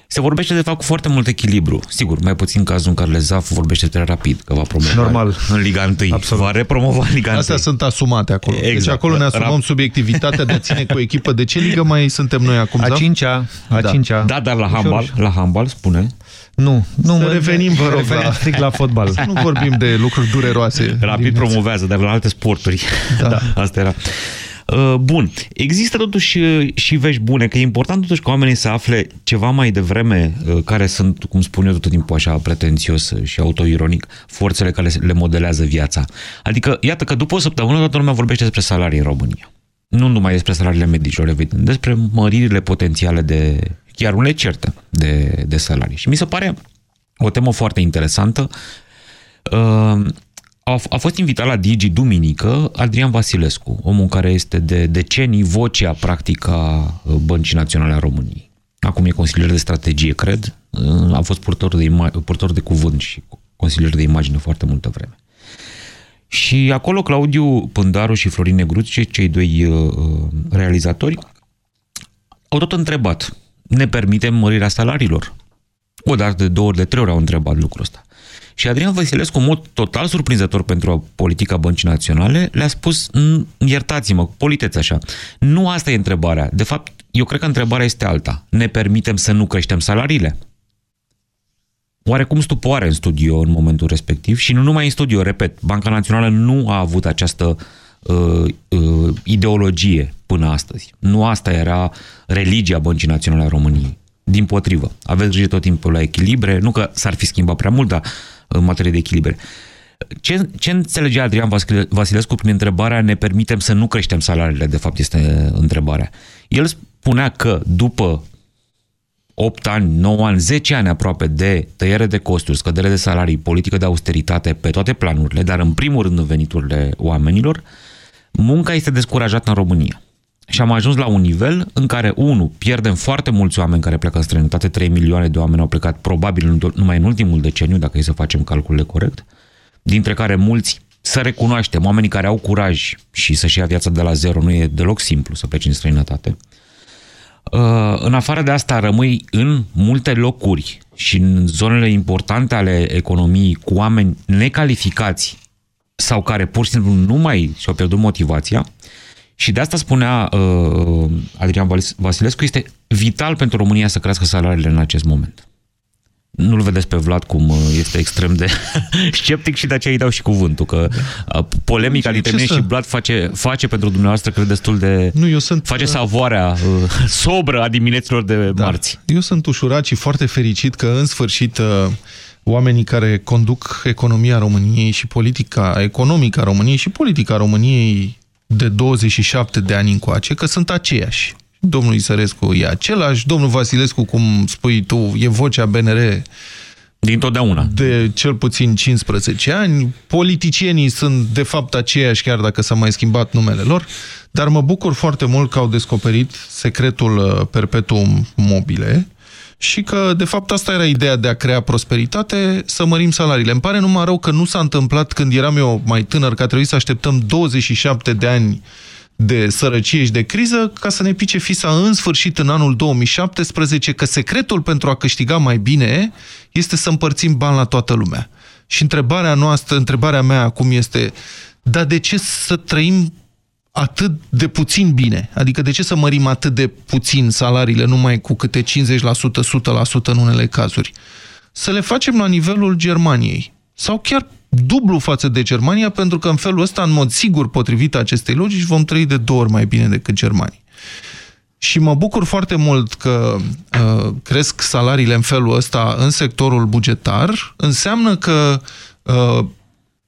se vorbește de fapt cu foarte mult echilibru. Sigur, mai puțin în cazul în care Lezaf vorbește prea rapid, că va promova Normal. în Liga 1. Absolut. Va repromova în Liga 1. Astea sunt asumate acolo. Exact. Deci Exact. acolo ne asumăm Rap- subiectivitatea de a ține cu o echipă. De ce ligă mai suntem noi acum? A Zaf? cincea, a Da. cincea. Da, dar la Ușor, handbal, ușor. la handbal spune. Nu, nu. Să mă- revenim, vă rog, revenim la- strict la fotbal. Să nu vorbim de lucruri dureroase. Rapid dimineața. promovează, dar la alte sporturi. Da. da. [LAUGHS] Asta era. Uh, Bun. Există totuși uh, și vești bune, că e important totuși ca oamenii să afle ceva mai devreme uh, care sunt, cum spun eu tot timpul așa pretențios și autoironic, forțele care le modelează viața. Adică, iată că după o săptămână toată lumea vorbește despre salarii în România. Nu numai despre salariile medicilor, evident, despre măririle potențiale de, chiar unele certe de, de salarii. Și mi se pare o temă foarte interesantă. Uh, a, a fost invitat la Digi duminică Adrian Vasilescu, omul care este de decenii vocea practică a Băncii Naționale a României. Acum e consilier de strategie, cred. Uh, A fost purtător de, ima- purtător de cuvânt și consilier de imagine foarte multă vreme. Și acolo Claudiu Pândaru și Florin Negruțe, cei doi uh, uh, realizatori, au tot întrebat, ne permitem mărirea salariilor? O dată, de două ori, de trei ori au întrebat lucrul ăsta. Și Adrian Văsilescu, în mod total surprinzător pentru politica băncii naționale, le-a spus, "N- iertați-mă, politeți așa, nu asta e întrebarea. De fapt, eu cred că întrebarea este alta. Ne permitem să nu creștem salariile? Oarecum stupoare în studio în momentul respectiv și nu numai în studio, repet, Banca Națională nu a avut această uh, uh, ideologie până astăzi. Nu asta era religia Băncii Naționale a României. Din potrivă, aveți grijă tot timpul la echilibre, nu că s-ar fi schimbat prea mult, dar în materie de echilibre. Ce, ce înțelegea Adrian Vasile- Vasilescu prin întrebarea ne permitem să nu creștem salariile, de fapt este întrebarea. El spunea că după 8 ani, 9 ani, 10 ani aproape de tăiere de costuri, scădere de salarii, politică de austeritate pe toate planurile, dar în primul rând în veniturile oamenilor, munca este descurajată în România. Și am ajuns la un nivel în care, unu, pierdem foarte mulți oameni care pleacă în străinătate, 3 milioane de oameni au plecat probabil în- numai în ultimul deceniu, dacă e să facem calculele corect, dintre care mulți să recunoaștem, oamenii care au curaj și să-și ia viața de la zero, nu e deloc simplu să pleci în străinătate. Uh, În afară de asta, rămâi în multe locuri și în zonele importante ale economiei cu oameni necalificați sau care pur și simplu nu mai și-au pierdut motivația. Și de asta spunea uh, Adrian Valis- Vasilescu, este vital pentru România să crească salariile în acest moment. Nu-l vedeți pe Vlad cum uh, este extrem de [LAUGHS] sceptic și de aceea îi dau și cuvântul, că uh, polemica dintre Ce mine să- și Vlad face, face pentru dumneavoastră, cred, destul de... Nu, eu sunt... Face savoarea uh, [LAUGHS] sobră a dimineților de Da. marți. Eu sunt ușurat și foarte fericit că, în sfârșit, uh, oamenii care conduc economia României și politica economică a României și politica României de 27 de ani încoace, că sunt aceiași. Domnul Isărescu e același, domnul Vasilescu, cum spui tu, e vocea BNR din totdeauna. De cel puțin 15 ani. Politicienii sunt de fapt aceiași, chiar dacă s-a mai schimbat numele lor, dar mă bucur foarte mult că au descoperit secretul uh, perpetuum mobile și că, de fapt, asta era ideea de a crea prosperitate, să mărim salariile. Îmi pare numai rău că nu s-a întâmplat când eram eu mai tânăr, că a trebuit să așteptăm 27 de ani de sărăcie și de criză ca să ne pice fisa în sfârșit în anul 2017 că secretul pentru a câștiga mai bine este să împărțim bani la toată lumea. Și întrebarea noastră, întrebarea mea acum este, dar de ce să trăim atât de puțin bine? Adică de ce să mărim atât de puțin salariile numai cu câte 50%, 100% în unele cazuri? Să le facem la nivelul Germaniei sau chiar dublu față de Germania, pentru că în felul ăsta, în mod sigur, potrivit acestei logici, vom trăi de două ori mai bine decât germanii. Și mă bucur foarte mult că uh, cresc salariile în felul ăsta în sectorul bugetar. Înseamnă că uh,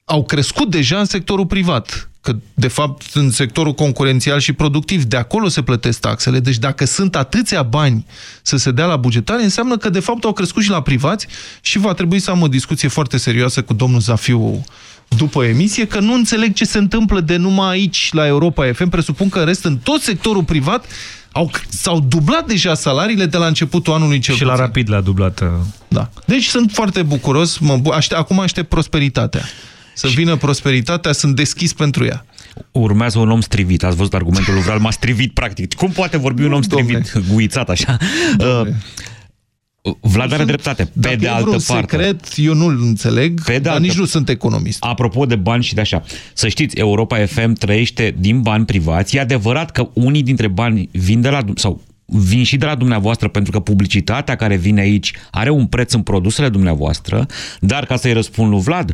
au crescut deja în sectorul privat. Că, de fapt, în sectorul concurențial și productiv, de acolo se plătesc taxele. Deci dacă sunt atâția bani să se dea la bugetare, înseamnă că, de fapt, au crescut și la privați și va trebui să am o discuție foarte serioasă cu domnul Zafiu după emisie, că nu înțeleg ce se întâmplă de numai aici, la Europa FM. Presupun că în rest, în tot sectorul privat, au, s-au dublat deja salariile de la începutul anului cel Și la puțin. rapid l-a dublat. uh, Da. Deci sunt foarte bucuros, mă, bu- aște, acum aștept prosperitatea. Să vină prosperitatea, sunt deschis pentru ea. Urmează un om strivit. Ați văzut argumentul lui Vral, m-a strivit practic. Cum poate vorbi un om strivit, guițat așa? Uh, Vlad are dreptate. Pe Dacă de e altă vreun parte. secret, eu nu-l înțeleg, Pe de dar altă- nici nu sunt economist. Apropo de bani și de așa, să știți, Europa FM trăiește din bani privați. E adevărat că unii dintre bani vin de la sau vin și de la dumneavoastră pentru că publicitatea care vine aici are un preț în produsele dumneavoastră, dar ca să-i răspund lui Vlad,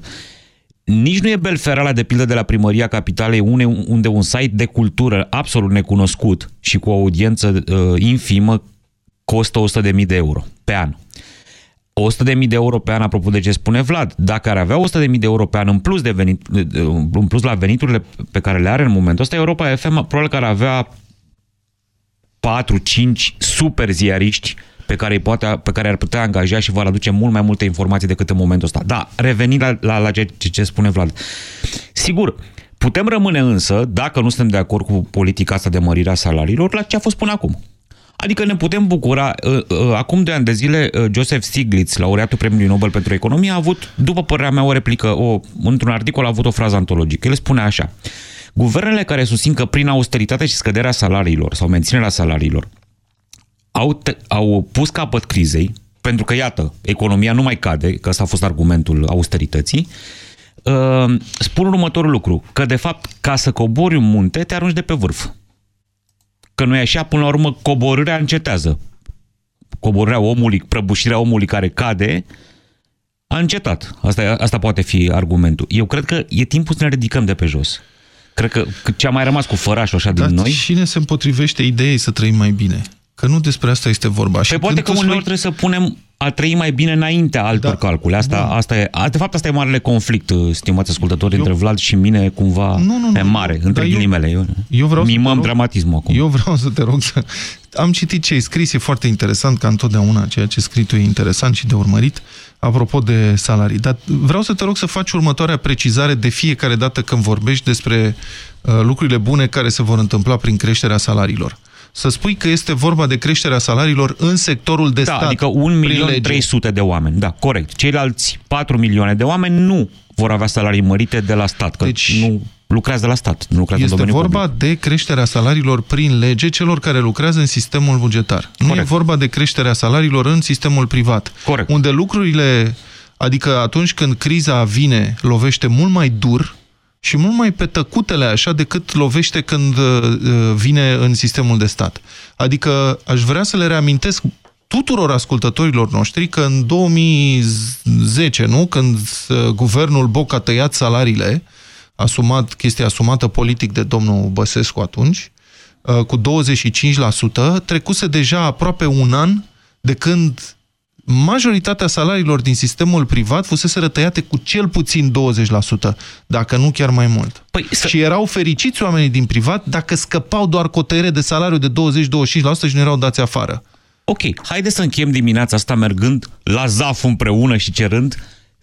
nici nu e Belferala, de pildă, de la primăria capitalei, unde, unde un site de cultură absolut necunoscut și cu o audiență uh, infimă costă 100.000 de euro pe an. 100.000 de euro pe an, apropo de ce spune Vlad, dacă ar avea 100.000 de euro pe an în plus, de venit, în plus la veniturile pe care le are în momentul ăsta, Europa FM probabil că ar avea 4-5 super ziariști pe care, îi poate, pe care ar putea angaja și va aduce mult mai multe informații decât în momentul ăsta. Da, revenind la, la, la ce, ce spune Vlad. Sigur, putem rămâne însă, dacă nu suntem de acord cu politica asta de mărirea salariilor, la ce a fost până acum. Adică ne putem bucura. Uh, uh, Acum de ani de zile, uh, Joseph Stiglitz, laureatul Premiului Nobel pentru Economie, a avut, după părerea mea, o replică, o, într-un articol a avut o frază antologică. El spune așa. Guvernele care susțin că prin austeritate și scăderea salariilor sau menținerea salariilor au, te, au pus capăt crizei, pentru că, iată, economia nu mai cade, că ăsta a fost argumentul austerității, uh, spun următorul lucru, că, de fapt, ca să cobori un munte, te arunci de pe vârf. Că nu e așa, până la urmă, coborârea încetează. Coborârea omului, prăbușirea omului care cade, a încetat. Asta, asta poate fi argumentul. Eu cred că e timpul să ne ridicăm de pe jos. Cred că ce a mai rămas cu fărașul așa Dar din noi... cine se împotrivește ideii să trăim mai bine? Că nu despre asta este vorba. Păi poate că uneori trebuie să punem a trăi mai bine înaintea altor da. calcule. Asta, asta e, a, de fapt, asta e marele conflict, stimați ascultători, eu... între Vlad și mine, cumva nu, nu, nu, e mare, între Dar ghilimele. Eu, eu vreau mimăm să rog, dramatismul acum. Eu vreau să te rog să... Am citit ce ai scris, e foarte interesant, ca întotdeauna ceea ce scrii tu e interesant și de urmărit, apropo de salarii. Dar vreau să te rog să faci următoarea precizare de fiecare dată când vorbești despre uh, lucrurile bune care se vor întâmpla prin creșterea salariilor să spui că este vorba de creșterea salariilor în sectorul de da, stat. adică 1.300.000 de oameni, da, corect. Ceilalți 4 milioane de oameni nu vor avea salarii mărite de la stat, că deci, nu lucrează la stat, nu lucrează este în domeniul vorba public. de creșterea salariilor prin lege celor care lucrează în sistemul bugetar. Corect. Nu e vorba de creșterea salariilor în sistemul privat. Corect. Unde lucrurile, adică atunci când criza vine, lovește mult mai dur, și mult mai pe tăcutele așa decât lovește când uh, vine în sistemul de stat. Adică aș vrea să le reamintesc tuturor ascultătorilor noștri că în 2010, nu, când uh, guvernul Boc a tăiat salariile, asumat, chestia asumată politic de domnul Băsescu atunci, uh, cu 25%, trecuse deja aproape un an de când majoritatea salariilor din sistemul privat fusese rătăiate cu cel puțin 20%, dacă nu chiar mai mult. Păi, să... Și erau fericiți oamenii din privat dacă scăpau doar cu o tăiere de salariu de 20-25% și nu erau dați afară. Ok, haide să încheiem dimineața asta mergând la ZAF împreună și cerând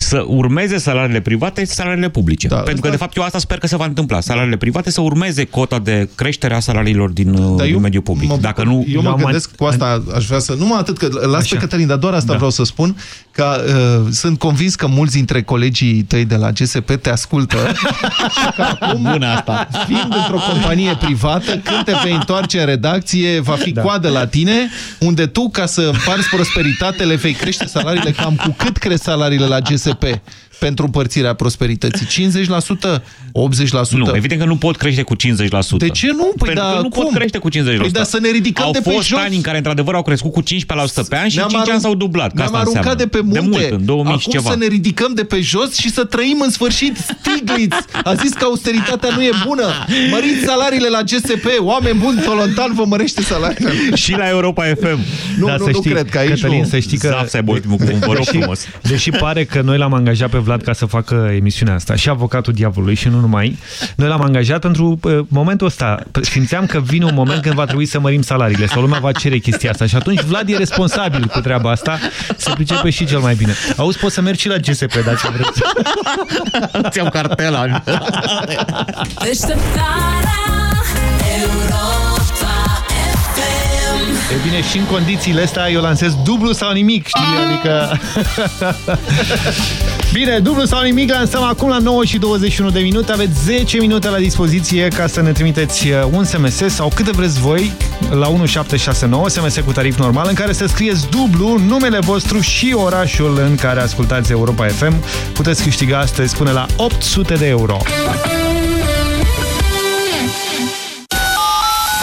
să urmeze salariile private și salariile publice. Da, Pentru că, da. de fapt, eu asta sper că se va întâmpla. Salariile private să urmeze cota de creștere a salariilor din, Dar din eu mediul public. Mă, Dacă nu, eu mă gândesc mai... cu asta, aș vrea să... Numai atât, că las Așa. pe Cătălin, dar doar asta da. vreau să spun, că uh, sunt convins că mulți dintre colegii tăi de la GSP te ascultă. acum, [LAUGHS] Bună asta! Fiind într-o companie privată, când te vei întoarce în redacție, va fi da. coadă la tine, unde tu, ca să împarți prosperitate, le vei crește salariile cam cu cât cresc salariile la GSP pentru împărțirea prosperității? 50%? 80%? Nu, evident că nu pot crește cu 50%. De ce nu? Păi Pentru da, că nu cum? pot crește cu 50%. Păi da, să ne ridicăm au de pe fost jos. ani în care, într-adevăr, au crescut cu 15% pe an și în 5 ani s-au dublat. Că Ne-am asta aruncat înseamnă. de pe munte. De mult, în 2000 Acum și ceva. să ne ridicăm de pe jos și să trăim în sfârșit. Stiglitz a zis că austeritatea nu e bună. Măriți salariile la GSP. Oameni buni, Tolontan vă mărește salariile. [LAUGHS] și la Europa FM. Nu, Da, nu, să nu știi, cred că aici Cătălin, nu. să știi că... Zaf să aibă ultimul cuvânt, vă rog Deși- frumos. Deși pare că noi l-am angajat pe Vlad ca să facă emisiunea asta și avocatul diavolului și nu numai, noi l-am angajat pentru uh, momentul ăsta. Simțeam că vine un moment când va trebui să mărim salariile sau lumea va cere chestia asta și atunci Vlad e responsabil cu treaba asta, se pricepe și cel mai bine. Auzi, poți să mergi și la GSP, dacă vreți. [LAUGHS] Ți-am cartela. Deșteptarea Europa FM E bine, și în condițiile astea eu lansez dublu sau nimic, știi? Adică... [LAUGHS] Bine, dublu sau nimic lansăm acum la 9 și 21 de minute. Aveți 10 minute la dispoziție ca să ne trimiteți uh, un SMS sau câte vreți voi la 1769, SMS cu tarif normal, în care să scrieți dublu numele vostru și orașul în care ascultați Europa FM. Puteți câștiga astăzi până la 800 de euro.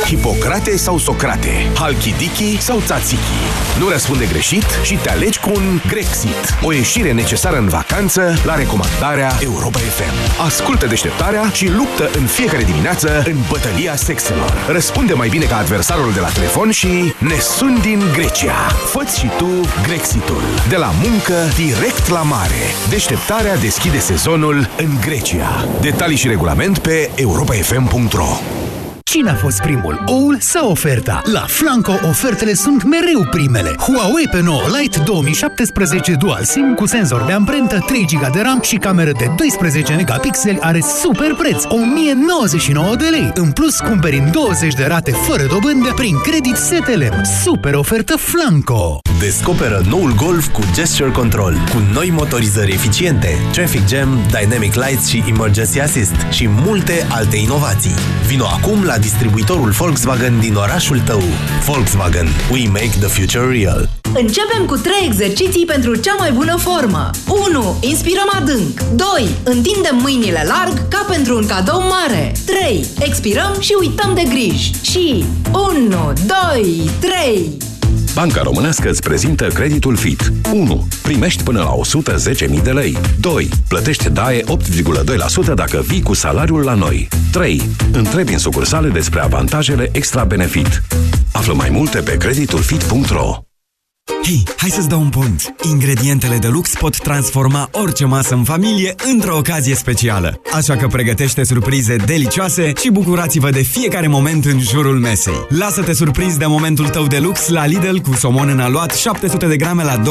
Hipocrate sau Socrate, Halkidiki sau Tzatziki. Nu răspunde greșit și te alegi cu un Grexit. O ieșire necesară în vacanță la recomandarea Europa FM. Ascultă deșteptarea și luptă în fiecare dimineață în bătălia sexelor. Răspunde mai bine ca adversarul de la telefon și ne suni din Grecia. Făți și tu Grexitul. De la muncă direct la mare. Deșteptarea deschide sezonul în Grecia. Detalii și regulament pe europafm.ro Cine a fost primul, oul sau oferta? La Flanco ofertele sunt mereu primele. Huawei pe 9 Lite 2017 Dual SIM cu senzor de amprentă, 3 GB de RAM și cameră de 12 megapixeli are super preț, 1099 de lei. În plus, cumperi în 20 de rate fără dobândă prin credit STLM. Super ofertă Flanco! Descoperă noul Golf cu Gesture Control, cu noi motorizări eficiente, Traffic Jam, Dynamic Lights și Emergency Assist și multe alte inovații. Vino acum la distribuitorul Volkswagen din orașul tău. Volkswagen. We make the future real. Începem cu 3 exerciții pentru cea mai bună formă. 1. Inspirăm adânc. 2. Întindem mâinile larg ca pentru un cadou mare. 3. Expirăm și uităm de griji. Și 1, 2, 3. Banca Românească îți prezintă creditul FIT. 1. Primești până la 110.000 de lei. 2. Plătești DAE 8,2% dacă vii cu salariul la noi. 3. Întrebi în sucursale despre avantajele extra benefit. Află mai multe pe creditulfit.ro Hei, hai să-ți dau un pont! Ingredientele de lux pot transforma orice masă în familie într-o ocazie specială. Așa că pregătește surprize delicioase și bucurați-vă de fiecare moment în jurul mesei. Lasă-te surprins de momentul tău de lux la Lidl cu somon în aluat 700 de grame la 24,99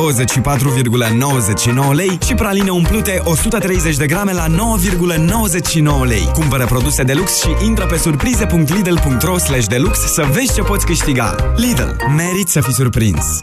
lei și praline umplute 130 de grame la 9,99 lei. Cumpără produse de lux și intră pe surprize.lidl.ro deluxe să vezi ce poți câștiga. Lidl. Merit să fii surprins!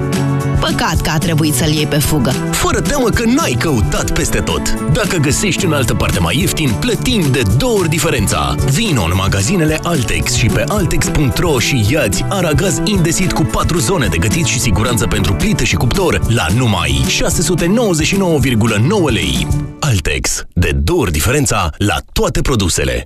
Păcat că a trebuit să-l iei pe fugă. Fără teamă că n-ai căutat peste tot. Dacă găsești în altă parte mai ieftin, plătim de două ori diferența. Vino în magazinele Altex și pe altex.ro și iați aragaz indesit cu 4 zone de gătit și siguranță pentru plită și cuptor la numai 699,9 lei. Altex. De două ori diferența la toate produsele.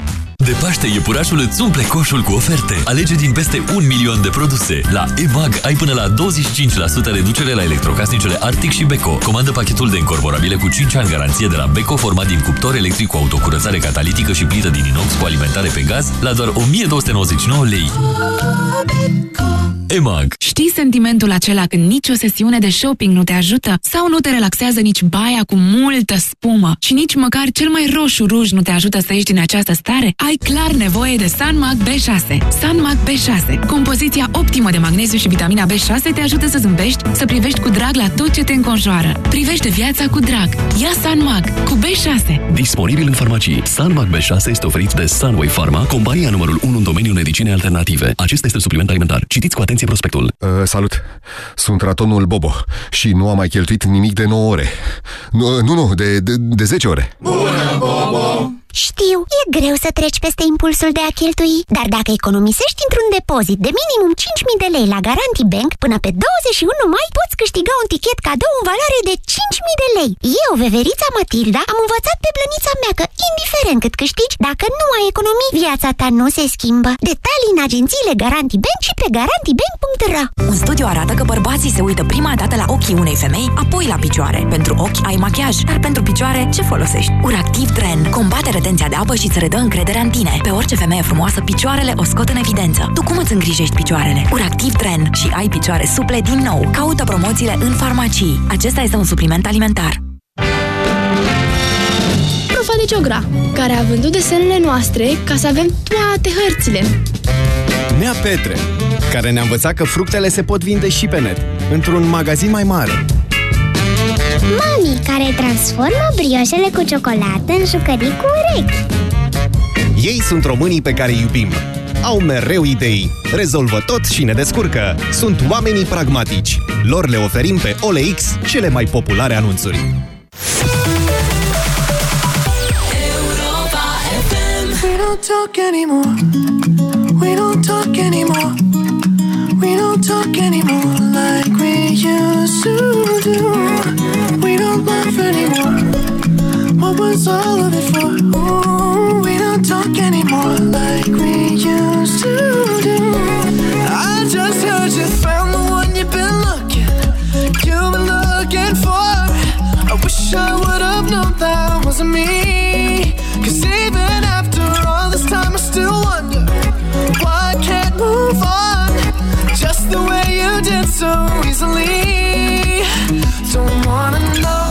De Paște, iepurașul îți umple coșul cu oferte. Alege din peste un milion de produse. La EMAG ai până la 25% reducere la electrocasnicele Arctic și Beko. Comandă pachetul de încorporabile cu 5 ani garanție de la Beko, format din cuptor electric cu autocurățare catalitică și plită din inox cu alimentare pe gaz, la doar 1299 lei. EMAG Știi sentimentul acela când nicio sesiune de shopping nu te ajută? Sau nu te relaxează nici baia cu multă spumă? Și nici măcar cel mai roșu ruj nu te ajută să ieși din această stare? Ai clar nevoie de Sanmag B6. Sanmag B6. Compoziția optimă de magneziu și vitamina B6 te ajută să zâmbești, să privești cu drag la tot ce te înconjoară. Privește viața cu drag. Ia Sanmag cu B6. Disponibil în farmacii. Sanmag B6 este oferit de Sunway Pharma, compania numărul 1 în domeniul medicinei alternative. Acesta este supliment alimentar. Citiți cu atenție prospectul. Uh, salut, sunt ratonul Bobo și nu am mai cheltuit nimic de 9 ore. Nu, nu, nu de, de, de 10 ore. Bună, Bobo! Știu, e greu să treci peste impulsul de a cheltui, dar dacă economisești într-un depozit de minimum 5.000 de lei la Garanti Bank, până pe 21 mai poți câștiga un tichet cadou în valoare de 5.000 de lei. Eu, veverița Matilda, am învățat pe blănița mea că, indiferent cât câștigi, dacă nu ai economii, viața ta nu se schimbă. Detalii în agențiile Garanti Bank și pe garantibank.ro Un studiu arată că bărbații se uită prima dată la ochii unei femei, apoi la picioare. Pentru ochi ai machiaj, dar pentru picioare ce folosești? Uractiv Tren combate retenția de apă și îți redă încrederea în tine. Pe orice femeie frumoasă, picioarele o scot în evidență. Tu cum îți îngrijești picioarele? Uractiv Tren și ai picioare suple din nou. Caută promoțiile în farmacii. Acesta este un supliment alimentar. Profa de Geogra, care a vândut desenele noastre ca să avem toate hărțile. Nea Petre, care ne-a învățat că fructele se pot vinde și pe net, într-un magazin mai mare. Mami, care transformă brioșele cu ciocolată în jucării cu urechi. Ei sunt românii pe care îi iubim. Au mereu idei, rezolvă tot și ne descurcă. Sunt oamenii pragmatici. Lor le oferim pe OLX cele mai populare anunțuri. We don't talk anymore. We don't talk anymore. We don't talk anymore don't anymore. What was all of it for? Ooh, we don't talk anymore like we used to do. I just heard you found the one you've been looking. You've been looking for. I wish I would have known that wasn't me. Cause even after all this time, I still wonder why I can't move on just the way you did so easily. Don't wanna know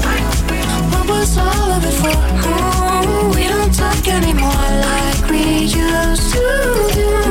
Was all of it for? Oh, we don't talk anymore like we used to do.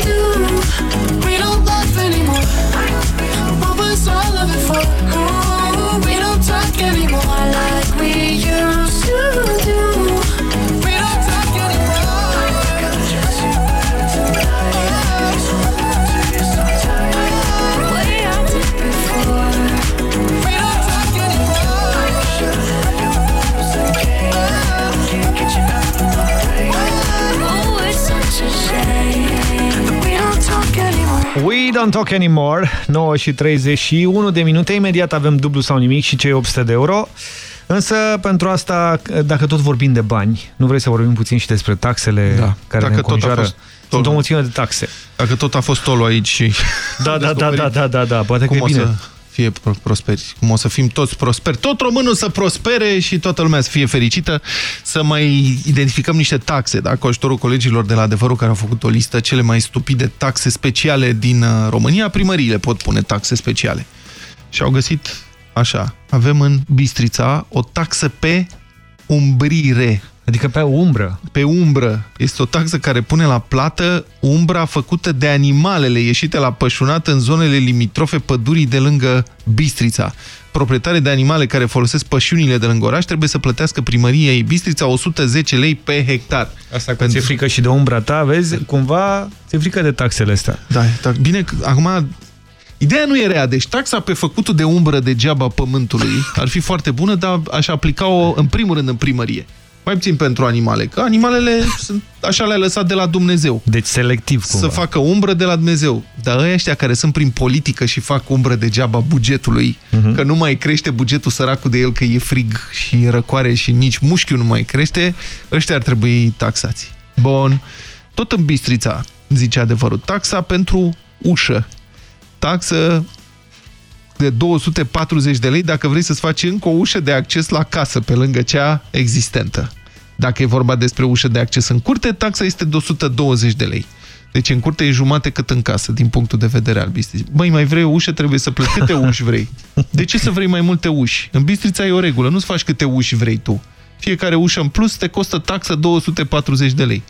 don't talk anymore, 9 și 31 de minute, imediat avem dublu sau nimic și cei 800 de euro. Însă, pentru asta, dacă tot vorbim de bani, nu vrei să vorbim puțin și despre taxele Da. care Dacă ne tot a înconjoară? fost Sunt o tolul. mulțime de taxe. Dacă tot a fost tolul aici și... Da, da, da, da, da, da, da, poate cum că e o bine. să fie pro- prosperi, cum o să fim toți prosperi, tot românul să prospere și toată lumea să fie fericită, să mai identificăm niște taxe, da? cu ajutorul colegilor de la Adevărul care au făcut o listă cele mai stupide taxe speciale din uh, România, primăriile pot pune taxe speciale. Și au găsit așa, avem în Bistrița o taxă pe umbrire. Adică pe umbră. Pe umbră. Este o taxă care pune la plată umbra făcută de animalele ieșite la pășunat în zonele limitrofe pădurii de lângă Bistrița. Proprietare de animale care folosesc pășunile de lângă oraș trebuie să plătească primăriei Bistrița 110 lei pe hectar. Asta că ți-e frică și de umbra ta, vezi, cumva ți-e frică de taxele astea. Da, da, bine, că acum Ideea nu e rea, deci taxa pe făcutul de umbră degeaba pământului ar fi foarte bună, dar aș aplica-o în primul rând în primărie. Mai puțin pentru animale, că animalele [LAUGHS] sunt, așa le-a lăsat de la Dumnezeu. Deci selectiv cumva. Să facă umbră de la Dumnezeu. Dar ăștia care sunt prin politică și fac umbră degeaba bugetului, Mhm. că nu mai crește bugetul săracul de el că e frig și e răcoare și nici mușchiul nu mai crește, ăștia ar trebui taxați. Bun. Tot în Bistrița, zice adevărul, taxa pentru ușă. Taxă de 240 de lei dacă vrei să-ți faci încă o ușă de acces la casă pe lângă cea existentă. Dacă e vorba despre ușă de acces în curte, taxa este de 120 de lei. Deci în curte e jumate cât în casă, din punctul de vedere al Bistriței. Băi, mai vrei o ușă, trebuie să plăti. Câte [LAUGHS] uși vrei? De ce să vrei mai multe uși? În Bistrița e o regulă, nu-ți faci câte uși vrei tu. Fiecare ușă în plus te costă taxă 240 de lei.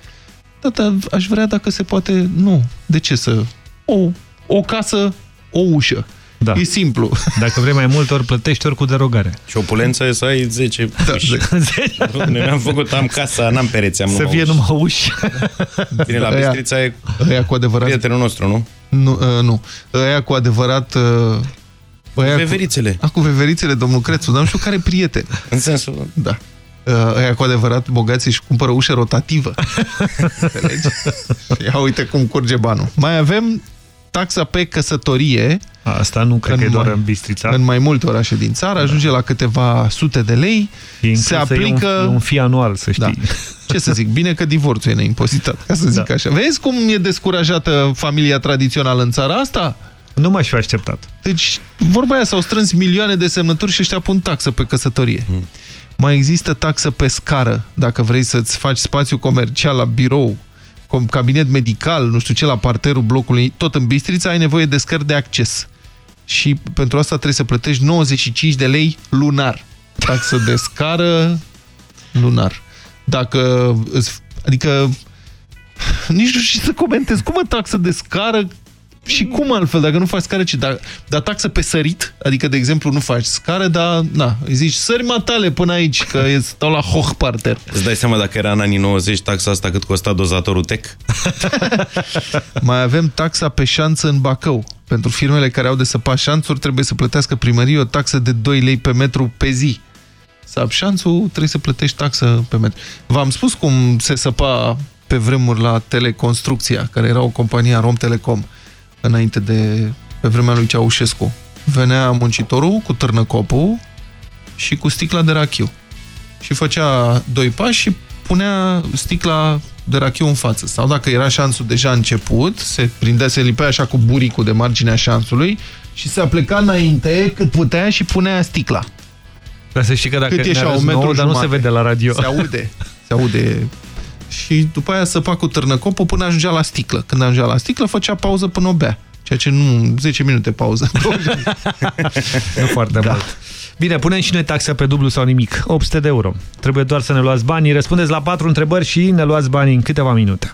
Da, dar aș vrea dacă se poate... Nu. De ce să... O, o casă, o ușă. Da. E simplu. Dacă vrei mai mult, ori plătești, ori cu derogare. Și opulența e să ai 10 Da, uși. [LAUGHS] Nu mi-am făcut, am casa, n-am pereți, am Să numai fie uși. numai uși. Bine, la Aia- Bistrița e Aia cu adevărat... prietenul nostru, nu? Nu, uh, nu. Aia cu adevărat... Uh, aia veverițele. Cu, a, cu veverițele, domnul Crețu, dar nu știu care prieten. În sensul... Da. Uh, aia cu adevărat bogații își cumpără ușă rotativă. [LAUGHS] Înțelegi? Ia uite cum curge banul. Mai avem taxa pe căsătorie. Asta nu cred că e doar mai, în Bistrița. În mai multe orașe din țară, ajunge la câteva sute de lei. E se inclusă, aplică... E un, e un fi anual, să știi. Da. [LAUGHS] Ce să zic, bine că divorțul e neimpozitat, ca să zic Da. așa. Vezi cum e descurajată familia tradițională în țara asta? Nu m-aș fi așteptat. Deci, vorba aia, s-au strâns milioane de semnături și ăștia pun taxă pe căsătorie. Hmm. Mai există taxă pe scară, dacă vrei să-ți faci spațiu comercial la birou, com- cabinet medical, nu știu ce, la parterul blocului, tot în Bistrița, ai nevoie de scări de acces. Și pentru asta trebuie să plătești 95 de lei lunar. Taxă de scară lunar. Dacă, îți- adică, nici nu știu ce să comentez. Cum o taxă de scară și cum altfel, dacă nu faci scară, ce? Dar, dar taxă pe sărit, adică, de exemplu, nu faci scară, dar, na, îi zici, sări matale până aici, că e- stau la hoch parter. Îți dai seama dacă era în anii 90 taxa asta cât costa dozatorul TEC? [LAUGHS] Mai avem taxa pe șanță în Bacău. Pentru firmele care au de săpat șanțuri, trebuie să plătească primărie o taxă de 2 lei pe metru pe zi. Sap șanțul, trebuie să plătești taxă pe metru. V-am spus cum se săpa pe vremuri la Teleconstrucția, care era o companie a Rom Telecom, înainte de, pe vremea lui Ceaușescu. Venea muncitorul cu târnăcopul și cu sticla de rachiu. Și făcea doi pași și punea sticla de rachiu în față. Sau dacă era șanțul deja început, se prindea, se lipea așa cu buricul de marginea șanțului și se apleca înainte cât putea și punea sticla. Dar să știi că dacă Cât e ne așa, arăți un metru nouă, dar nu se jumate. vede la radio. Se aude. [LAUGHS] Se aude. Și după aia săpa cu târnăcopul până ajungea la sticlă. Când ajungea la sticlă, făcea pauză până o bea. Ceea ce nu... 10 minute pauză. [LAUGHS] Nu foarte da. mult. Bine, punem și noi taxa pe dublu sau nimic. 800 de euro. Trebuie doar să ne luați banii. Răspundeți la patru întrebări și ne luați banii în câteva minute.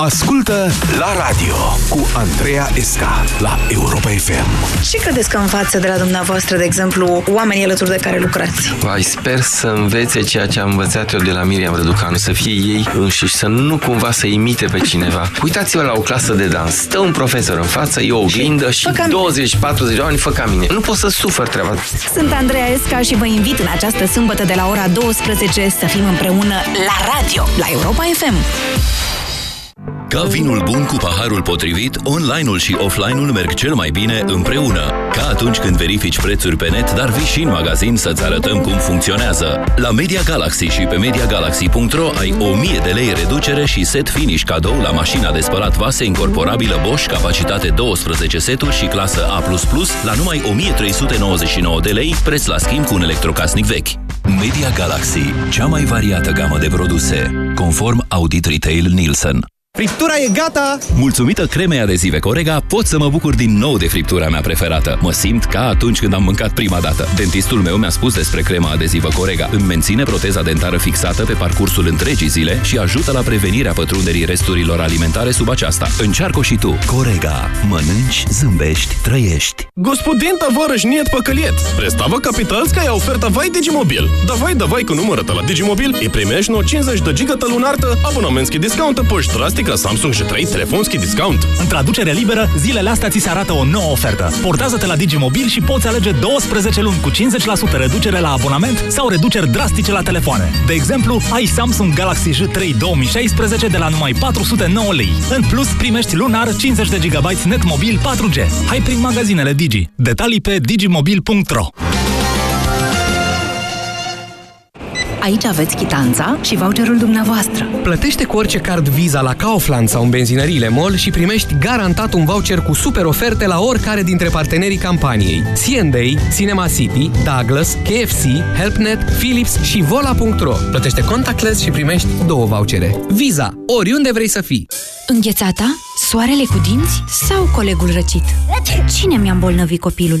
Ascultă la radio cu Andreea Esca la Europa FM. Ce credeți că învață de la dumneavoastră, de exemplu, oamenii alături de care lucrați? Vai, sper să învețe ceea ce am învățat eu de la Miriam Răducanu, să fie ei înșiși, să nu cumva să imite pe cineva. Uitați-vă la o clasă de dans, stă un profesor în față, e o oglindă și 20-40 de oameni fă ca mine. Nu pot să sufăr treaba. Sunt Andreea Esca și vă invit în această sâmbătă de la ora 12 să fim împreună la radio, la Europa FM. Ca vinul bun cu paharul potrivit, online-ul și offline-ul merg cel mai bine împreună. Ca atunci când verifici prețuri pe net, dar vii și în magazin să-ți arătăm cum funcționează. La Media Galaxy și pe MediaGalaxy.ro ai 1000 de lei reducere și set finish cadou la mașina de spălat vase incorporabilă Bosch, capacitate 12 seturi și clasă A++ la numai 1399 de lei, preț la schimb cu un electrocasnic vechi. Media Galaxy, cea mai variată gamă de produse, conform Audit Retail Nielsen. Friptura e gata! Mulțumită cremei adezive Corega, pot să mă bucur din nou de friptura mea preferată. Mă simt ca atunci când am mâncat prima dată. Dentistul meu mi-a spus despre crema adezivă Corega. Îmi menține proteza dentară fixată pe parcursul întregii zile și ajută la prevenirea pătrunderii resturilor alimentare sub aceasta. Încearcă și tu. Corega. Mănânci, zâmbești, trăiești. Gospodin товарищ нет поколет. Представа капитальская оферта Vai Digimobil. Давай, давай cu numărătă la Digimobil и primești 50 de giga lunartă, abonamentski discount по drastic la Samsung J3 telefonski discount. În traducere liberă, zilele astea ți se arată o nouă ofertă. Portează-te la Digimobil și poți alege 12 luni cu 50% reducere la abonament sau reduceri drastice la telefoane. De exemplu, ai Samsung Galaxy J3 2016 de la numai 409 lei. În plus, primești lunar 50 de GB net mobil 4G. Hai prin magazinele Digi. Detalii pe digimobil.ro Aici aveți chitanța și voucherul dumneavoastră. Plătește cu orice card Visa la Kaufland sau în benzinăriile MOL și primești garantat un voucher cu super oferte la oricare dintre partenerii campaniei. C&A, Cinema City, Douglas, KFC, HelpNet, Philips și Vola.ro. Plătește contactless și primești două vouchere. Visa, oriunde vrei să fii. Înghețata? Soarele cu dinți? Sau colegul răcit? Cine mi-a îmbolnăvit copilul?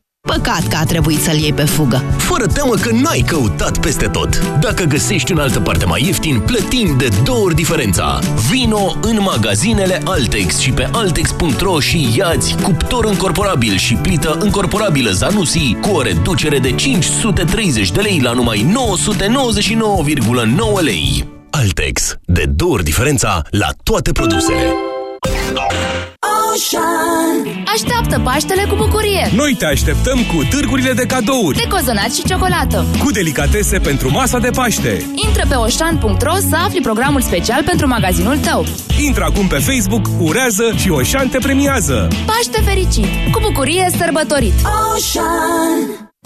Păcat că a trebuit să-l iei pe fugă. Fără teamă că n-ai căutat peste tot. Dacă găsești în altă parte mai ieftin, plătim de două ori diferența. Vino în magazinele Altex și pe Altex.ro și iați cuptor încorporabil și plită încorporabilă Zanussi cu o reducere de 530 de lei la numai 999,9 lei. Altex. De două ori diferența la toate produsele. Ocean Așteaptă Paștele cu bucurie Noi te așteptăm cu târgurile de cadouri, De cozonat și ciocolată cu delicatese pentru masa de Paște. Intră pe oșan.ro să afli programul special pentru magazinul tău Intră acum pe Facebook, urează și Oșan te premiază. Paște fericit! Cu bucurie sărbătorit! Ocean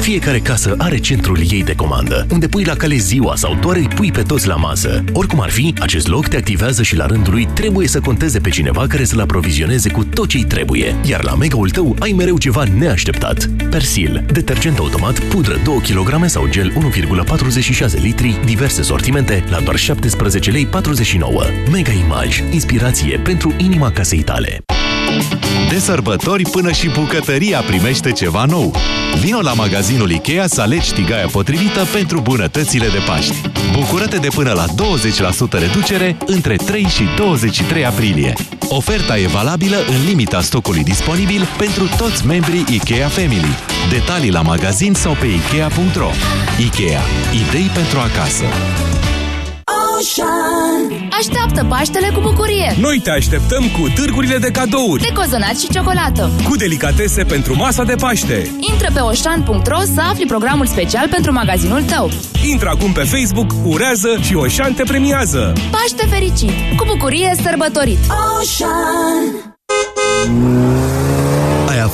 Fiecare casă are centrul ei de comandă, unde pui la cale ziua sau doar îi pui pe toți la masă. Oricum ar fi, acest loc te activează și la rândul lui trebuie să conteze pe cineva care să-l aprovizioneze cu tot ce-i trebuie. Iar la Mega-ul tău ai mereu ceva neașteptat. Persil, detergent automat, pudră 2 kg sau gel 1,46 litri, diverse sortimente la doar 17 lei 49. Mega Image, inspirație pentru inima casei tale. De sărbători până și bucătăria primește ceva nou. Vino la magazinul Ikea să alegi tigaia potrivită pentru bunătățile de Paști. Bucură-te de până la 20% reducere între 3 și 23 aprilie. Oferta e valabilă în limita stocului disponibil pentru toți membrii Ikea Family. Detalii la magazin sau pe Ikea.ro Ikea. Idei pentru acasă. Ocean Așteaptă Paștele cu bucurie Noi te așteptăm cu târgurile de cadouri, De cozonat și ciocolată cu delicatese pentru masa de Paște. Intră pe oșan.ro să afli programul special pentru magazinul tău Intră acum pe Facebook, urează și Oșan te premiază. Paște fericit! Cu bucurie sărbătorit! Ocean Ai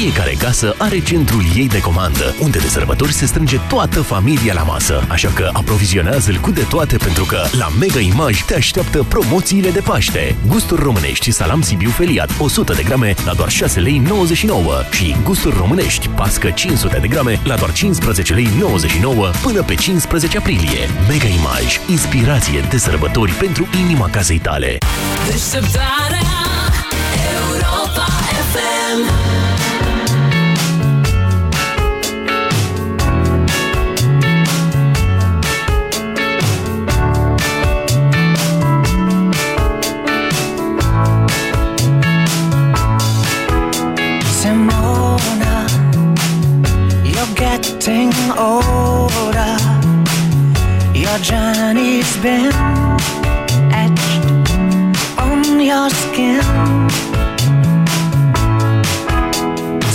Fiecare casă are centrul ei de comandă, unde de sărbători se strânge toată familia la masă. Așa că aprovizionează-l cu de toate pentru că la Mega Image te așteaptă promoțiile de Paște. Gusturi românești, salam Sibiu feliat 100 de grame la doar 6 lei 99 și gusturi românești, pască 500 de grame la doar 15 lei 99 până pe 15 aprilie. Mega Image, inspirație de sărbători pentru inima casei tale. Deșteptarea getting older. Your journey's been etched on your skin.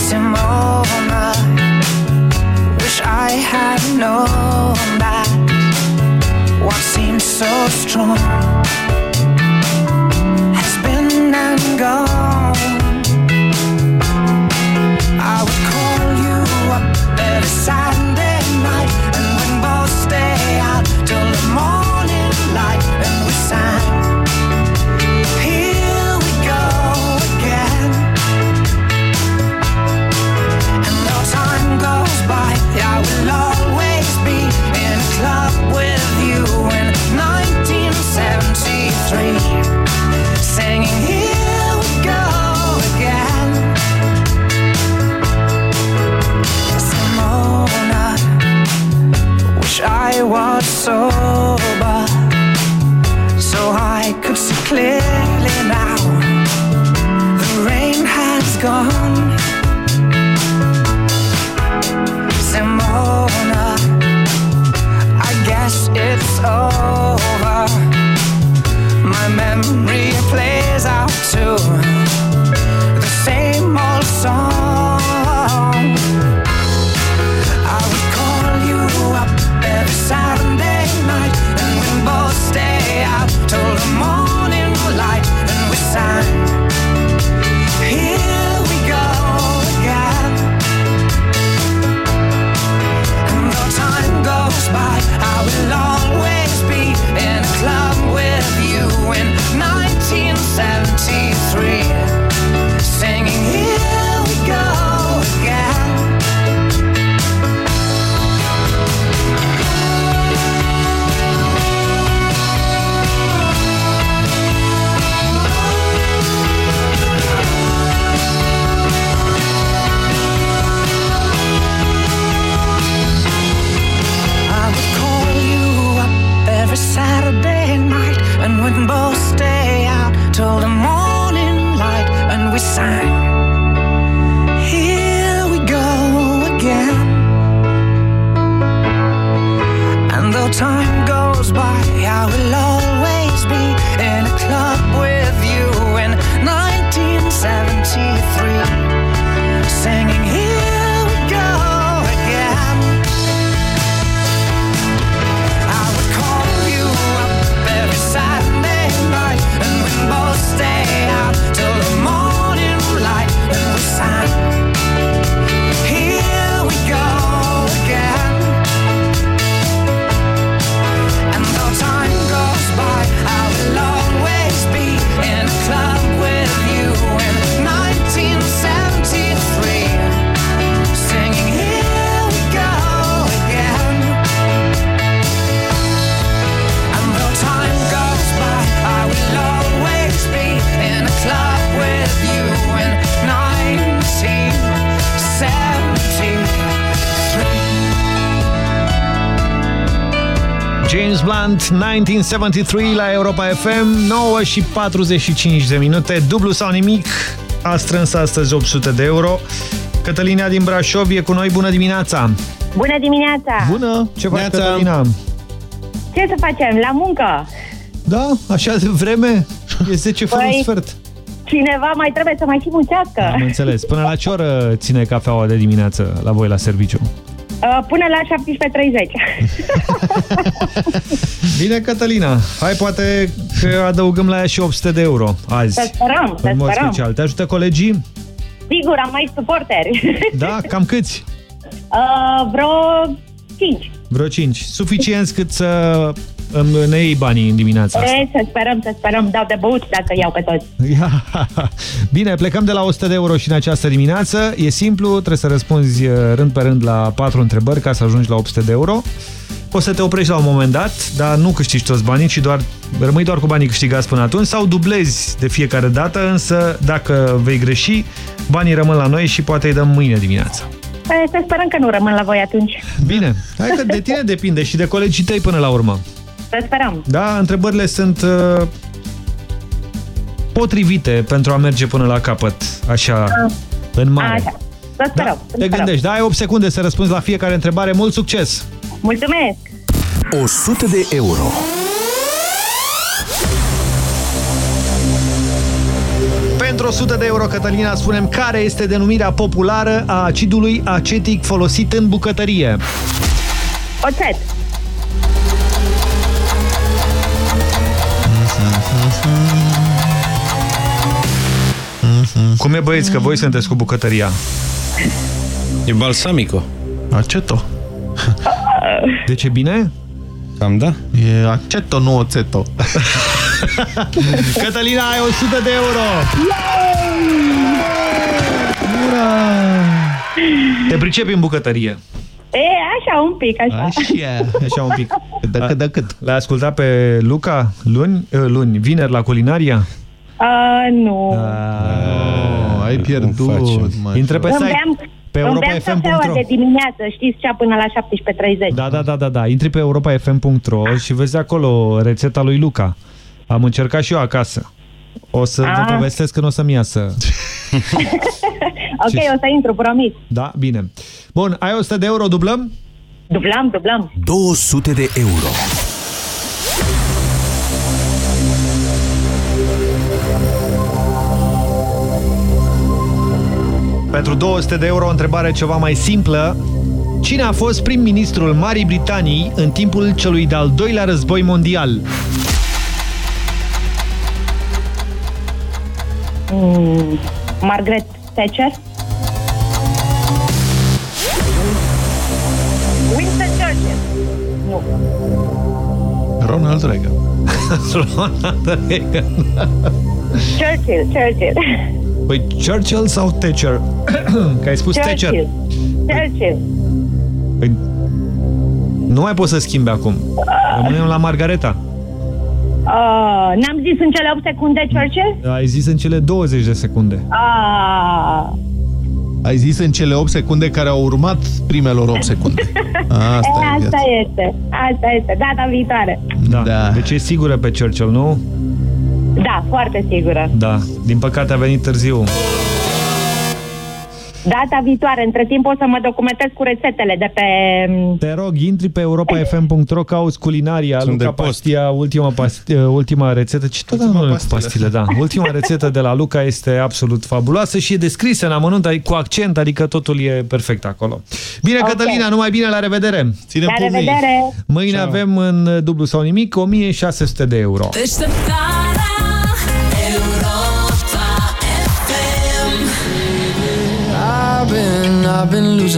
Simona, wish I had known that what seemed so strong has been and gone. I other side James Blunt, 1973 la Europa FM, 9 și 45 de minute, dublu sau nimic, a strâns astăzi 800 de euro. Cătălina din Brașov e cu noi, bună dimineața! Bună dimineața! Bună! Ce faci, Neața. Cătălina? Ce să facem? La muncă? Da, așa de vreme? E 10 fără Păi- un sfert. Cineva mai trebuie să mai și muncească. Am înțeles. Până la ce oră ține cafeaua de dimineață la voi la serviciu? Uh, Până la 17.30. [LAUGHS] Bine, Cătălina. Hai, poate că adăugăm la ea și 800 de euro azi. Să sperăm, să În mod sperăm. special. Te ajută colegii? Sigur, am mai suporteri. [LAUGHS] Da? Cam câți? Uh, vreo 5. Vreo 5. Suficient cât să îmi ne iei banii în dimineața asta. E, să sperăm, să sperăm. Dau de băut dacă iau pe toți. Ia. [LAUGHS] Bine, plecăm de la 100 de euro și în această dimineață. E simplu, trebuie să răspunzi uh, rând pe rând la 4 întrebări ca să ajungi la 800 de euro. O să te oprești la un moment dat, dar nu câștigi toți banii, ci doar, rămâi doar cu banii câștigați până atunci sau dublezi de fiecare dată, însă dacă vei greși, banii rămân la noi și poate îi dăm mâine dimineață. E, să sperăm că nu rămân la voi atunci. Bine, hai că de tine [LAUGHS] depinde și de colegii tăi până la urmă. Să sperăm. Da, întrebările sunt uh, potrivite pentru a merge până la capăt, așa, în mare. Așa. Să sperăm. să Te sperăm. gândești, da, ai 8 secunde să răspunzi la fiecare întrebare. Mult succes! Mulțumesc! 100 de euro. Pentru 100 de euro, Cătălina, spunem care este denumirea populară a acidului acetic folosit în bucătărie. Oțet. Cum e băieți, că voi sunteți cu bucătăria? E balsamico. Aceto. [LAUGHS] De ce bine? Cam da. E aceto, nu oțeto. [LAUGHS] Cătălina, ai 100 de euro! Ura! Te pricepi în bucătărie. E, așa, un pic, așa. Așa, așa un pic. [LAUGHS] De cât, de cât. L-ai ascultat pe Luca luni, eh, luni, vineri la culinaria? Uh, nu. Oh, ai pierdut, mă. Intră pe Îmi site beam, pe îmi beam europafm.ro cafeaua de dimineață, știți, cea până la 17.30. Da, da, da, da, da. Intri pe europafm.ro și vezi acolo rețeta lui Luca. Am încercat și eu acasă. O să vă Ah. povestesc când o să-mi iasă. [LAUGHS] ok, Ce- o să intru, promit. Da, bine. Bun, ai 100 de euro, dublăm? Dublăm, dublăm. 200 de euro. Pentru 200 de euro, o întrebare ceva mai simplă. Cine a fost prim-ministrul Marii Britanii în timpul celui de-al doilea război mondial? Mm, Margaret Thatcher? Winston Churchill? Nu. Ronald Reagan. [LAUGHS] Ronald Reagan. Churchill, Churchill. Păi Churchill sau Thatcher? [COUGHS] Că ai spus Thatcher. Churchill. Churchill. Păi, nu mai poți să schimbi acum. Rămânem la Margareta. Uh, N-am zis în cele 8 secunde Churchill? Ai zis în cele 20 de secunde. Ah, Ai zis în cele 8 secunde care au urmat primelor 8 secunde. [LAUGHS] Asta e, e asta viața. este. Asta este. Data viitoare. Da. da. Deci e sigură pe Churchill, nu? Da, foarte sigură. Da. Din păcate a venit târziu. Data viitoare. Între timp o să mă documentez cu rețetele de pe... Te rog, intri pe europafm.ro, cauți culinaria, Sunt Luca de post. Pastia, ultima, pasti, ultima rețetă. Ce tot ultima cu pastile, da. [LAUGHS] Ultima rețetă de la Luca este absolut fabuloasă și e descrisă în amănunt, adică cu accent, adică totul e perfect acolo. Bine, Ok. Cătălina, numai bine, la revedere! Ține La revedere! Mâine avem în dublu sau nimic 1600 de euro. Deșteptarea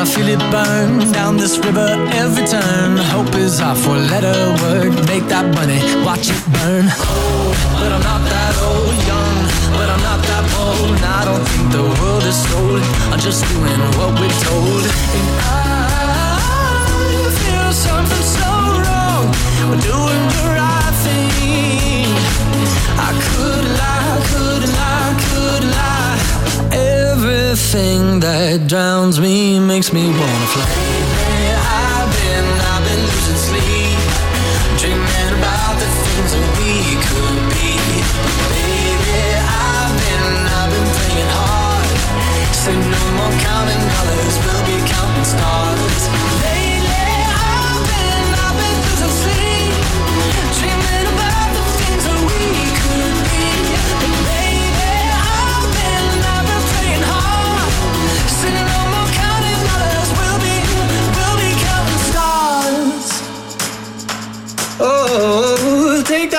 I feel it burn down this river every turn. Hope is our four letter word. Make that money, watch it burn. Old, but I'm not that old. Young, but I'm not that bold. I don't think the world is sold. I'm just doing what we're told. And I feel something so wrong. We're doing the Everything that drowns me makes me wanna fly. Baby, I've been, I've been losing sleep, dreaming about the things that we could be. Baby, I've been, I've been praying hard. Say no more counting dollars, we'll be counting stars.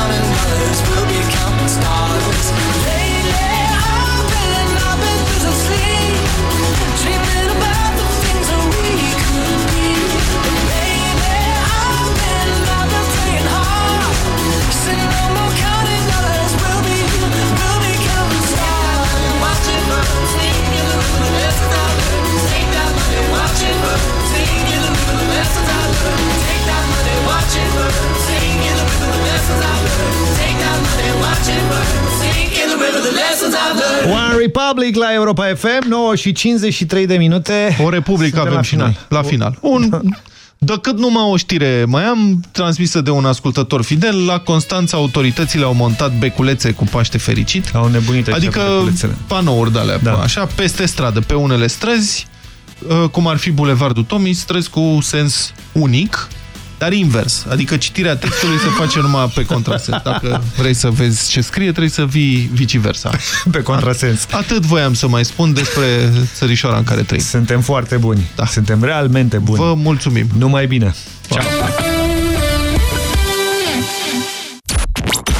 down and others will One Republic la Europa FM, 9 și 53 de minute. O republică Suntem avem la și noi, la final. Un, decât numai o știre mai am, transmisă de un ascultător fidel, la Constanța autoritățile au montat beculețe cu Paște fericit. Au nebunit aici Adică beculețele. panouri de alea, da. așa, peste stradă, pe unele străzi, uh, cum ar fi Bulevardul Tomi, străzi cu sens unic, dar invers. Adică citirea textului se face numai pe contrasens. Dacă vrei să vezi ce scrie, trebuie să vii viceversa. [LAUGHS] Pe contrasens. Atât voiam să mai spun despre țărișoara în care trăim. Suntem foarte buni. Da. Suntem realmente buni. Vă mulțumim. Numai bine. Ciao.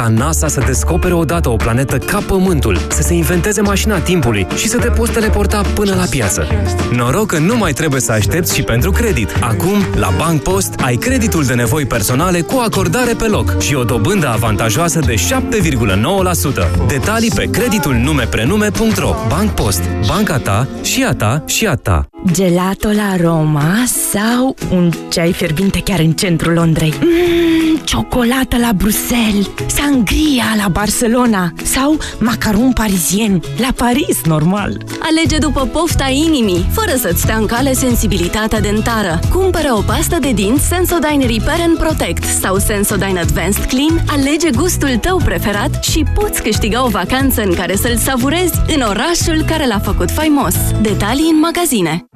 Ca NASA să descopere odată o planetă ca Pământul, să se inventeze mașina timpului și să te poți teleporta până la piață. Noroc că nu mai trebuie să aștepți și pentru credit. Acum, la Bank Post, ai creditul de nevoi personale cu acordare pe loc și o dobândă avantajoasă de 7,9%. Detalii pe creditul numeprenume.ro Bank Post. Banca ta și a ta și a ta. Gelato la Roma sau un ceai fierbinte chiar în centrul Londrei? Mm, ciocolată la Bruxelles, sangria la Barcelona sau macaron parizien la Paris, normal. Alege după pofta inimii, fără să-ți stea în cale sensibilitatea dentară. Cumpără o pastă de dinți Sensodyne Repair and Protect sau Sensodyne Advanced Clean, alege gustul tău preferat și poți câștiga o vacanță în care să-l savurezi în orașul care l-a făcut faimos. Detalii în magazine.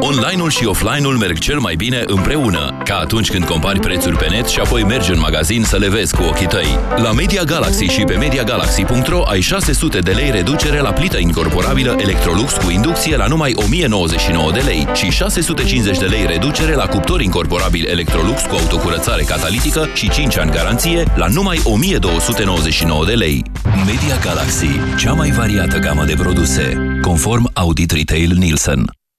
Online-ul și offline-ul merg cel mai bine împreună, ca atunci când compari prețuri pe net și apoi mergi în magazin să le vezi cu ochii tăi. La Media Galaxy și pe MediaGalaxy.ro ai 600 de lei reducere la plită incorporabilă Electrolux cu inducție la numai 1099 de lei și 650 de lei reducere la cuptor incorporabil Electrolux cu autocurățare catalitică și 5 ani garanție la numai 1299 de lei. Media Galaxy, cea mai variată gamă de produse, conform Audit Retail Nielsen.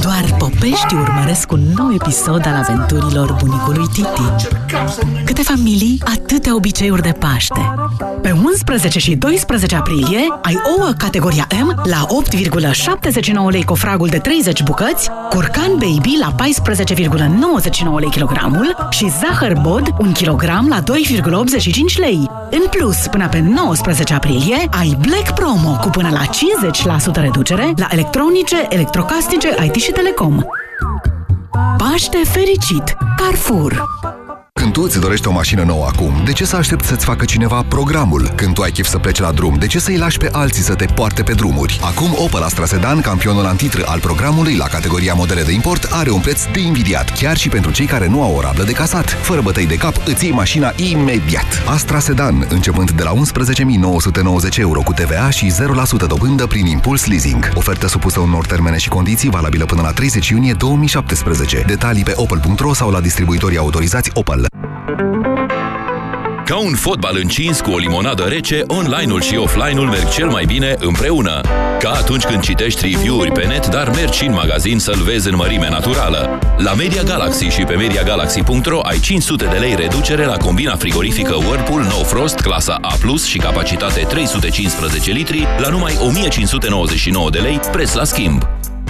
Doar popești urmăresc un nou episod al aventurilor bunicului Titi. Câte familii, atâtea obiceiuri de Paște. Pe 11 și 12 aprilie ai ouă categoria M la 8,79 lei cofragul de 30 bucăți, curcan baby la 14,99 lei kilogramul și zahăr bod 1 kg la 2,85 lei. În plus, până pe 19 aprilie ai Black Promo cu până la 50% reducere la electronice, electrocasnice, IT și Telecom. Paște fericit! Carrefour! Când tu îți dorești o mașină nouă acum, de ce să aștepți să-ți facă cineva programul? Când tu ai chef să pleci la drum, de ce să-i lași pe alții să te poarte pe drumuri? Acum Opel Astra Sedan, campionul antitră al programului la categoria modele de import, are un preț de invidiat, chiar și pentru cei care nu au o rablă de casat. Fără bătăi de cap, îți iei mașina imediat. Astra Sedan, începând de la 11.990 euro cu TVA și 0% dobândă prin impuls leasing. Ofertă supusă unor termene și condiții valabilă până la 30 iunie 2017. Detalii pe opel.ro sau la distribuitorii autorizați Opel. Ca un fotbal încins cu o limonadă rece, online-ul și offline-ul merg cel mai bine împreună. Ca atunci când citești review-uri pe net, dar mergi și în magazin să-l vezi în mărime naturală. La Media Galaxy și pe MediaGalaxy.ro ai 500 de lei reducere la combina frigorifică Whirlpool No Frost clasa A+, și capacitate 315 litri la numai 1599 de lei, preț la schimb.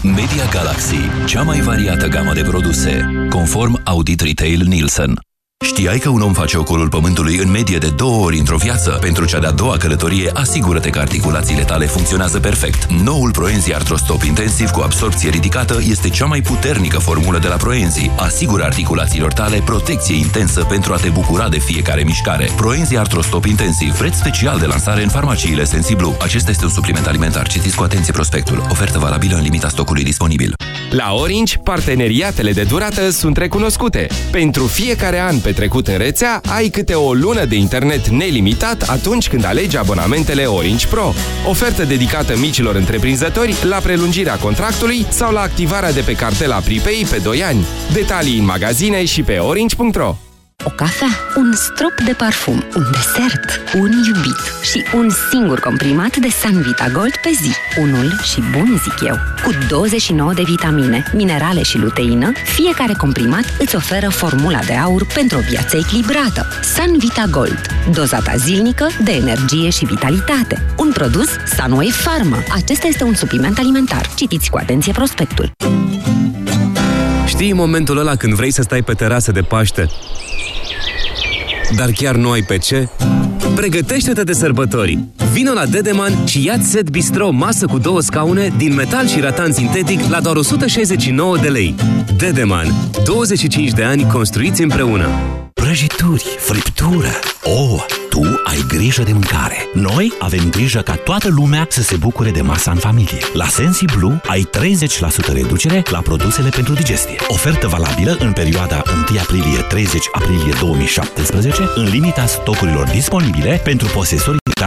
Media Galaxy, cea mai variată gamă de produse, conform Audit Retail Nielsen. Știai că un om face ocolul pământului în medie de două ori într-o viață? Pentru cea de-a doua călătorie, asigură-te că articulațiile tale funcționează perfect. Noul Proenzi Artrostop Intensiv cu absorpție ridicată este cea mai puternică formulă de la Proenzi. Asigură articulațiilor tale protecție intensă pentru a te bucura de fiecare mișcare. Proenzi Artrostop Intensiv, preț special de lansare în farmaciile Sensiblu. Acesta este un supliment alimentar. Citiți cu atenție prospectul. Ofertă valabilă în limita stocului disponibil. La Orange, parteneriatele de durată sunt recunoscute. Pentru fiecare an petrecut în rețea, ai câte o lună de internet nelimitat atunci când alegi abonamentele Orange Pro. Ofertă dedicată micilor întreprinzători la prelungirea contractului sau la activarea de pe cartela Pripei pe 2 ani. Detalii în magazine și pe orange.ro O cafea, un strop de parfum, un desert, un iubit și un singur comprimat de Sanvita Gold pe zi. Unul și bun, zic eu. Cu 29 de vitamine, minerale și luteină, fiecare comprimat îți oferă formula de aur pentru o viață echilibrată. Sanvita Gold. Dozata zilnică de energie și vitalitate. Un produs Sunway Pharma. Acesta este un supliment alimentar. Citiți cu atenție prospectul. Știi momentul ăla când vrei să stai pe terasă de Paște, dar chiar nu ai pe ce? Pregătește-te de sărbători! Vino la Dedeman și ia set bistro masă cu două scaune din metal și ratan sintetic la doar 169 de lei. Dedeman. 25 de ani construiți împreună. Prăjituri, friptură. Oh, tu ai grijă de mâncare. Noi avem grijă ca toată lumea să se bucure de masa în familie. La Sensi Blue ai 30% reducere la produsele pentru digestie. Ofertă valabilă în perioada 1 aprilie-30 aprilie 2017 în limita stocurilor disponibile pentru posesorii